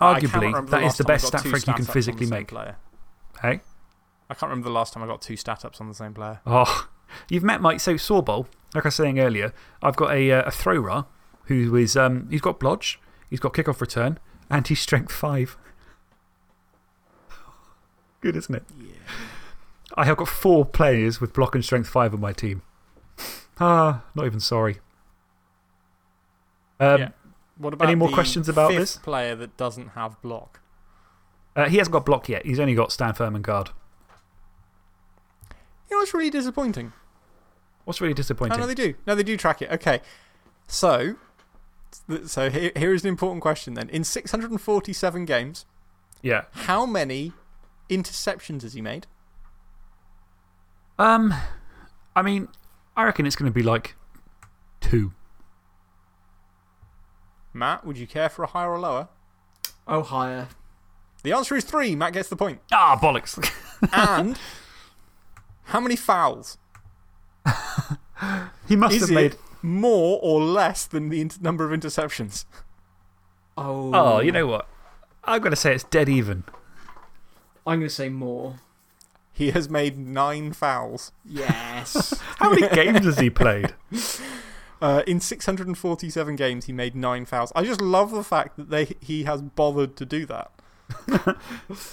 Arguably, that is the best stat freak you can stats ups on the physically make. Player. Hey? I can't remember the last time I got two stat ups on the same player. Oh, you've met Mike. So, Sawball, like I was saying earlier, I've got a, uh, a thrower who is um, he's got blodge, he's got kickoff return, and he's strength five. Good, isn't it? Yeah. I have got four players with block and strength five on my team. Ah, not even sorry. Um, Yeah. What about Any more questions about fifth this? player that doesn't have block? uh, he hasn't got block yet. He's only got stand firm and guard. You know what's really disappointing? What's really Oh, disappointing? no, they do. No, they do track it. Okay. So, so here, here is an important question then. In 647 games, yeah. how many interceptions has he made? Um, I mean, I reckon it's going to be like two. Matt, would you care for a higher or lower? Oh, higher. The answer is three. Matt gets the point. Ah, bollocks. And how many fouls? he must Is have made. more or less than the number of interceptions? Oh. Oh, you know what? I'm going to say it's dead even. I'm going to say more. He has made nine fouls. Yes. How many games has he played? Uh, in 647 games, he made nine fouls. I just love the fact that they, he has bothered to do that.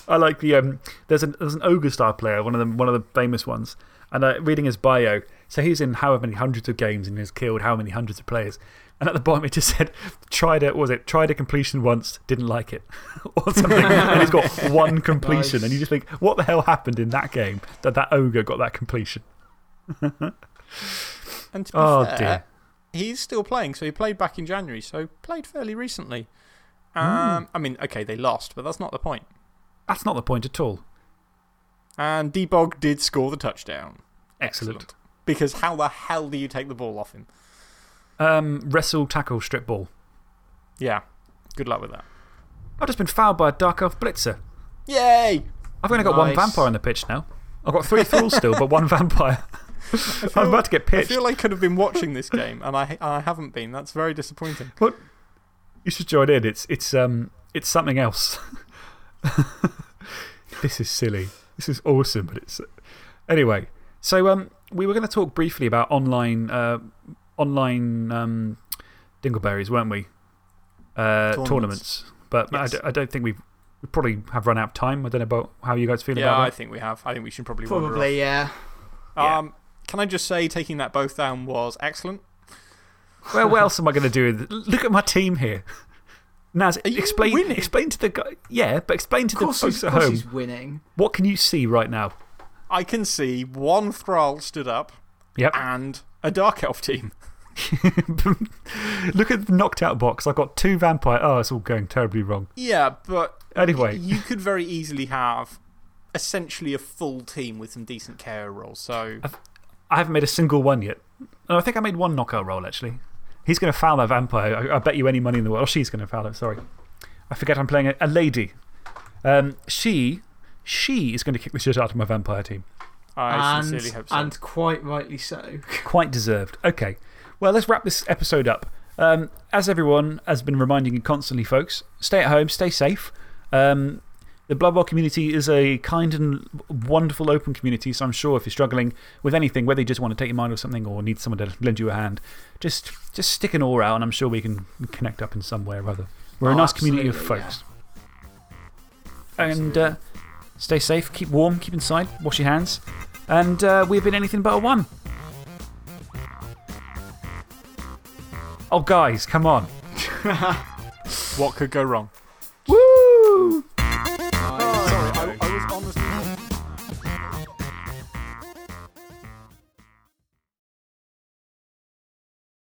I like the. Um, there's, an, there's an Ogre Star player, one of, them, one of the famous ones. And uh, reading his bio, so he's in however many hundreds of games and has killed how many hundreds of players. And at the bottom, it just said, tried it, was it? Tried a completion once, didn't like it. or something. and he's got one completion. Nice. And you just think, what the hell happened in that game that that Ogre got that completion? And to be Oh, fair, dear. He's still playing. So he played back in January, so played fairly recently. Um, I mean, okay, they lost, but that's not the point. That's not the point at all. And Debog did score the touchdown. Excellent. Because how the hell do you take the ball off him? Um, wrestle, tackle, strip ball. Yeah, good luck with that. I've just been fouled by a Dark Elf Blitzer. Yay! I've only got one vampire on the pitch now. I've got three thralls still, but one vampire. I'm about to get I feel like I could have been watching this game, and I, I haven't been. That's very disappointing. But you should join in. It's, it's, um, it's something else. this is silly. This is awesome, but it's. Anyway, so um, we were going to talk briefly about online, uh, online um, dingleberries, weren't we? Uh, Tournaments. tournaments. But I Yes. d- I don't think we've. We probably have run out of time. I don't know about how you guys feel about. Yeah, I think we have. I think we should probably wander Probably, yeah. off. Yeah. Um, can I just say, taking that both down was excellent? Well, what else am I going to do? Look at my team here. Naz, explain, winning? explain to the guy. Yeah, but explain to the course, folks he's, at of course home. he's winning. What can you see right now? I can see one Thrall stood up Yep. and a Dark Elf team. Look at the knocked out box. I've got two vampire. Oh, it's all going terribly wrong. Yeah, but Anyway. you could very easily have essentially a full team with some decent care rolls. So, I haven't made a single one yet. Oh, I think I made one knockout roll, actually. He's going to foul that vampire. I, I bet you any money in the world. Oh, she's going to foul it, sorry. I forget I'm playing a, a lady. Um, she, she is going to kick the shit out of my vampire team. I and, sincerely hope so. and quite rightly so. Quite deserved. Okay. Well, let's wrap this episode up. Um, as everyone has been reminding you constantly, folks, stay at home, stay safe. Um, the Blood Bowl community is a kind and wonderful open community, so I'm sure if you're struggling with anything, whether you just want to take your mind off something or need someone to lend you a hand, just, just stick an oar out and I'm sure we can connect up in some way or other. We're a Oh, nice community of folks. And uh, stay safe, keep warm, keep inside, wash your hands. And uh, we've been anything but a one. Oh, guys, come on. what could go wrong?